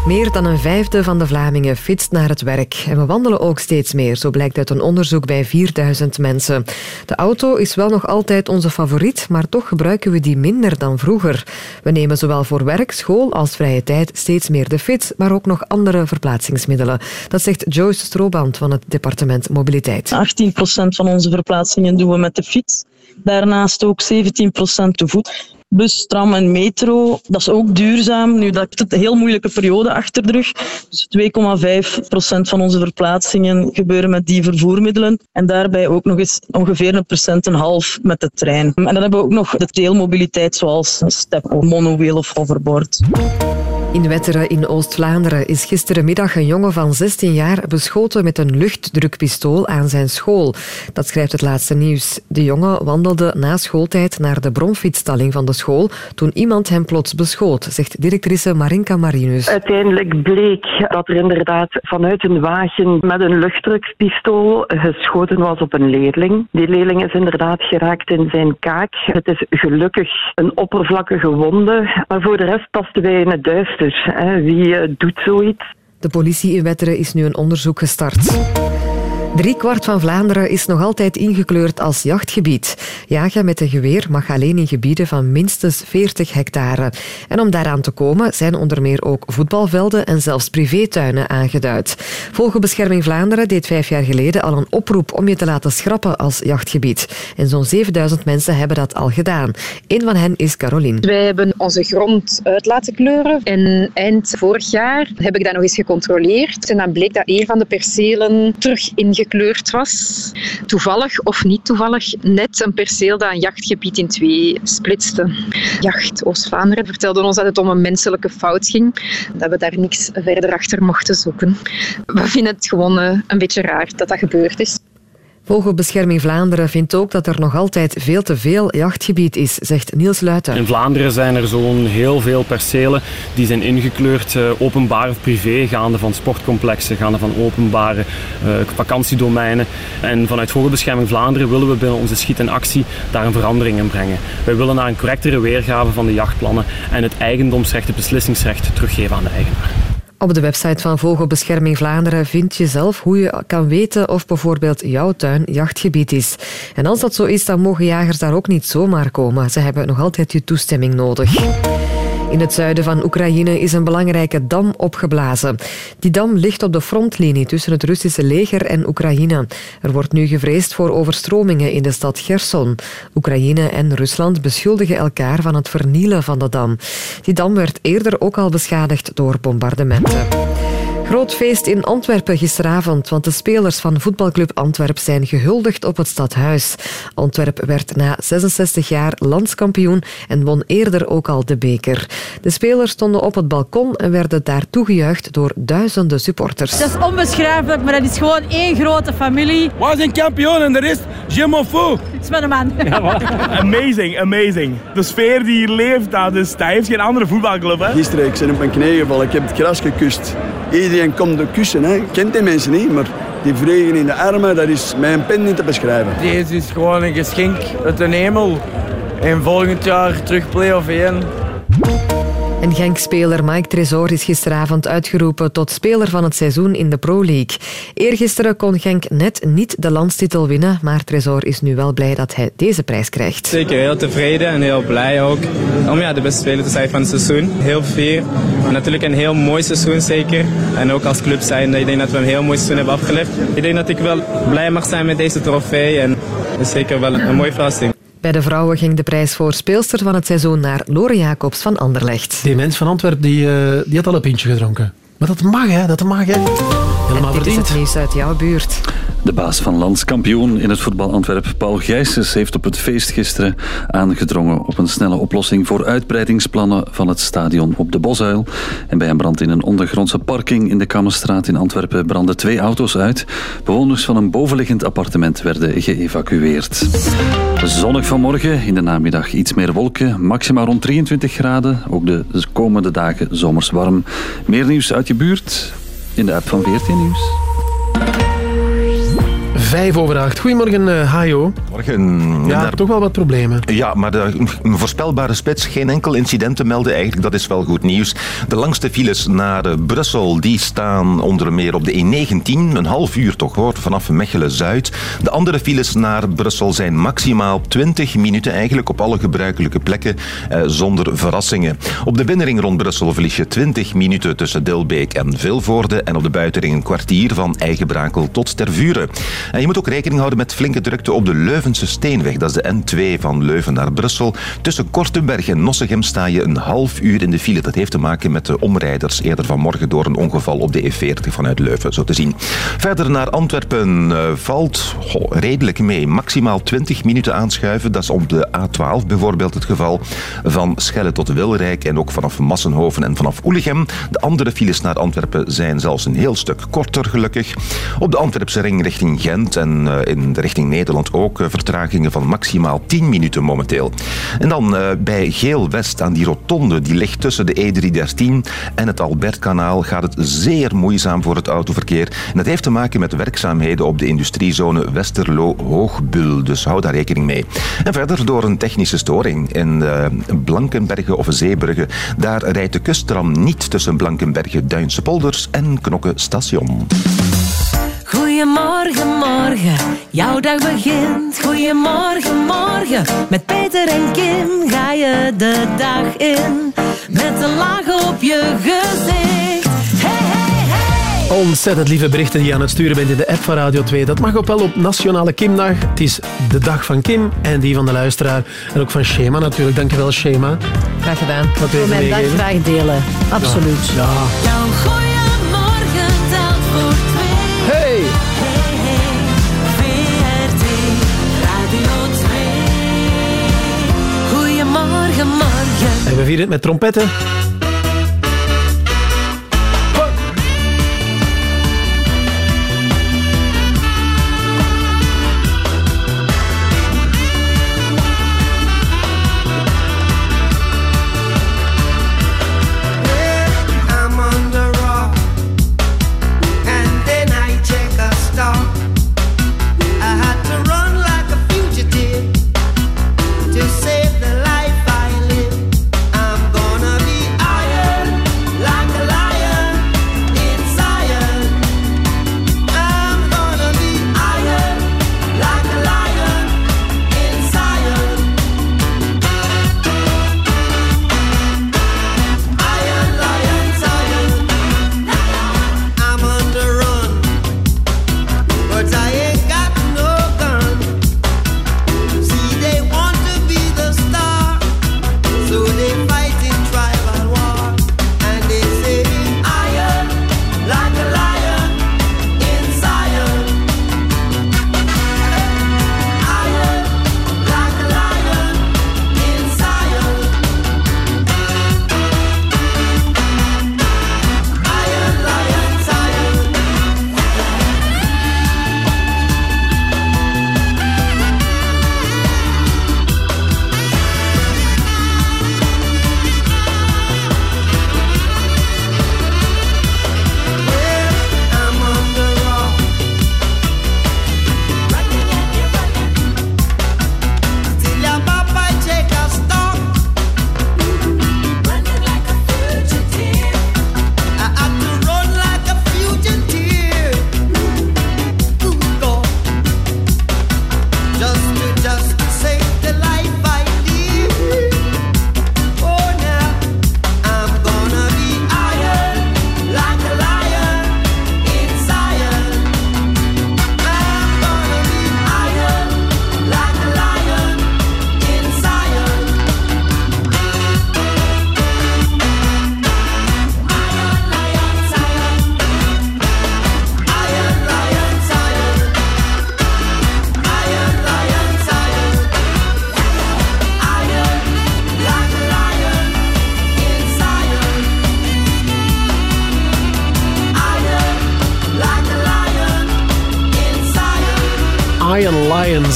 Meer dan een vijfde van de Vlamingen fietst naar het werk. En we wandelen ook steeds meer, zo blijkt uit een onderzoek bij 4000 mensen. De auto is wel nog altijd onze favoriet, maar toch gebruiken we die minder dan vroeger. We nemen zowel voor werk, school als vrije tijd steeds meer de fiets, maar ook nog andere verplaatsingsmiddelen. Dat zegt Joyce Strooband van het departement Mobiliteit. 18% van onze verplaatsingen doen we met de fiets. Daarnaast ook 17% te voet. Bus, tram en metro, dat is ook duurzaam. Nu, dat heeft een heel moeilijke periode achter de rug. Dus 2,5% van onze verplaatsingen gebeuren met die vervoermiddelen. En daarbij ook nog eens ongeveer een procent en half met de trein. En dan hebben we ook nog de deelmobiliteit zoals step, monowiel of hoverboard. In Wetteren in Oost-Vlaanderen is gisterenmiddag een jongen van 16 jaar beschoten met een luchtdrukpistool aan zijn school. Dat schrijft het laatste nieuws. De jongen wandelde na schooltijd naar de bromfietsstalling van de school toen iemand hem plots beschoot, zegt directrice Marinka Marinus. Uiteindelijk bleek dat er inderdaad vanuit een wagen met een luchtdrukpistool geschoten was op een leerling. Die leerling is inderdaad geraakt in zijn kaak. Het is gelukkig een oppervlakkige wonde, maar voor de rest pasten wij in het duister. Hè. Wie eh, doet zoiets? De politie in Wetteren is nu een onderzoek gestart. Driekwart van Vlaanderen is nog altijd ingekleurd als jachtgebied. Jagen met een geweer mag alleen in gebieden van minstens 40 hectare. En om daaraan te komen zijn onder meer ook voetbalvelden en zelfs privétuinen aangeduid. Vogelbescherming Vlaanderen deed vijf jaar geleden al een oproep om je te laten schrappen als jachtgebied. En zo'n 7000 mensen hebben dat al gedaan. Een van hen is Caroline. Wij hebben onze grond uit laten kleuren. En eind vorig jaar heb ik dat nog eens gecontroleerd. En dan bleek dat een van de percelen terug ingekleurd was. Toevallig of niet toevallig net een perceel dat een jachtgebied in twee splitste. Jacht Oost-Vlaanderen vertelde ons dat het om een menselijke fout ging. Dat we daar niks verder achter mochten zoeken. We vinden het gewoon eh, een beetje raar dat dat gebeurd is. Vogelbescherming Vlaanderen vindt ook dat er nog altijd veel te veel jachtgebied is, zegt Niels Luiten. In Vlaanderen zijn er zo'n heel veel percelen die zijn ingekleurd, eh, openbaar of privé, gaande van sportcomplexen, gaande van openbare eh, vakantiedomeinen. En vanuit Vogelbescherming Vlaanderen willen we binnen onze schiet en actie daar een verandering in brengen. Wij willen naar een correctere weergave van de jachtplannen en het eigendomsrecht, het beslissingsrecht teruggeven aan de eigenaar. Op de website van Vogelbescherming Vlaanderen vind je zelf hoe je kan weten of bijvoorbeeld jouw tuin jachtgebied is. En als dat zo is, dan mogen jagers daar ook niet zomaar komen. Ze hebben nog altijd je toestemming nodig. In het zuiden van Oekraïne is een belangrijke dam opgeblazen. Die dam ligt op de frontlinie tussen het Russische leger en Oekraïne. Er wordt nu gevreesd voor overstromingen in de stad Gerson. Oekraïne en Rusland beschuldigen elkaar van het vernielen van de dam. Die dam werd eerder ook al beschadigd door bombardementen. Groot feest in Antwerpen gisteravond, want de spelers van voetbalclub Antwerp zijn gehuldigd op het stadhuis. Antwerp werd na 66 jaar landskampioen en won eerder ook al de beker. De spelers stonden op het balkon en werden daar toegejuicht door duizenden supporters. Dat is onbeschrijfelijk, maar dat is gewoon één grote familie. Wij zijn kampioen en de rest, je m'en fous. Het is mijn man. amazing, amazing. De sfeer die hier leeft, dat, is, dat heeft geen andere voetbalclub. Hè? Gisteren, ik ben op mijn knieën gevallen, ik heb het gras gekust. Iedereen komt de kussen, hè. Ik ken die mensen niet, maar die vregen in de armen, dat is mijn pen niet te beschrijven. Deze is gewoon een geschenk uit de hemel. En volgend jaar terug play-off 1. En Genk-speler Mike Tresor is gisteravond uitgeroepen tot speler van het seizoen in de Pro League. Eergisteren kon Genk net niet de landstitel winnen, maar Tresor is nu wel blij dat hij deze prijs krijgt. Zeker heel tevreden en heel blij ook om ja, de beste speler te zijn van het seizoen. Heel fier. Natuurlijk een heel mooi seizoen zeker. En ook als club zijn, ik denk dat we een heel mooi seizoen hebben afgelegd. Ik denk dat ik wel blij mag zijn met deze trofee en is zeker wel een mooie verrassing. Bij de vrouwen ging de prijs voor speelster van het seizoen naar Lore Jacobs van Anderlecht. Die mens van Antwerpen die, eh, die had al een pintje gedronken. Maar dat mag, hè? Dat mag, hè? Helemaal Dit is verdiend. het nieuws uit jouw buurt. De baas van landskampioen in het voetbal Antwerp, Paul Gijsens, heeft op het feest gisteren aangedrongen op een snelle oplossing voor uitbreidingsplannen van het stadion op de Bosuil. En bij een brand in een ondergrondse parking in de Kammerstraat in Antwerpen brandden twee auto's uit. Bewoners van een bovenliggend appartement werden geëvacueerd. Zonnig vanmorgen, in de namiddag iets meer wolken, maximaal rond 23 graden. Ook de komende dagen zomers warm. Meer nieuws uit je buurt in de app van 14 Nieuws. Vijf over acht. Goedemorgen, eh, Hajo. Morgen. Ja, Daar- toch wel wat problemen. Ja, maar de, een voorspelbare spits, geen enkel incident te melden eigenlijk, dat is wel goed nieuws. De langste files naar eh, Brussel, die staan onder meer op de E19, een half uur toch hoor, vanaf Mechelen-Zuid. De andere files naar Brussel zijn maximaal 20 minuten eigenlijk op alle gebruikelijke plekken, eh, zonder verrassingen. Op de binnenring rond Brussel verlies je 20 minuten tussen Dilbeek en Vilvoorde en op de buitenring een kwartier van Eigenbrakel tot Tervuren. Je moet ook rekening houden met flinke drukte op de Leuvense Steenweg. Dat is de N2 van Leuven naar Brussel. Tussen Kortenberg en Nossegem sta je een half uur in de file. Dat heeft te maken met de omrijders eerder vanmorgen door een ongeval op de E40 vanuit Leuven, zo te zien. Verder naar Antwerpen eh, valt redelijk mee. Maximaal 20 minuten aanschuiven. Dat is op de A12 bijvoorbeeld het geval. Van Schelle tot Wilrijk en ook vanaf Massenhoven en vanaf Oelegem. De andere files naar Antwerpen zijn zelfs een heel stuk korter, gelukkig. Op de Antwerpse ring richting Gent en eh, in de richting Nederland ook eh, vertragingen van maximaal 10 minuten momenteel. En dan eh, bij Geel-West aan die rotonde, die ligt tussen de E313 en het Albertkanaal, gaat het zeer moeizaam voor het autoverkeer. En dat heeft te maken met werkzaamheden op de industriezone Westerlo-Hoogbul. Dus hou daar rekening mee. En verder door een technische storing in Blankenbergen of Zeebrugge. Daar rijdt de kusttram niet tussen Blankenbergen, Duinse Polders en Knokke Station. Goedemorgen, morgen, jouw dag begint. Goedemorgen, morgen, met Peter en Kim ga je de dag in. Met een laag op je gezicht. Hey, hey, hey. Ontzettend lieve berichten die je aan het sturen bent in de app van Radio 2. Dat mag ook wel op Nationale Kimdag. Het is de dag van Kim en die van de luisteraar. En ook van Shema natuurlijk. Dankjewel, Shema. Graag gedaan. Dat Ik wil mijn dag graag delen. Absoluut. Ja. Jouw En we vieren het met trompetten.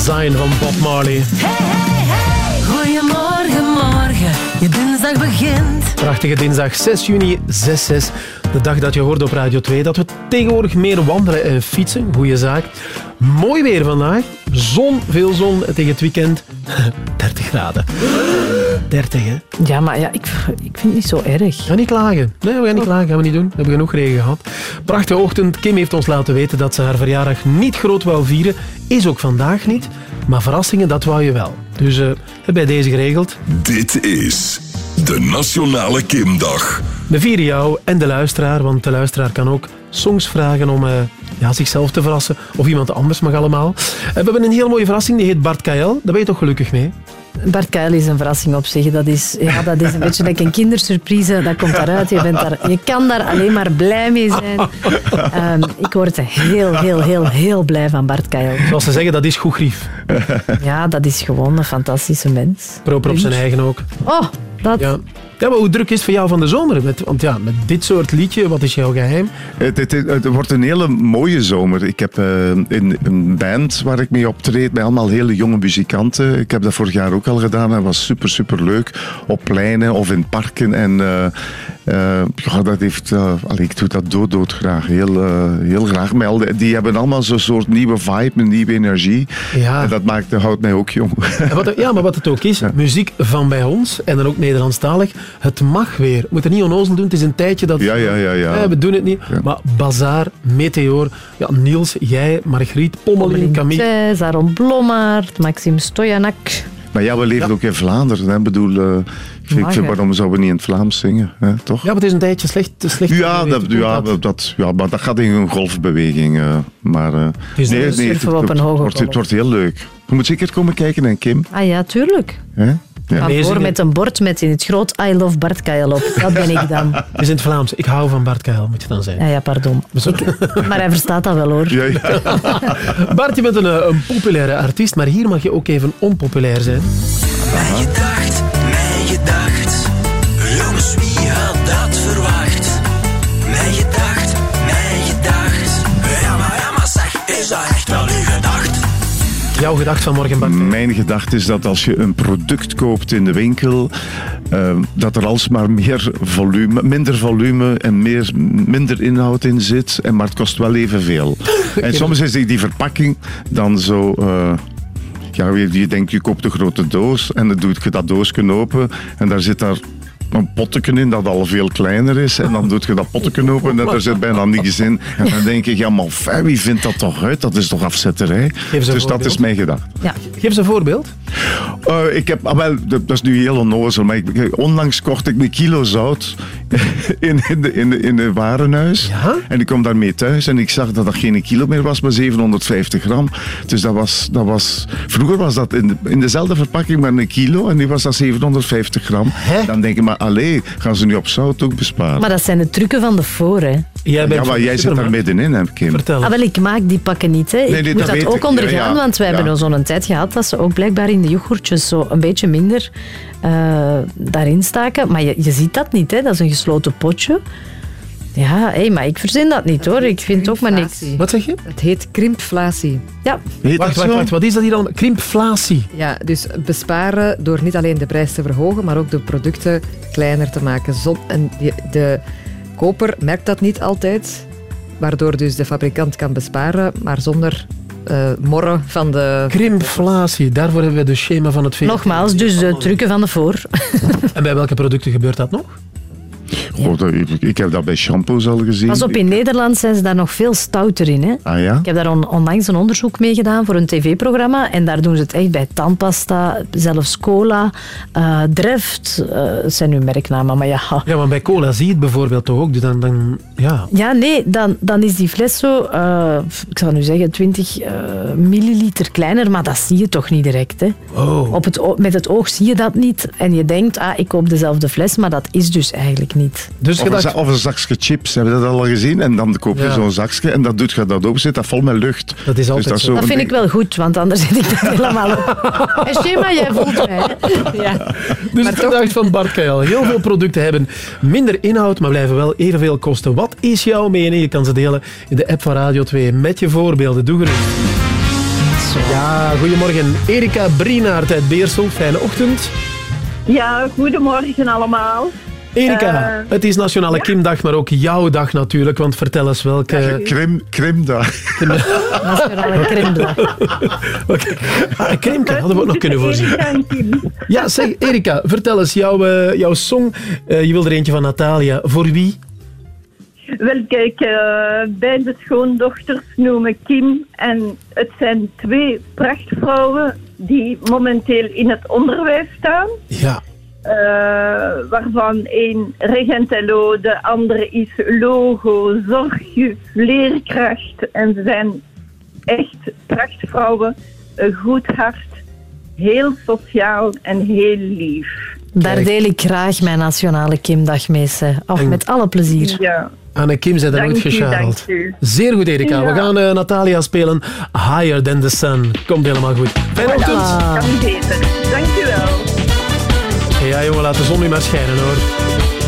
Zijn van Bob Marley. Goedemorgen, morgen, je dinsdag begint. Prachtige dinsdag 6 juni 6-6. De dag dat je hoorde op Radio 2 dat we tegenwoordig meer wandelen en fietsen. Goeie zaak. Mooi weer vandaag. Zon, veel zon tegen het weekend. 30 graden. 30, hè? Ja, maar ja, ik, ik vind het niet zo erg. Ga niet klagen. Nee, we gaan niet klagen. Gaan we niet doen. We hebben genoeg regen gehad. Prachtige ochtend. Kim heeft ons laten weten dat ze haar verjaardag niet groot wou vieren. Is ook vandaag niet. Maar verrassingen, dat wou je wel. Dus eh, bij deze geregeld. Dit is de Nationale Kimdag. We vieren jou en de luisteraar, want de luisteraar kan ook songs vragen om eh, ja, zichzelf te verrassen. Of iemand anders mag allemaal. Eh, we hebben een heel mooie verrassing, die heet Bart Kael. Daar ben je toch gelukkig mee? Bart Kuil is een verrassing op zich. Dat is, ja, dat is een beetje like een kindersurprise. Dat komt daaruit. Je, bent daar, je kan daar alleen maar blij mee zijn. Ehm, ik word heel, heel, heel, heel blij van Bart Kuil. Zoals ze zeggen, dat is goed grief. Ja, dat is gewoon een fantastische mens. Proper op zijn eigen ook. Oh, dat... Ja. Ja, maar hoe druk is het voor jou van de zomer? Met, want ja, met dit soort liedje, wat is jouw geheim? Het, het, wordt een hele mooie zomer. Ik heb eh, in een band waar ik mee optreed, met allemaal hele jonge muzikanten. Ik heb dat vorig jaar ook al gedaan. Dat was super, super leuk. Op pleinen of in parken. En eh, eh, ja, dat heeft, allee, ik doe dat dood, dood graag. Heel, eh, heel graag. Al die, die hebben allemaal zo'n soort nieuwe vibe, een nieuwe energie. Ja. En dat maakt, houdt mij ook jong. Wat, ja, maar wat het ook is, muziek van bij ons, en dan ook Nederlandstalig, het mag weer. We moeten niet onnozel doen, het is een tijdje dat... Ja, ja, ja, ja. Eh, we doen het niet. Maar Bazaar, Meteor, ja, Niels, jij, Margriet, Pommelien, Camille... Aaron Blommaert, Maxime Stojanak. Maar ja, we leven ook in Vlaanderen. Hè. Ik bedoel, eh, ik vind, ik waarom zouden we niet in het Vlaams zingen? Hè, toch? Ja, maar het is een tijdje slecht. slecht Ja, dat, ja, dat- dat, ja, maar dat gaat in een golfbeweging. eh, maar, eh, is nee, nee, het, op een hoge wordt, het wordt heel leuk. Je moet zeker komen kijken, hè, Kim. Ah ja, tuurlijk. Hè? Ja. Ga voor met een bord met in het groot I love Bart Kael op. Dat ben ik dan. Het is in het Vlaams. Ik hou van Bart Kael, moet je dan zijn. Ja, ja, pardon. Ik- maar hij verstaat dat wel hoor. Ja, ja. Bart, je bent een, eh, een populaire artiest, maar hier mag je ook even onpopulair zijn. Mijn dat verwacht? Mijn gedacht, mijn gedacht. Ja, maar, ja, maar zeg, is dat echt wel uw gedacht? Jouw gedacht van morgen, Bart. Mijn gedachte is dat als je een product koopt in de winkel, eh, dat er alsmaar meer volume, minder volume en meer, minder inhoud in zit, en, maar het kost wel evenveel. En soms is die, die verpakking dan zo... eh, ja, je, je denkt, je koopt een grote doos en dan doe je dat doosje open en daar zit daar een potteken in dat al veel kleiner is. En dan doe je dat potteken open en daar zit bijna niks in. En dan denk je, ja maar fijn, wie vindt dat toch uit? Dat is toch afzetterij? Dus dat is mijn gedachte. Ja. Geef eens een voorbeeld. Eh, ik heb, ah, wel, dat is nu heel onnozel, maar ik, onlangs kocht ik een kilo zout in, in, de, in, de, in de warenhuis. En ik kom daarmee thuis en ik zag dat dat geen kilo meer was, maar 750 gram. Dus dat was, dat was vroeger was dat in, de- in dezelfde verpakking maar een kilo en nu was dat 750 gram. Dan denk ik, maar allee, gaan ze nu op zout ook besparen? Maar dat zijn de trucken van de voor, hè. ja, maar jij zit daar middenin, hè, Kim. Vertel. Ah, wel, ik maak die pakken niet. Hè. Ik Nee, nee, moet dat ook ik. ondergaan, Ja, ja. want we Ja. hebben zo'n tijd gehad dat ze ook blijkbaar in de yoghurtjes zo een beetje minder eh, daarin staken. Maar je, je ziet dat niet, hè. dat is een gesloten potje. Ja, hé, maar ik verzin dat niet hoor. Ik vind ook maar niks. Wat zeg je? Het heet krimpflatie. Ja. Wacht, wacht, wacht. Wat is dat hier allemaal? Krimpflatie. Ja, dus besparen door niet alleen de prijs te verhogen, maar ook de producten kleiner te maken. Zon- en die- de koper merkt dat niet altijd, waardoor dus de fabrikant kan besparen, maar zonder eh, morren van de... Krimpflatie, daarvoor hebben we de schema van het VRT. Nogmaals, dus de trucken van de voor. En bij welke producten gebeurt dat nog? Goh, dat- ik, ik heb dat bij shampoos al gezien. Pas op, in Nederland zijn ze daar nog veel stouter in. Hè? Ah ja? Ik heb daar on- onlangs een onderzoek mee gedaan voor een tv-programma. En daar doen ze het echt bij tandpasta, zelfs cola, eh Dreft. eh, het zijn nu merknamen, maar ja. Ja, maar bij cola zie je het bijvoorbeeld toch ook. Dus dan, dan, ja. Ja, nee, dan, dan is die fles zo, eh, ik zal nu zeggen, 20 eh, milliliter kleiner, maar dat zie je toch niet direct. Hè? Oh. Op het, met het oog zie je dat niet. En je denkt, ah, ik koop dezelfde fles, maar dat is dus eigenlijk niet. Dus of, een, of een zakje chips, hebben we dat al gezien? En dan koop je Ja. zo'n zakje en dat doet je dat open, zit dat vol met lucht. Dat is altijd zo. Dat vind ik wel goed, want anders zit ik dat helemaal op. En Shema, jij voelt mij. Ja. Dus het gedacht van Bart Keil. Heel veel producten hebben minder inhoud, maar blijven wel evenveel kosten. Wat is jouw mening? Je kan ze delen in de app van Radio 2 met je voorbeelden. Doe gerust. Ja, goedemorgen. Erika Brienaert uit Beersel. Fijne ochtend. Ja, goedemorgen allemaal. Erika, Eh, het is Nationale ja. Kimdag, maar ook jouw dag natuurlijk. Want vertel eens welke... Krim, Krimdag. Nationale Krimdag. Oké. Ah, krimke hadden we ook nog kunnen voorzien. Ja, zeg, Erika, vertel eens jouw, eh, jouw song. Eh, je wil er eentje van Natalia. Voor wie? Wel, kijk, beide schoondochters noemen Kim. En het zijn twee prachtvrouwen die momenteel in het onderwijs staan. Ja. Eh, waarvan één Regentello, de andere is logo, zorgjuf, leerkracht. En ze zijn echt prachtvrouwen, een goed hart, heel sociaal en heel lief. Daar deel ik graag mijn Nationale Kimdag mee. ze. Of met alle plezier. Ja. Anne Kim u, gescharreld. dank u. Zeer goed, Erika. Ja. We gaan eh, Natalia spelen. Higher Than The Sun. Komt helemaal goed. Fijne ochtend. Kan beter. Dank u wel. Ja, jongen, laat de zon nu maar schijnen, hoor.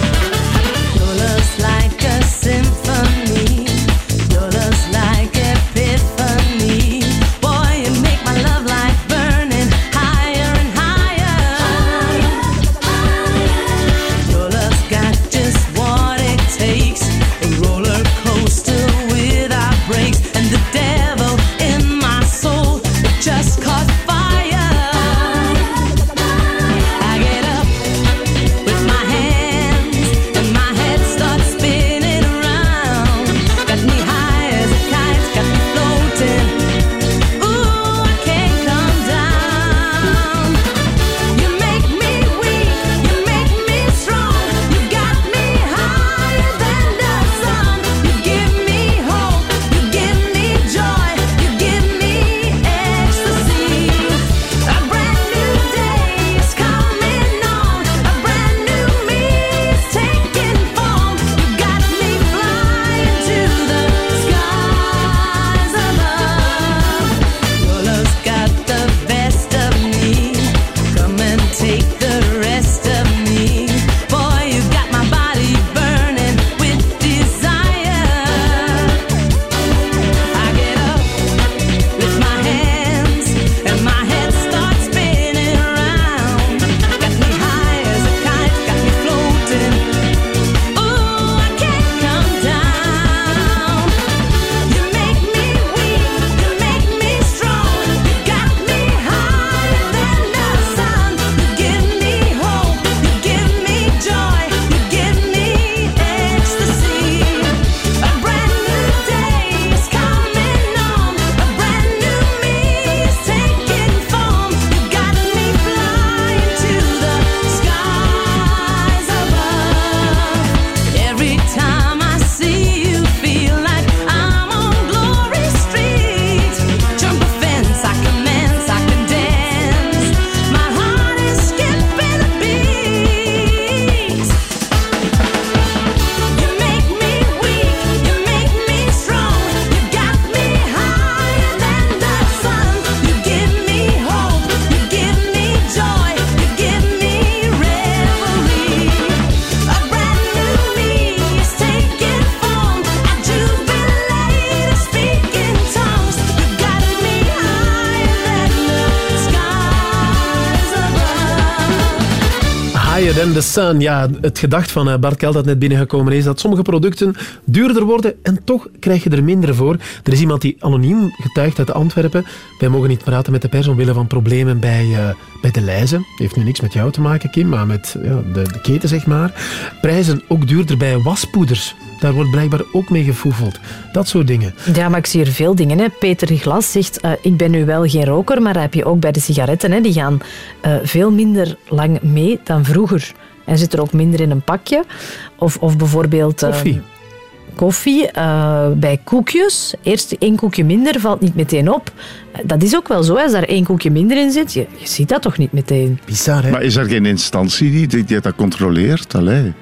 Ja, het gedacht van eh, Bart Kel dat net binnengekomen is, dat sommige producten duurder worden en toch krijg je er minder voor. Er is iemand die anoniem getuigt uit Antwerpen. Wij mogen niet praten met de pers omwille van problemen bij, eh, bij de lijzen. Heeft nu niks met jou te maken, Kim, maar met ja, de, de keten, zeg maar. Prijzen ook duurder bij waspoeders. Daar wordt blijkbaar ook mee gefoefeld. Dat soort dingen. Ja, maar ik zie er veel dingen. Hè. Peter Glas zegt, eh, ik ben nu wel geen roker, maar dat heb je ook bij de sigaretten. Hè. Die gaan veel minder lang mee dan vroeger. En zit er ook minder in een pakje. Of, of bijvoorbeeld... eh, Koffie. koffie eh, bij koekjes. Eerst één koekje minder, valt niet meteen op. Eh, Dat is ook wel zo, hè. als daar één koekje minder in zit, je, je ziet dat toch niet meteen. Bizar, hè? Maar is er geen instantie die, die, die dat controleert? Allee.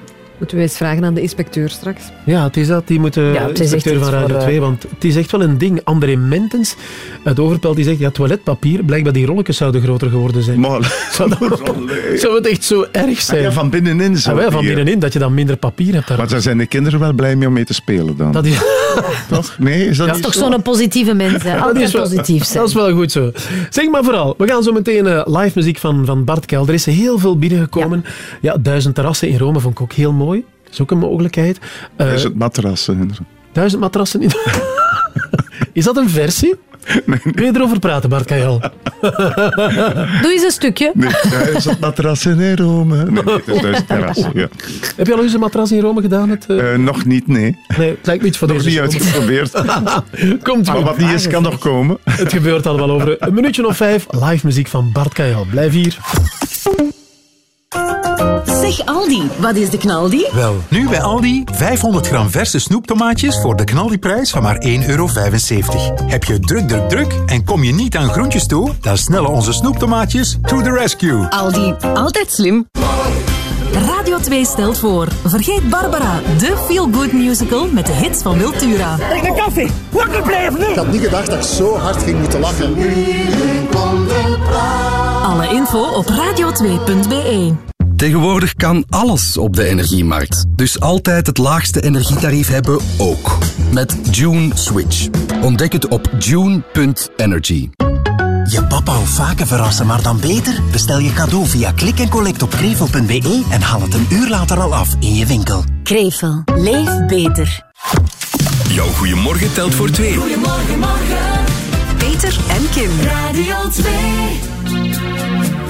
Moeten we eens vragen aan de inspecteur straks. Ja, het is dat. Die moet de Ja, het is echt inspecteur van Radio voor, eh, 2, want het is echt wel een ding. André Mentens uit Overpelt, die zegt, ja, toiletpapier, blijkbaar die rolletjes zouden groter geworden zijn. Zou, dat, zou het echt zo erg zijn? Ja, van binnenin zo. Ah, wel, van eh, binnenin, dat je dan minder papier hebt. Maar daar zijn de kinderen wel blij mee om mee te spelen dan. Dat is... Toch? Nee, is dat Dat is toch zo? zo'n positieve mens, hè? Dat Altijd positief zijn. Dat is wel goed zo. Zeg maar vooral, we gaan zo meteen eh, live muziek van, van Bart Kelder. Er is heel veel binnengekomen. Ja. duizend terrassen in Rome vond ik ook heel mooi. Dat is ook een mogelijkheid. Eh, is het matrassen. duizend matrassen in... is dat een versie? Kun je erover praten, Bart Kajal? Doe eens een stukje. Nee, duizend matrassen in Rome. Nee, het is duizend terrassen, ja. Heb je al eens een matras in Rome gedaan? Het, eh? Eh, nog niet, nee. Nee, het lijkt me iets voor Nog deze niet uitgeprobeerd. Komt Maar wat niet is, kan nog komen. Het gebeurt allemaal over een minuutje of vijf. Live muziek van Bart Kajal. Blijf hier. Zeg Aldi, wat is de knaldi? Wel, nu bij Aldi 500 gram verse snoeptomaatjes voor de knaldiprijs van maar 1,75 euro. Heb je druk, druk, druk en kom je niet aan groentjes toe? Dan snellen onze snoeptomaatjes to the rescue. Aldi, altijd slim. Radio 2 stelt voor. Vergeet Barbara, de feel-good musical met de hits van Wiltura. Drink een koffie. Wakker blijven nu. Ik had niet gedacht dat ik zo hard ging moeten lachen. Alle info op radio2.be. Tegenwoordig kan alles op de energiemarkt. Dus altijd het laagste energietarief hebben ook. Met June Switch. Ontdek het op june.energy. Je papa wil vaker verrassen, maar dan beter? Bestel je cadeau via klik en collect op krevel.be en haal het een uur later al af in je winkel. Krevel, leef beter. Jouw goeiemorgen telt voor twee. Goedemorgen, morgen. Peter en Kim. Radio 2.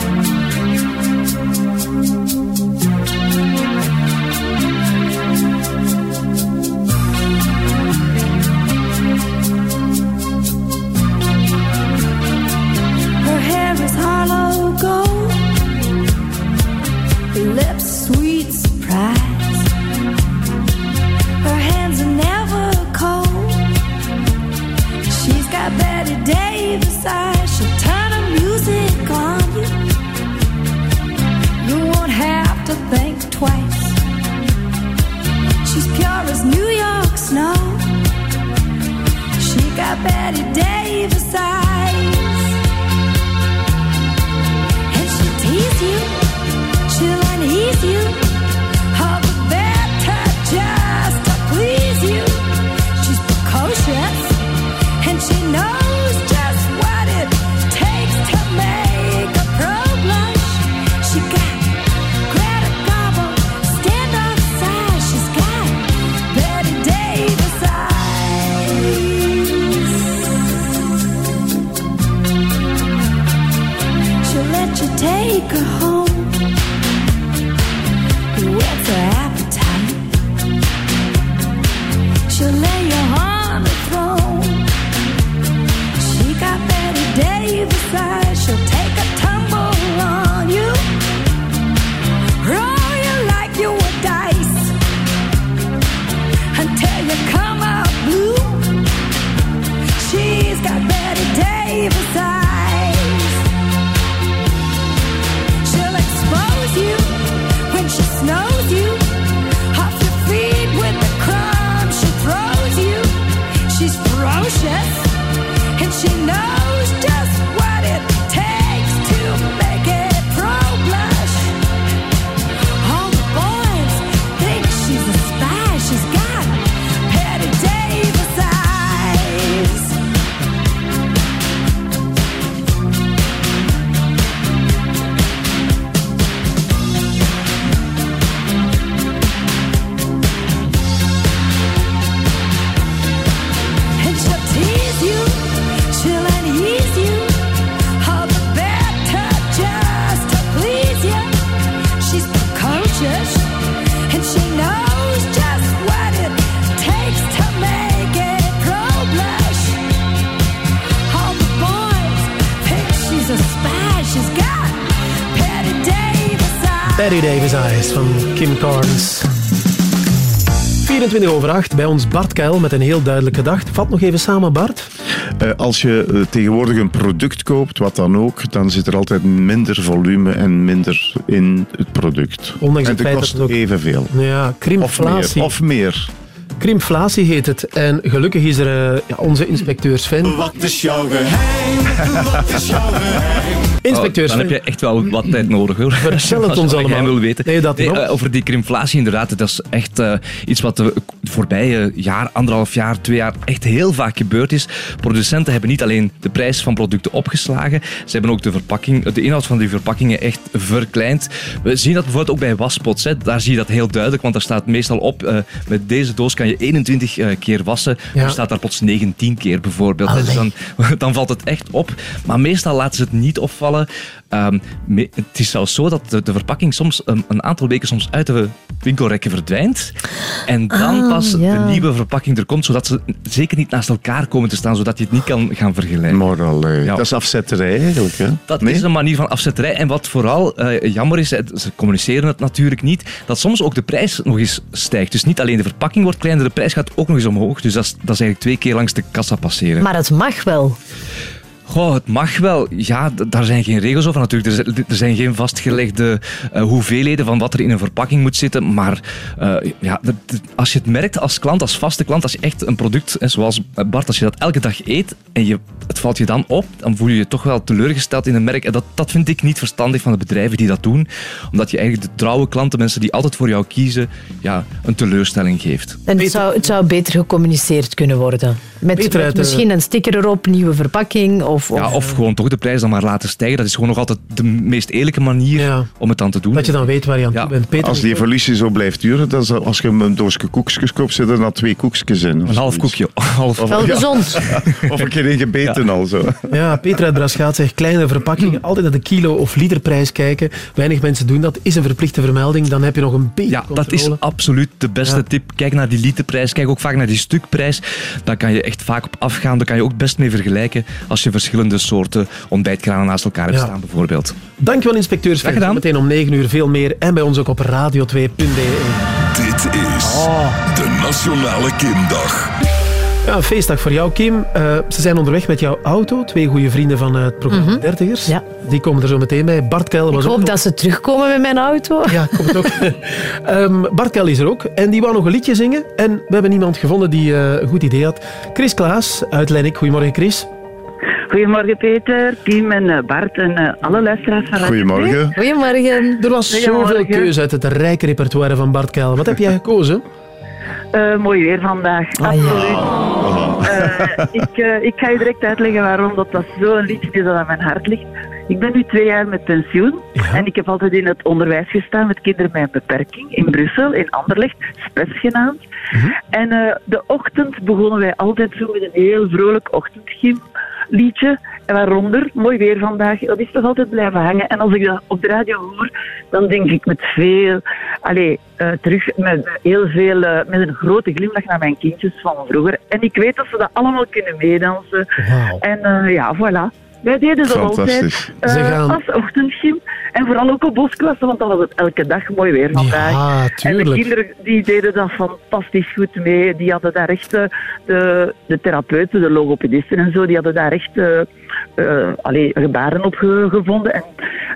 24 over 8, bij ons Bart Kuil met een heel duidelijke dag. Vat nog even samen, Bart. Eh, als je eh, tegenwoordig een product koopt, wat dan ook, dan zit er altijd minder volume en minder in het product. Ondanks en het feit dat kost het ook- evenveel. Ja, Of krimflatie. meer. Of meer. Krimflatie heet het. En gelukkig is er eh, ja, onze inspecteur Sven. Wat is jouw geheim? Wat is jouw geheim? Inspecteur Oh, dan Sven. heb je echt wel wat tijd nodig hoor. Vertel het ons allemaal. wil weten. Nee, dat over die krimflatie inderdaad. Dat is echt iets wat de voorbije jaar, anderhalf jaar, twee jaar echt heel vaak gebeurd is. Producenten hebben niet alleen de prijs van producten opgeslagen, ze hebben ook de, verpakking, de inhoud van die verpakkingen echt verkleind. We zien dat bijvoorbeeld ook bij waspots. Hè. Daar zie je dat heel duidelijk, want daar staat meestal op, eh, met deze doos kan je 21 eh, keer wassen. Ja. Er staat daar plots 19 keer bijvoorbeeld. Dus dan, dan valt het echt op. Maar meestal laten ze het niet opvallen. Ehm, het is zelfs zo dat de, de verpakking soms een, een aantal weken soms uit de winkelrekken verdwijnt. En dan Ah, pas ja. de nieuwe verpakking er komt, zodat ze zeker niet naast elkaar komen te staan, zodat je het niet kan gaan vergelijken. Maar allee, Ja. dat is afzetterij eigenlijk. Hè? Dat Nee? is een manier van afzetterij. En wat vooral eh, jammer is, het- ze communiceren het natuurlijk niet, dat soms ook de prijs nog eens stijgt. Dus niet alleen de verpakking wordt kleiner, de prijs gaat ook nog eens omhoog. Dus dat is, dat is eigenlijk twee keer langs de kassa passeren. Maar het mag wel. Goh, het mag wel. Ja, daar zijn geen regels over natuurlijk. Er zijn, er zijn geen vastgelegde eh, hoeveelheden van wat er in een verpakking moet zitten. Maar eh, ja, als je het merkt als klant, als vaste klant, als je echt een product, hè, zoals eh, Bart, als je dat elke dag eet en je, het valt je dan op, dan voel je je toch wel teleurgesteld in een merk. En dat, dat vind ik niet verstandig van de bedrijven die dat doen. Omdat je eigenlijk de trouwe klanten, mensen die altijd voor jou kiezen, ja, een teleurstelling geeft. En het zou, het zou beter gecommuniceerd kunnen worden. Met, met misschien een sticker erop, nieuwe verpakking. Of, Ja, of, of gewoon toch de prijs dan maar laten stijgen. Dat is gewoon nog altijd de meest eerlijke manier om het dan te doen. Dat je dan weet waar je aan toe bent. Peter, Als die evolutie zo blijft duren, dan zal- als je een doosje koekjes koopt, zitten er dan twee koekjes in. Een half koekje. Half. Of, Wel gezond. of een keer in gebeten al zo. Ja, Peter uit Braschaat zegt kleine verpakkingen, altijd naar de kilo- of literprijs kijken. Weinig mensen doen dat. Is een verplichte vermelding, dan heb je nog een beetje Ja, dat is absoluut de beste Ja. tip. Kijk naar die literprijs, kijk ook vaak naar die stukprijs. Daar kan je echt vaak op afgaan. Daar kan je ook best mee vergelijken als je verschillende soorten ontbijtkranen naast elkaar hebt Ja. staan bijvoorbeeld. Dankjewel, inspecteur Sven. gedaan. Meteen om 9 uur veel meer. En bij ons ook op radio2.be. Dit is de Nationale Kimdag. Ja, een feestdag voor jou, Kim. Eh, ze zijn onderweg met jouw auto. Twee goede vrienden van het programma Dertigers. Ja. Die komen er zo meteen bij. Bart Keil was Ik ook hoop dat ze terugkomen met mijn auto. Ja, komt ook. Ehm, Bart Kel is er ook. En die wou nog een liedje zingen. En we hebben iemand gevonden die eh, een goed idee had. Chris Klaas uit Lennik. Goedemorgen, Chris. Goedemorgen Peter, Kim en eh, Bart en eh, alle luisteraars van Goedemorgen. Goedemorgen. Er was zoveel keuze uit het rijke repertoire van Bart Kel. Wat heb jij gekozen? Eh, mooi weer vandaag, absoluut. Eh, ik, eh, ik ga je direct uitleggen waarom dat, dat zo'n liedje is dat aan mijn hart ligt. Ik ben nu twee jaar met pensioen en ik heb altijd in het onderwijs gestaan met kinderen met een beperking in Brussel, in Anderlecht, SPES genaamd. En eh, de ochtend begonnen wij altijd zo met een heel vrolijk ochtendgymliedje. En waaronder, mooi weer vandaag, dat is toch altijd blijven hangen. En als ik dat op de radio hoor, dan denk ik met veel, allee, eh, terug met heel veel, eh, met een grote glimlach naar mijn kindjes van vroeger. En ik weet dat ze dat allemaal kunnen meedansen. En eh, ja, voilà. Wij deden dat altijd Ze eh, gaan- als ochtendgym. En vooral ook op bosklassen, want dan was het elke dag mooi weer vandaag. Ja, en de kinderen die deden dat fantastisch goed mee. Die hadden daar echt eh, de, de therapeuten, de logopedisten en zo, die hadden daar echt eh, eh, allee, gebaren op ge- gevonden. En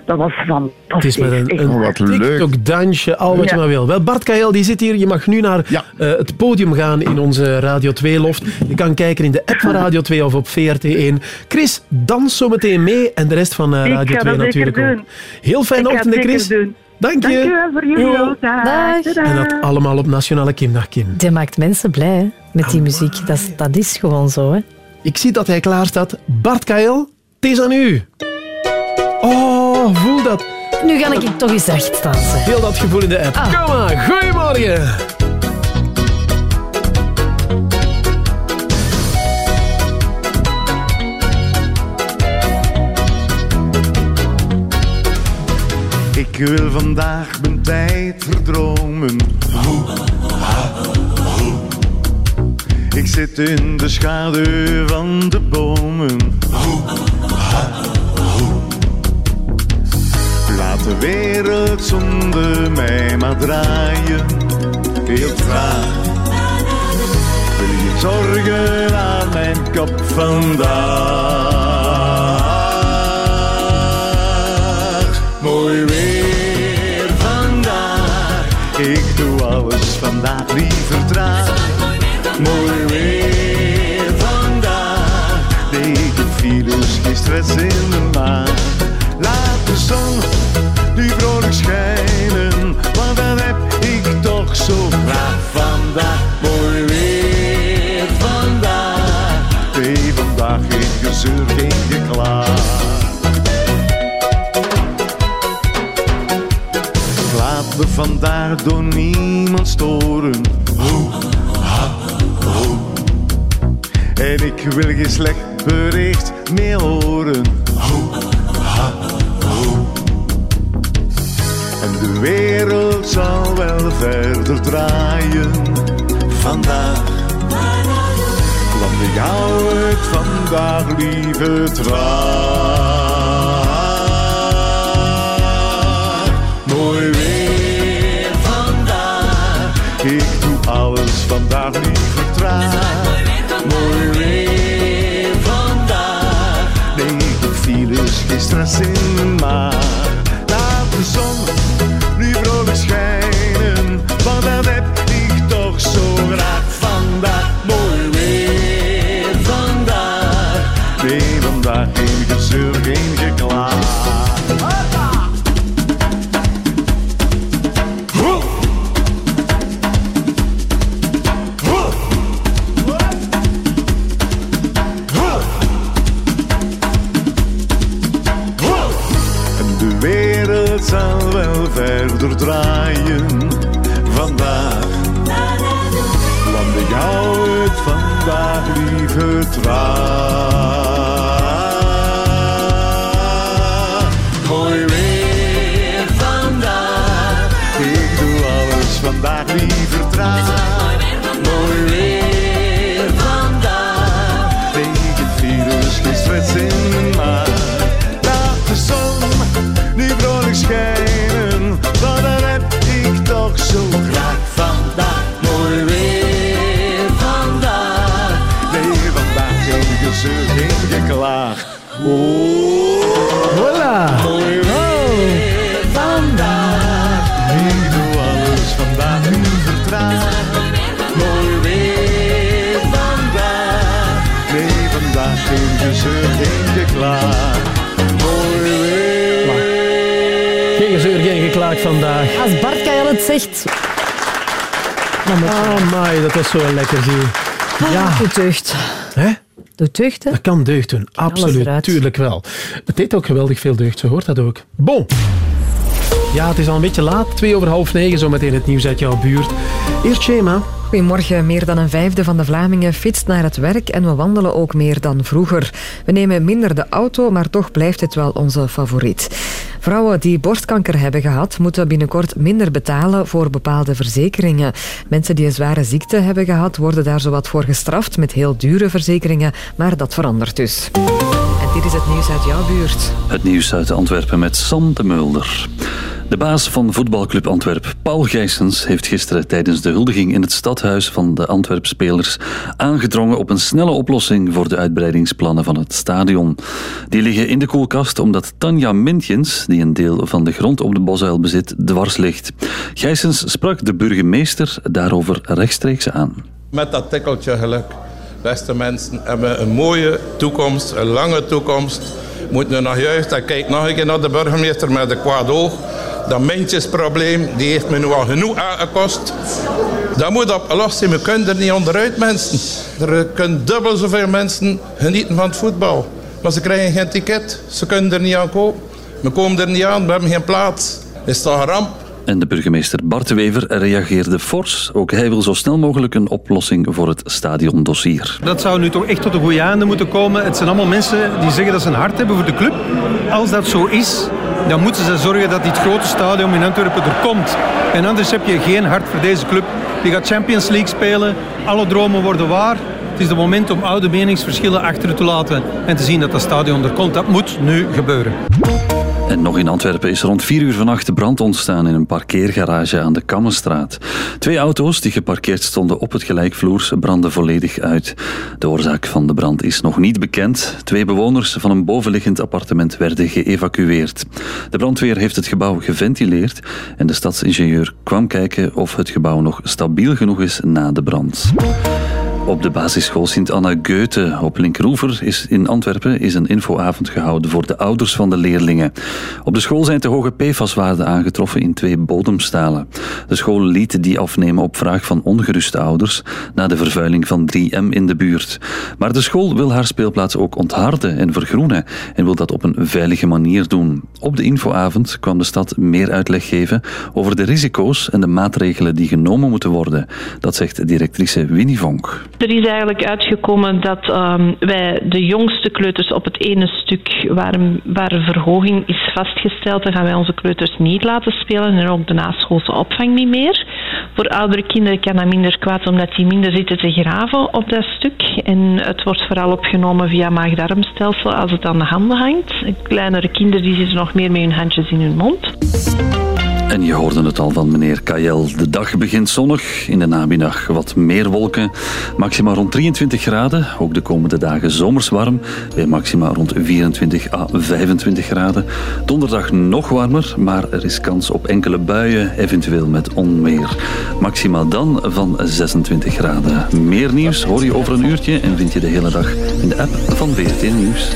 dat was Het fantastisch. is met een, een. TikTok-dansje, al wat je maar wil. Wel, Bart Kael die zit hier. Je mag nu naar eh, het podium gaan in onze Radio 2-loft. Je kan kijken in de app van Radio 2 of op VRT1. Chris, dans zo meteen mee en de rest van eh, Ik Radio ga 2 dat zeker natuurlijk ook. doen. Heel fijne het ochtend, Chris. doen. Dank je. Dankjewel voor jullie ook. En dat allemaal op Nationale Kimdag, Kim. Die maakt mensen blij hè, met die muziek. Dat is, dat is gewoon zo. Hè. Ik zie dat hij klaar staat. Bart Kael, het is aan u. Oh, voel dat. Nu ga ik toch eens recht staan. zeg. Heel dat gevoel in de app. Ah. Kom maar, goedemorgen. Ik wil vandaag mijn tijd verdromen. Ik zit in de schaduw van de bomen. Laat de wereld zonder mij maar draaien. Heel traag. Wil je zorgen aan mijn kop vandaag. Mooi weer vandaag, ik doe alles vandaag liever traag. Mooi stress in de maag. Laat de zon nu vrolijk schijnen, want dat heb ik toch zo graag vandaag. Mooi weer vandaag, nee, vandaag geen gezeur, geen geklaag. Laat me vandaag door niemand storen. Ho. En ik wil geen slecht bericht meer horen. Ho, ha, ho. En de wereld zal wel verder draaien vandaag. Want ik hou het vandaag liever traag. Mooi weer vandaag, ik doe alles vandaag liever traag. Files, geen zal wel verder draaien vandaag. Want ik hou het vandaag liever traag. Mooi weer vandaag, ik doe alles vandaag liever traag. Oh, Voilà. mooi weer vandaag, ik doe alles vandaag liever traag. Mooi weer vandaag, nee vandaag geen gezeur, geen geklaag. Mooi weer. Geen gezeur, geen geklaag vandaag. Als Bart Kajal het zegt. Ah, maai, dat was zo lekker, zie je. Ja. Doet deugd. Doet deugd, hè? Dat kan deugd doen, absoluut, tuurlijk wel. Het deed ook geweldig veel deugd, zo hoort dat ook. Bon. Ja, het is al een beetje laat, twee over half negen, zometeen het nieuws uit jouw buurt. Eerst Shema. Goedemorgen. Meer dan een vijfde van de Vlamingen fietst naar het werk en we wandelen ook meer dan vroeger. We nemen minder de auto, maar toch blijft het wel onze favoriet. Vrouwen die borstkanker hebben gehad, moeten binnenkort minder betalen voor bepaalde verzekeringen. Mensen die een zware ziekte hebben gehad, worden daar zowat voor gestraft met heel dure verzekeringen, maar dat verandert dus. Dit is het nieuws uit jouw buurt. Het nieuws uit Antwerpen met Sam de Mulder. De baas van voetbalclub Antwerp, Paul Gijsens, heeft gisteren tijdens de huldiging in het stadhuis van de Antwerp-spelers aangedrongen op een snelle oplossing voor de uitbreidingsplannen van het stadion. Die liggen in de koelkast omdat Tanja Mintjens, die een deel van de grond op de Bosuil bezit, dwars ligt. Gijsens sprak de burgemeester daarover rechtstreeks aan. Met dat tikkeltje geluk. Beste mensen, hebben een mooie toekomst, een lange toekomst. Moeten we nog juist, en kijk nog een keer naar de burgemeester met een kwaad oog. Dat mintjesprobleem, die heeft me nu al genoeg aangekost. Dat moet opgelost zijn, we kunnen er niet onderuit mensen. Er kunnen dubbel zoveel mensen genieten van het voetbal. Maar ze krijgen geen ticket, ze kunnen er niet aan kopen. We komen er niet aan, we hebben geen plaats. Is toch een ramp? En de burgemeester Bart de Wever reageerde fors. Ook hij wil zo snel mogelijk een oplossing voor het stadiondossier. Dat zou nu toch echt tot een goede einde moeten komen. Het zijn allemaal mensen die zeggen dat ze een hart hebben voor de club. Als dat zo is, dan moeten ze zorgen dat dit grote stadion in Antwerpen er komt. En anders heb je geen hart voor deze club. Die gaat Champions League spelen. Alle dromen worden waar. Het is het moment om oude meningsverschillen achter te laten en te zien dat dat stadion er komt. Dat moet nu gebeuren. Nog in Antwerpen is rond 4 uur vannacht brand ontstaan in een parkeergarage aan de Kammenstraat. Twee auto's die geparkeerd stonden op het gelijkvloers brandden volledig uit. De oorzaak van de brand is nog niet bekend. Twee bewoners van een bovenliggend appartement werden geëvacueerd. De brandweer heeft het gebouw geventileerd en de stadsingenieur kwam kijken of het gebouw nog stabiel genoeg is na de brand. Op de basisschool Sint-Anna Goethe op Linkroever is in Antwerpen is een infoavond gehouden voor de ouders van de leerlingen. Op de school zijn te hoge PFAS-waarden aangetroffen in twee bodemstalen. De school liet die afnemen op vraag van ongeruste ouders na de vervuiling van 3M in de buurt. Maar de school wil haar speelplaats ook ontharden en vergroenen en wil dat op een veilige manier doen. Op de infoavond kwam de stad meer uitleg geven over de risico's en de maatregelen die genomen moeten worden. Dat zegt directrice Winnie Vonk. Er is eigenlijk uitgekomen dat ehm, wij de jongste kleuters op het ene stuk waar waar verhoging is vastgesteld, dan gaan wij onze kleuters niet laten spelen en ook de naschoolse opvang niet meer. Voor oudere kinderen kan dat minder kwaad omdat die minder zitten te graven op dat stuk. En het wordt vooral opgenomen via maag-darmstelsel als het aan de handen hangt. Kleinere kinderen die zitten nog meer met hun handjes in hun mond. En je hoorde het al van meneer Kajel. De dag begint zonnig, in de namiddag wat meer wolken. Maxima rond 23 graden, ook de komende dagen zomers warm. Bij maxima rond 24 à 25 graden. Donderdag nog warmer, maar er is kans op enkele buien, eventueel met onweer. Maxima dan van 26 graden. Meer nieuws hoor je over een uurtje en vind je de hele dag in de app van VRT Nieuws.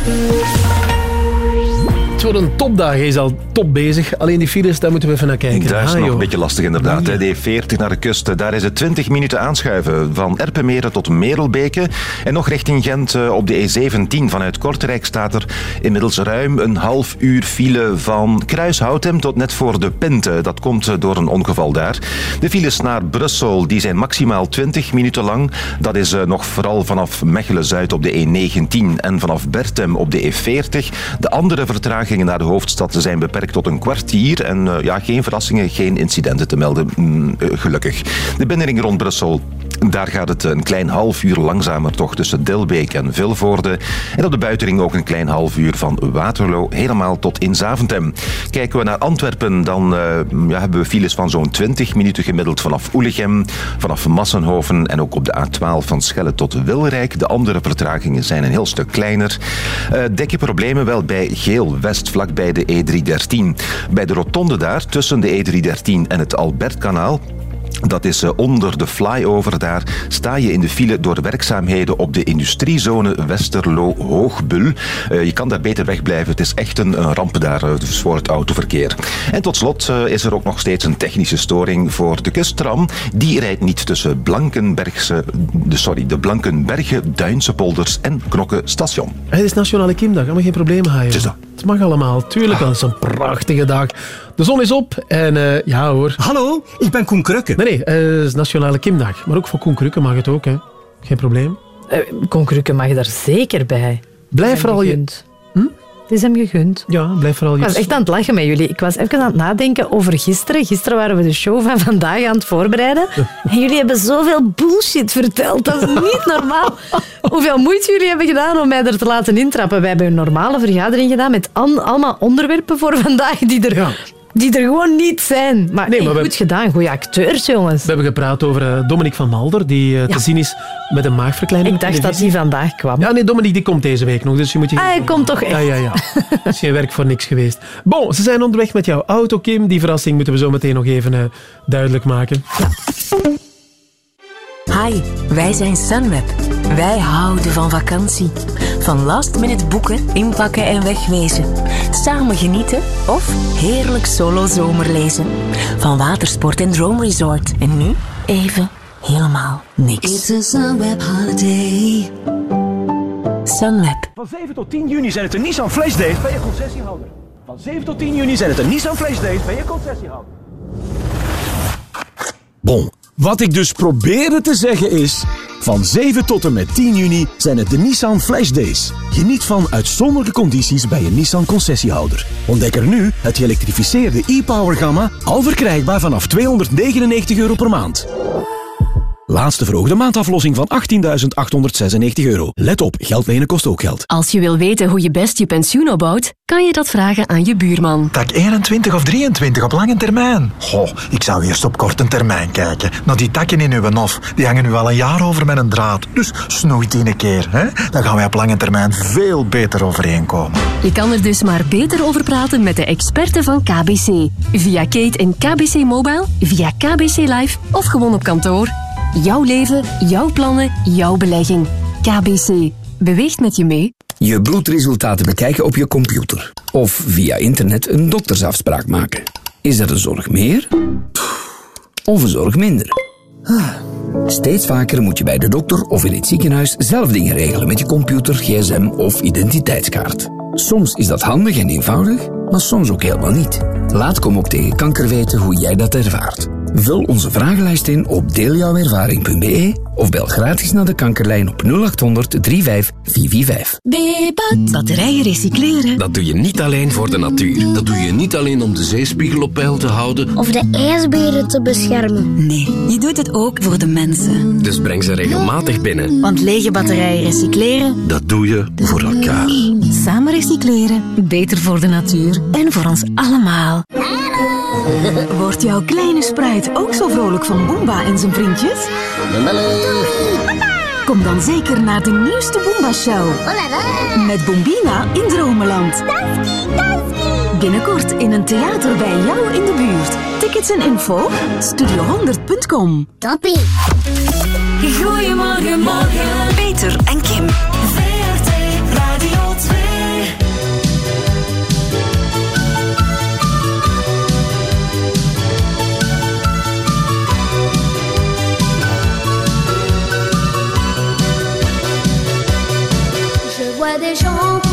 Het wordt een topdag. Hij is al top bezig. Alleen die files, daar moeten we even naar kijken. Daar is Ah, nog joh. een beetje lastig inderdaad. De E40 naar de kust, daar is het 20 minuten aanschuiven. Van Erpenmeren tot Merelbeke. En nog richting Gent eh, op de E17 vanuit Kortrijk staat er inmiddels ruim een half uur file van Kruishoutem tot net voor de Pinte. Dat komt eh, door een ongeval daar. De files naar Brussel die zijn maximaal 20 minuten lang. Dat is eh, nog vooral vanaf Mechelen-Zuid op de E19 en vanaf Bertem op de E40. De andere vertragingen naar de hoofdstad zijn beperkt tot een kwartier. En eh, ja, geen verrassingen, geen incidenten te melden, mm, eh, gelukkig. De binnenring rond Brussel, daar gaat het een klein half uur langzamer toch tussen Dilbeek en Vilvoorde. En op de buitenring ook een klein half uur van Waterloo helemaal tot in Zaventem. Kijken we naar Antwerpen, dan eh, ja, hebben we files van zo'n 20 minuten gemiddeld vanaf Oelichem, vanaf Massenhoven en ook op de A12 van Schelle tot Wilrijk. De andere vertragingen zijn een heel stuk kleiner. Eh dikke problemen wel bij Geel-West, vlakbij de E313. Bij de rotonde daar, tussen de E313 en het Albertkanaal, dat is eh, onder de flyover daar. Sta je in de file door werkzaamheden op de industriezone Westerlo-Hoogbul. Eh, je kan daar beter wegblijven. Het is echt een, ramp daar eh, dus voor het autoverkeer. En tot slot is er ook nog steeds een technische storing voor de kusttram. Die rijdt niet tussen Blankenbergse, de, sorry, de Blankenbergen, Duinse polders en Knokke station. Het is Nationale Kimdag, allemaal geen problemen, Hajo. Het mag allemaal, tuurlijk, dat is een prachtige dag. De zon is op en eh, ja hoor. Hallo, ik ben Koen Krukke. Nee, nee, eh, het is Nationale Kimdag. Maar ook voor Koen Krukke mag het ook, hè. Geen probleem. Eh, Koen Krukke mag daar zeker bij. Blijf vooral je- gegund. Het is hem gegund. Ja, blijf vooral Ik je... was echt aan het lachen met jullie. Ik was even aan het nadenken over gisteren. Gisteren waren we de show van vandaag aan het voorbereiden. En jullie hebben zoveel bullshit verteld. Dat is niet normaal. Hoeveel moeite jullie hebben gedaan om mij er te laten intrappen. Wij hebben een normale vergadering gedaan met allemaal onderwerpen voor vandaag die er, die er gewoon niet zijn. Maar, Nee, hey, maar we- goed gedaan. Goeie acteurs, jongens. We hebben gepraat over eh, Dominique van Malder, die eh, Ja. te zien is met een maagverkleining. Ik dacht dat die vandaag kwam. Ja, nee, Dominique die komt deze week nog, dus je moet je... Ah, hij komt toch echt? Ja, ja, ja. Het is geen werk voor niks geweest. Bon, ze zijn onderweg met jouw auto, Kim. Die verrassing moeten we zo meteen nog even eh, duidelijk maken. Hi, wij zijn Sunweb. Wij houden van vakantie. Van last minute boeken, inpakken en wegwezen. Samen genieten of heerlijk solo zomerlezen. Van watersport en droomresort. En nu even helemaal niks. It's a Sunweb holiday. Sunweb. Van 7 tot 10 juni zijn het de Nissan Flash Days bij je concessiehouder. Van 7 tot 10 juni zijn het de Nissan Flash Days bij je concessiehouder. Bon, wat ik dus probeerde te zeggen is... Van 7 tot en met 10 juni zijn het de Nissan Flash Days. Geniet van uitzonderlijke condities bij een Nissan concessiehouder. Ontdek er nu het geëlektrificeerde e-Power gamma, al verkrijgbaar vanaf 299 euro per maand. Laat laatste verhoogde maandaflossing van 18.896 euro. Let op, geld lenen kost ook geld. Als je wil weten hoe je best je pensioen opbouwt, kan je dat vragen aan je buurman. Tak 21 of 23 op lange termijn? Goh, ik zou eerst op korte termijn kijken. Nou, die takken in uw nof, die hangen nu al een jaar over met een draad. Dus snoei die een keer, hè? Dan gaan wij op lange termijn veel beter overeenkomen. Je kan er dus maar beter over praten met de experten van KBC. Via Kate en KBC Mobile, via KBC Live of gewoon op kantoor. Jouw leven, jouw plannen, jouw belegging. KBC. Beweegt met je mee. Je bloedresultaten bekijken op je computer. Of via internet een doktersafspraak maken. Is dat een zorg meer? Of een zorg minder? Ah, Steeds vaker moet je bij de dokter of in het ziekenhuis zelf dingen regelen met je computer, gsm of identiteitskaart. Soms is dat handig en eenvoudig, maar soms ook helemaal niet. Laat Kom ook tegen kanker weten hoe jij dat ervaart. Vul onze vragenlijst in op deeljouwervaring.be of bel gratis naar de kankerlijn op 0800 35445. Bebat. Batterijen recycleren. Dat doe je niet alleen voor de natuur. Dat doe je niet alleen om de zeespiegel op peil te houden. Of de ijsberen te beschermen. Nee, je doet het ook voor de mensen. Dus breng ze regelmatig binnen. Want lege batterijen recycleren, Dat doe je voor elkaar. samen recycleren, beter voor de natuur en voor ons allemaal. Wordt jouw kleine spruit ook zo vrolijk van Boomba en zijn vriendjes? Kom dan zeker naar de nieuwste Boomba-show. Met Bombina in Dromeland. Binnenkort in een theater bij jou in de buurt. Tickets en info studio100.com. Toppie. Goedemorgen, morgen. Peter en Kim. 我的生活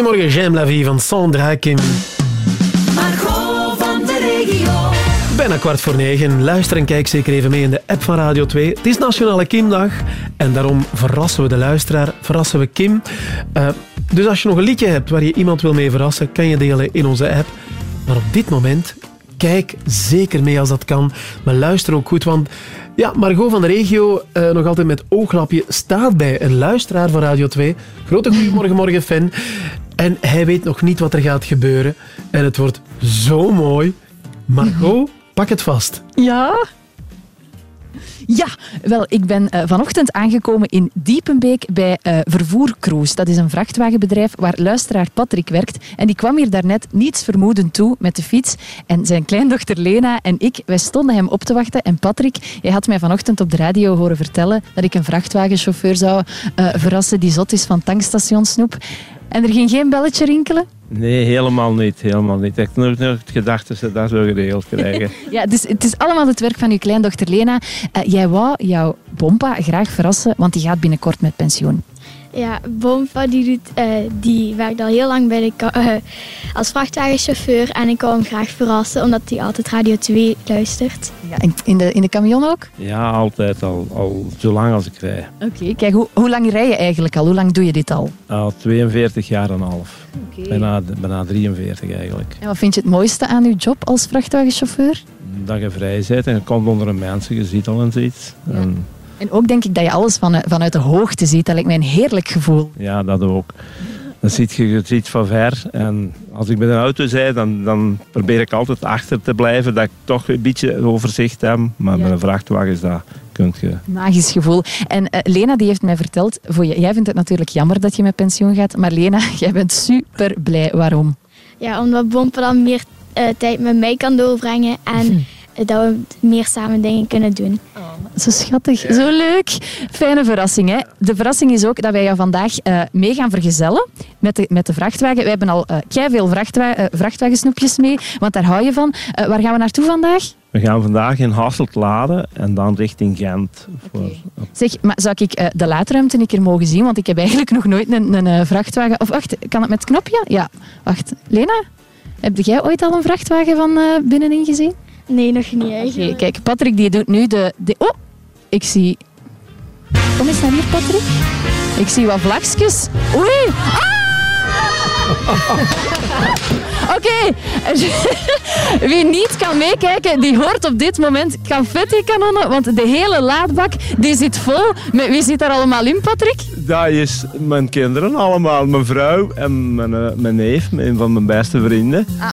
Goedemorgen, J'aime la vie van Sandra Kim. Margot van de regio. Bijna kwart voor negen. Luister en kijk zeker even mee in de app van Radio 2. Het is Nationale Kimdag en daarom verrassen we de luisteraar, verrassen we Kim. Eh, dus als je nog een liedje hebt waar je iemand wil mee verrassen, kan je delen in onze app. Maar op dit moment, kijk zeker mee als dat kan. Maar luister ook goed, want ja, Margot van de regio, eh, nog altijd met ooglapje, staat bij een luisteraar van Radio 2. Grote Goedemorgen Morgen fan. En hij weet nog niet wat er gaat gebeuren. En het wordt zo mooi. Margot, pak het vast. Ja. Ja, wel, ik ben eh, vanochtend aangekomen in Diepenbeek bij eh Vervoer Cruise. Dat is een vrachtwagenbedrijf waar luisteraar Patrick werkt. En die kwam hier daarnet niets vermoedend toe met de fiets. En zijn kleindochter Lena en ik, wij stonden hem op te wachten. En Patrick, jij had mij vanochtend op de radio horen vertellen dat ik een vrachtwagenchauffeur zou eh, verrassen die zot is van tankstationsnoep. En er ging geen belletje rinkelen? Nee, helemaal niet. Helemaal niet. Ik heb nooit nooit gedacht dat ze dat zo geregeld krijgen. Ja, dus het is allemaal het werk van uw kleindochter Lena. Eh, jij wou jouw bompa graag verrassen, want die gaat binnenkort met pensioen. Ja, Bompa die, doet, eh, die werkt al heel lang bij de eh, als vrachtwagenchauffeur en ik wou hem graag verrassen omdat hij altijd Radio 2 luistert. Ja, in, in, de, in de camion ook? Ja, altijd al. Al zo lang als ik rij. Oké, kijk, hoe, hoe lang rij je eigenlijk al? Hoe lang doe je dit al? Al 42 jaar en een half. Oké. Bijna, bijna 43 eigenlijk. En wat vind je het mooiste aan uw job als vrachtwagenchauffeur? Dat je vrij bent en je komt onder de mensen, je ziet al eens iets. En En ook denk ik dat je alles van, vanuit de hoogte ziet. Dat lijkt mij een heerlijk gevoel. ja, dat ook. Dan ziet je het iets van ver. En als ik met een auto rijd, dan, dan probeer ik altijd achter te blijven. Dat ik toch een beetje overzicht heb. Maar met een vrachtwagen is dat. Magisch gevoel. En eh, Lena die heeft mij verteld, voor je, jij vindt het natuurlijk jammer dat je met pensioen gaat. Maar Lena, jij bent super blij. Waarom? Ja, omdat Bompa dan meer eh, tijd met mij kan doorbrengen en eh, dat we meer samen dingen kunnen doen. Zo schattig, zo leuk. Fijne verrassing. Hè? De verrassing is ook dat wij jou vandaag eh, mee gaan vergezellen met de, met de vrachtwagen. Wij hebben al uh, veel vrachtwa eh, vrachtwagensnoepjes mee, want daar hou je van. Eh, waar gaan we naartoe vandaag? We gaan vandaag in Hasselt laden en dan richting Gent. Voor, Zeg, maar zou ik eh, de laadruimte een keer mogen zien? Want ik heb eigenlijk nog nooit een, een eh, vrachtwagen... Of wacht, kan het met het knopje? Ja, wacht. Lena, heb jij ooit al een vrachtwagen van eh, binnenin gezien? Nee, nog niet Oké, eigenlijk. kijk, Patrick die doet nu de, de... Oh, ik zie... Kom eens naar hier, Patrick. Ik zie wat vlagjes. Oei! Ah! Oké, wie niet kan meekijken, die hoort op dit moment confetti-kanonnen, want de hele laadbak die zit vol. Met wie zit daar allemaal in, Patrick? Dat is mijn kinderen allemaal. Mijn vrouw en mijn, eh, mijn neef, een van mijn beste vrienden. Ah,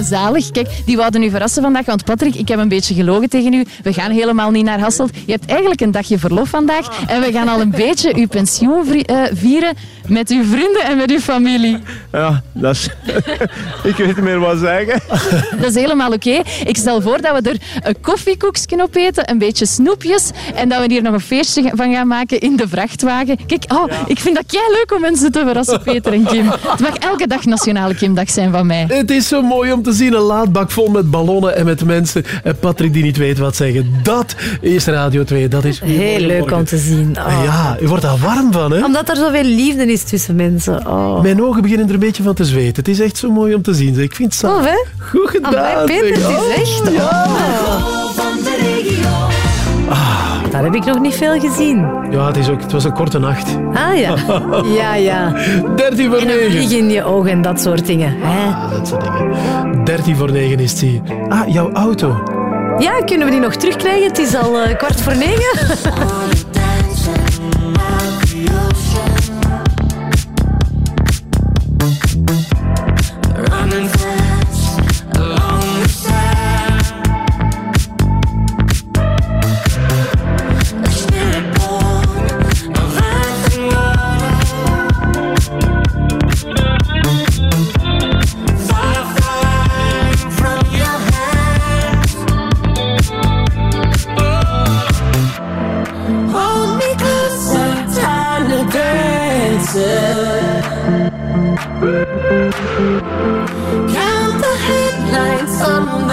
zalig. Kijk, die wouden u verrassen vandaag. Want Patrick, ik heb een beetje gelogen tegen u. We gaan helemaal niet naar Hasselt. Je hebt eigenlijk een dagje verlof vandaag. En we gaan al een beetje uw pensioen eh, vieren met uw vrienden en met uw familie. Ja, dat is... ik weet niet meer wat zeggen. Dat is helemaal oké. Ik stel voor dat we er een koffiekoekje op eten, een beetje snoepjes. En dat we hier nog een feestje van gaan maken in de vrachtwagen. Kijk, oh, ik vind dat kei leuk om mensen te verrassen, Peter en Kim. Het mag elke dag Nationale Kimdag zijn van mij. Het is zo mooi om te zien, een laadbak vol met ballonnen en met mensen. En Patrick die niet weet wat zeggen. Dat is Radio 2, dat is... Heel leuk om te zien. Oh. Ja, je wordt daar warm van, hè? Omdat er zoveel liefde is tussen mensen. Oh. Mijn ogen beginnen er een beetje van te zweten. Het is echt zo mooi om te zien. Ik vind het hè? Goed gedaan. Amai, Peter, het is echt. Ja. Daar heb ik nog niet veel gezien. Ja, het, is ook, het was een korte nacht. Ah ja. Ja, ja. 13 voor En een 9. vlieg in je ogen en dat soort dingen. Hè? Ah, dat soort dingen. 13 voor 9 is hier. Ah, jouw auto. Ja, kunnen we die nog terugkrijgen? Het is al eh, kwart voor negen. Count the headlights on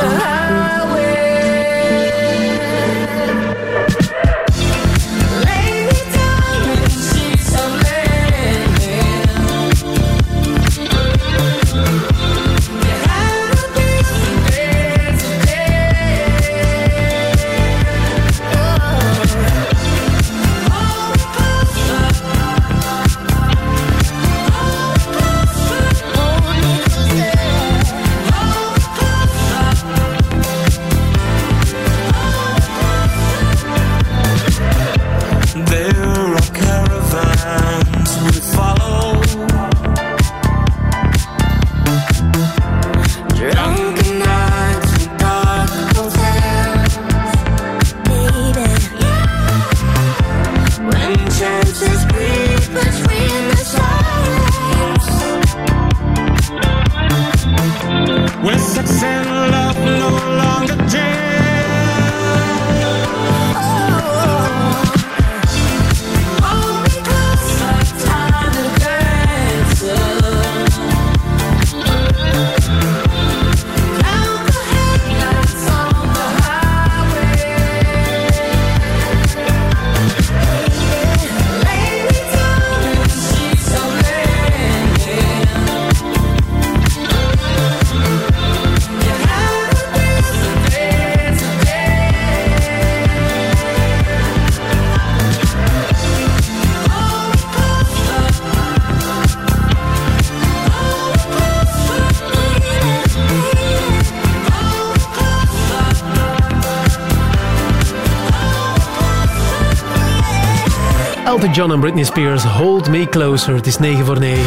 John en Britney Spears, Hold Me Closer. Het is 9 voor 9.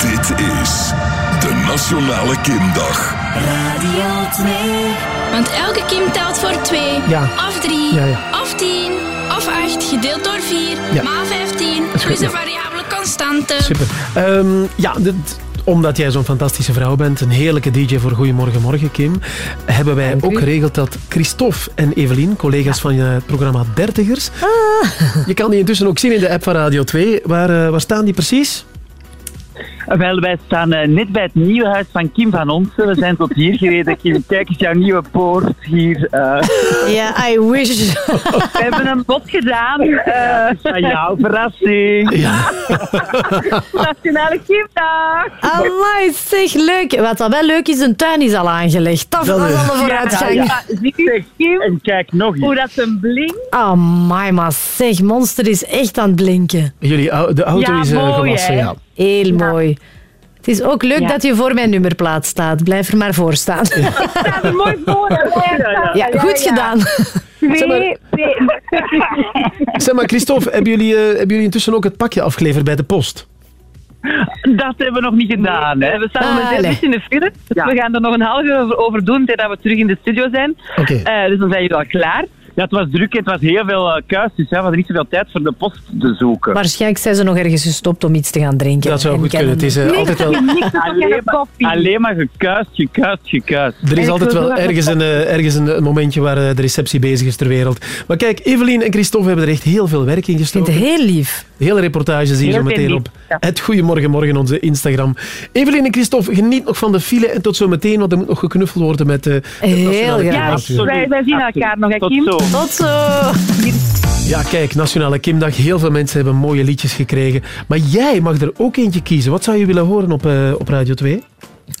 Dit is de Nationale Kimdag. Radio 2. Want elke kim telt voor 2. Ja. Of 3. Ja, ja. Of 10. Of 8. Gedeeld door 4. Ja. Maar 15. is goed, Plus een variabele constante. Super. Ehm, ja, dit- omdat jij zo'n fantastische vrouw bent, een heerlijke DJ voor Goedemorgen Morgen, Kim, hebben wij ook geregeld dat Christophe en Evelien, collega's van eh, het programma Dertigers, je kan die intussen ook zien in de app van Radio 2. Waar, eh, waar staan die precies? Wel, wij staan eh, net bij het nieuwe huis van Kim van Onsen. We zijn tot hier gereden. Kim, kijk eens jouw nieuwe poort hier. eh. Ja, I wish. We hebben een bod gedaan. eh van jouw verrassing. Ja. Nationale Kimdag. Amai, zeg, leuk. Wat dat wel leuk is, een tuin is al aangelegd. Dat was al een vooruitgang. Ja, ja. Zie je, Kim? En kijk nog eens. Hoe dat een blink. Amai, maar zeg, Monster is echt aan het blinken. Jullie, de auto Ja, is mooi, gewassen, ja. Heel mooi. Het is ook leuk Ja. dat je voor mijn nummerplaat staat. Blijf er maar voor staan. Ja, er mooi voor. goed gedaan. Zeg maar, zeg maar, Christophe, hebben jullie, eh, hebben jullie intussen ook het pakje afgeleverd bij de post? Dat hebben we nog niet gedaan. Hè. We staan momenteel Allee. net in de file. Dus we gaan er nog een half uur over, doen totdat we terug in de studio zijn. Oké. Eh, dus dan zijn jullie al klaar. Ja, het was druk, het was heel veel uh, kuis, dus hè, we hadden niet zoveel tijd voor de post te zoeken. Waarschijnlijk zijn ze nog ergens gestopt om iets te gaan drinken. Dat zou En goed kunnen. Het is eh, altijd wel... alleen, maar, alleen maar gekuist, gekuist, gekuist. Er is altijd wel ergens, een, eh, ergens een, momentje waar de receptie bezig is ter wereld. Maar kijk, Evelien en Christophe hebben er echt heel veel werk in gestoken. Ik vind het heel lief. De hele reportage zie je Heel zo meteen op het Goedemorgen Morgen, onze Instagram. Evelien en Christophe, geniet nog van de file en tot zo meteen, want er moet nog geknuffeld worden met... eh, Nationale graag. Kimdag. Wij, wij zien elkaar nog, hè, Tot Kim? zo. Tot zo. Ja, kijk, Nationale Kimdag. Heel veel mensen hebben mooie liedjes gekregen. Maar jij mag er ook eentje kiezen. Wat zou je willen horen op, eh, op Radio 2?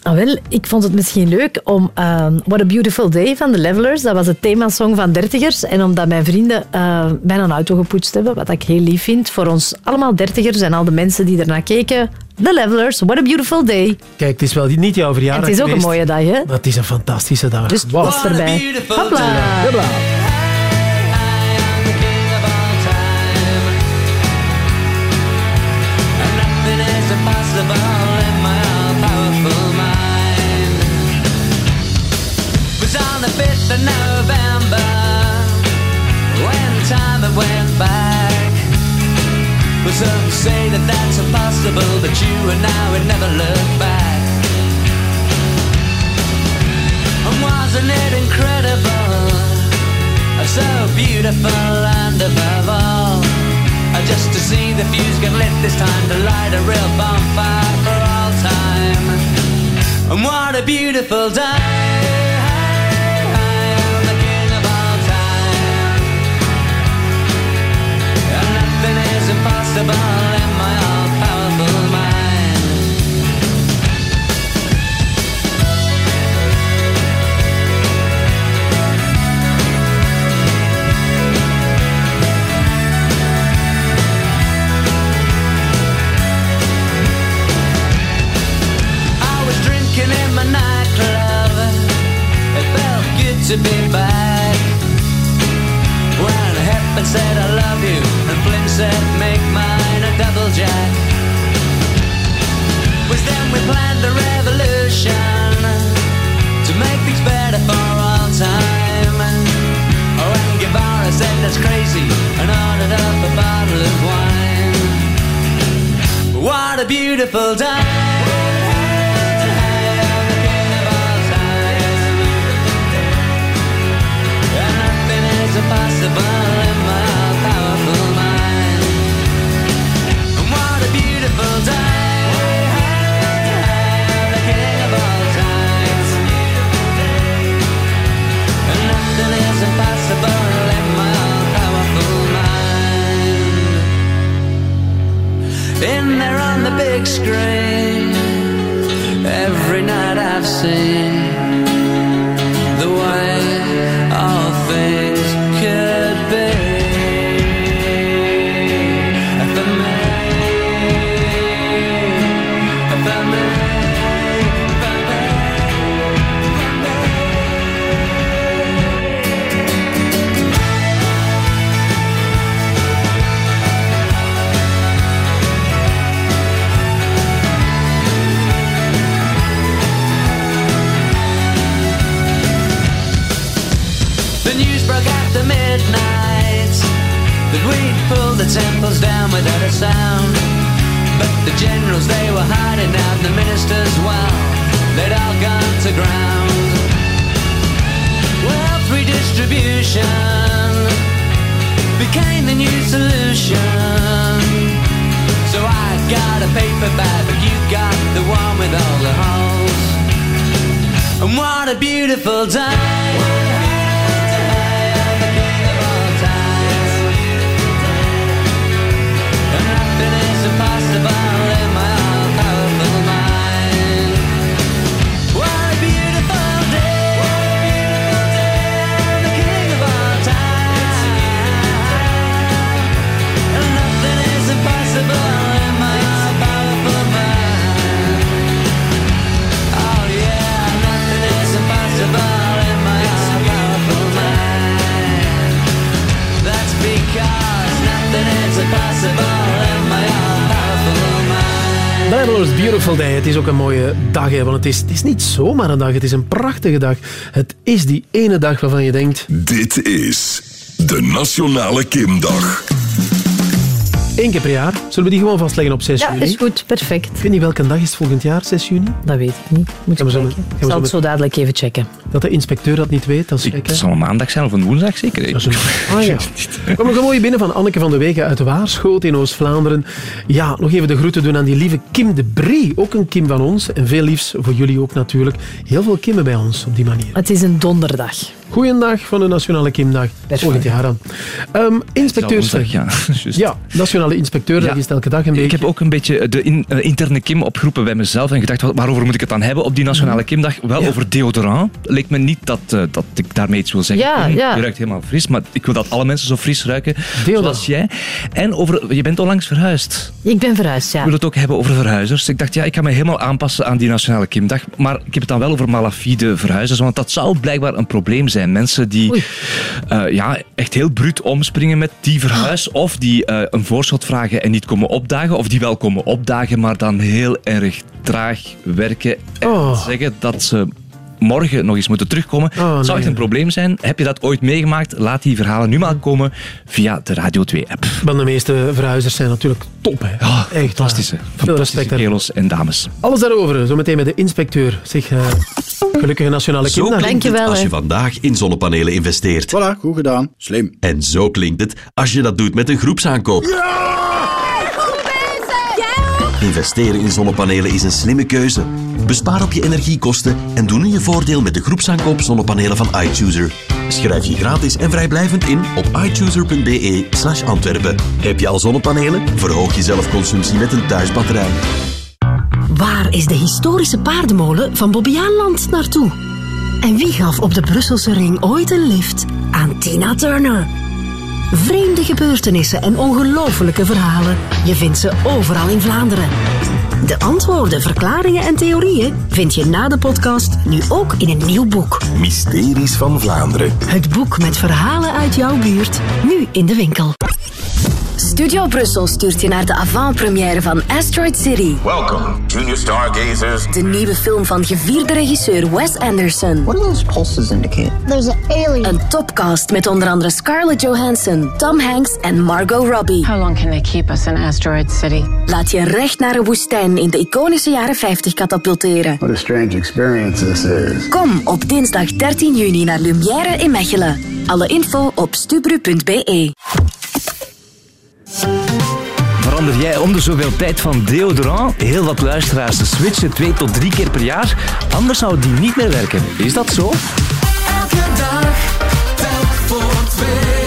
Ah, wel, ik vond het misschien leuk om ehm, What a Beautiful Day van de Levelers, dat was het themasong van Dertigers, en omdat mijn vrienden eh bijna een auto gepoetst hebben, wat ik heel lief vind, voor ons allemaal Dertigers en al de mensen die ernaar keken, The Levelers, What a Beautiful Day. Kijk, het is wel niet jouw En verjaardag het is ook een mooie dag, hè? Maar het is een fantastische dag. Dus het Wow. was erbij. Hopla. The November when time went back. But some say that that's impossible, that you and I would never look back. And wasn't it incredible? So beautiful and above all Just to see the fuse get lit this time To light a real bonfire for all time And what a beautiful day said I love you, and Flynn said make a double jack. Was then we planned a revolution to make things better for all time. Oh, and Guevara said that's crazy and ordered up a bottle of wine. What a beautiful day. Het is, het is niet zomaar een dag, het is een prachtige dag. Het is die ene dag waarvan je denkt... Dit is de Nationale Kimdag. Eén keer per jaar. Zullen we die gewoon vastleggen op 6 Ja, juni? is goed. Perfect. Ik weet niet welke dag is het volgend jaar, 6 juni? Dat weet ik niet. Moet Gaan we ik zo gaan we zal het zo dadelijk even checken. Dat de inspecteur dat niet weet, dat is? Het zal een maandag zijn of een woensdag zeker. Dat is een- Ah ja. Er kwam nog een mooie binnen van Anneke van de Wegen uit Waarschoot in Oost-Vlaanderen. Ja, nog even de groeten doen aan die lieve Kim de Brie. Ook een Kim van ons. En veel liefs voor jullie ook natuurlijk. Heel veel Kimmen bij ons op die manier. Het is een donderdag. Goeiedag van de Nationale Kimdag. Volgend jaar dan. Ehm inspecteur woensdag, ja. Ja, Nationale Inspecteurdag Ja. is elke dag een beetje. Ik heb ook een beetje de in- eh, interne Kim opgeroepen bij mezelf en gedacht, waarover moet ik het dan hebben op die Nationale Kimdag? Wel over deodorant. Leek me niet dat, eh, dat ik daarmee iets wil zeggen. Ja, ja. Je ruikt helemaal fris, maar ik wil dat alle mensen zo fris ruiken Deodorant. zoals jij. En over, je bent onlangs verhuisd. Ik ben verhuisd, ja. Ik wil het ook hebben over verhuizers. Ik dacht, ja, ik ga me helemaal aanpassen aan die Nationale Kimdag. Maar ik heb het dan wel over malafide verhuizers, want dat zou blijkbaar een probleem zijn. Mensen die eh, ja, echt heel bruut omspringen met die verhuis, of die eh, een voorschot vragen en niet komen opdagen, of die wel komen opdagen, maar dan heel erg traag werken en Oh. zeggen dat ze morgen nog eens moeten terugkomen. Oh, Het zou echt een probleem zijn. Heb je dat ooit meegemaakt? Laat die verhalen nu maar komen via de Radio 2-app. Want de meeste verhuizers zijn natuurlijk top. Hè. Ja, Echt fantastische. waar. Veel Fantastische respect. daar. kerels en dames. Alles daarover, zometeen met de inspecteur. Zeg, eh, gelukkige Nationale Zo klinkt het als je vandaag in zonnepanelen investeert. Voilà, goed gedaan. Slim. En zo klinkt het als je dat doet met een groepsaankoop. Investeren in zonnepanelen is een slimme keuze. Bespaar op je energiekosten en doe nu je voordeel met de groepsaankoop zonnepanelen van iChooser. Schrijf je gratis en vrijblijvend in op ichooser.be slash Antwerpen. Heb je al zonnepanelen? Verhoog je zelfconsumptie met een thuisbatterij. Waar is de historische paardenmolen van Bobbejaanland naartoe? En wie gaf op de Brusselse ring ooit een lift aan Tina Turner? Vreemde gebeurtenissen en ongelofelijke verhalen. Je vindt ze overal in Vlaanderen. De antwoorden, verklaringen en theorieën vind je na de podcast nu ook in een nieuw boek. Mysteries van Vlaanderen. Het boek met verhalen uit jouw buurt, nu in de winkel. Studio Brussel stuurt je naar de avant-première van Asteroid City. Welcome, junior stargazers. De nieuwe film van gevierde regisseur Wes Anderson. What do those pulses indicate? There's an alien. Een topcast met onder andere Scarlett Johansson, Tom Hanks en Margot Robbie. How long can they keep us in Asteroid City? Laat je recht naar een woestijn in de iconische jaren 50 katapulteren. What a strange experience this is. Kom op dinsdag 13 juni naar Lumière in Mechelen. Alle info op stubru.be. Verander jij om de zoveel tijd van deodorant? Heel wat luisteraars switchen twee tot drie keer per jaar. Anders zou die niet meer werken. Is dat zo? Elke dag, telk voor twee.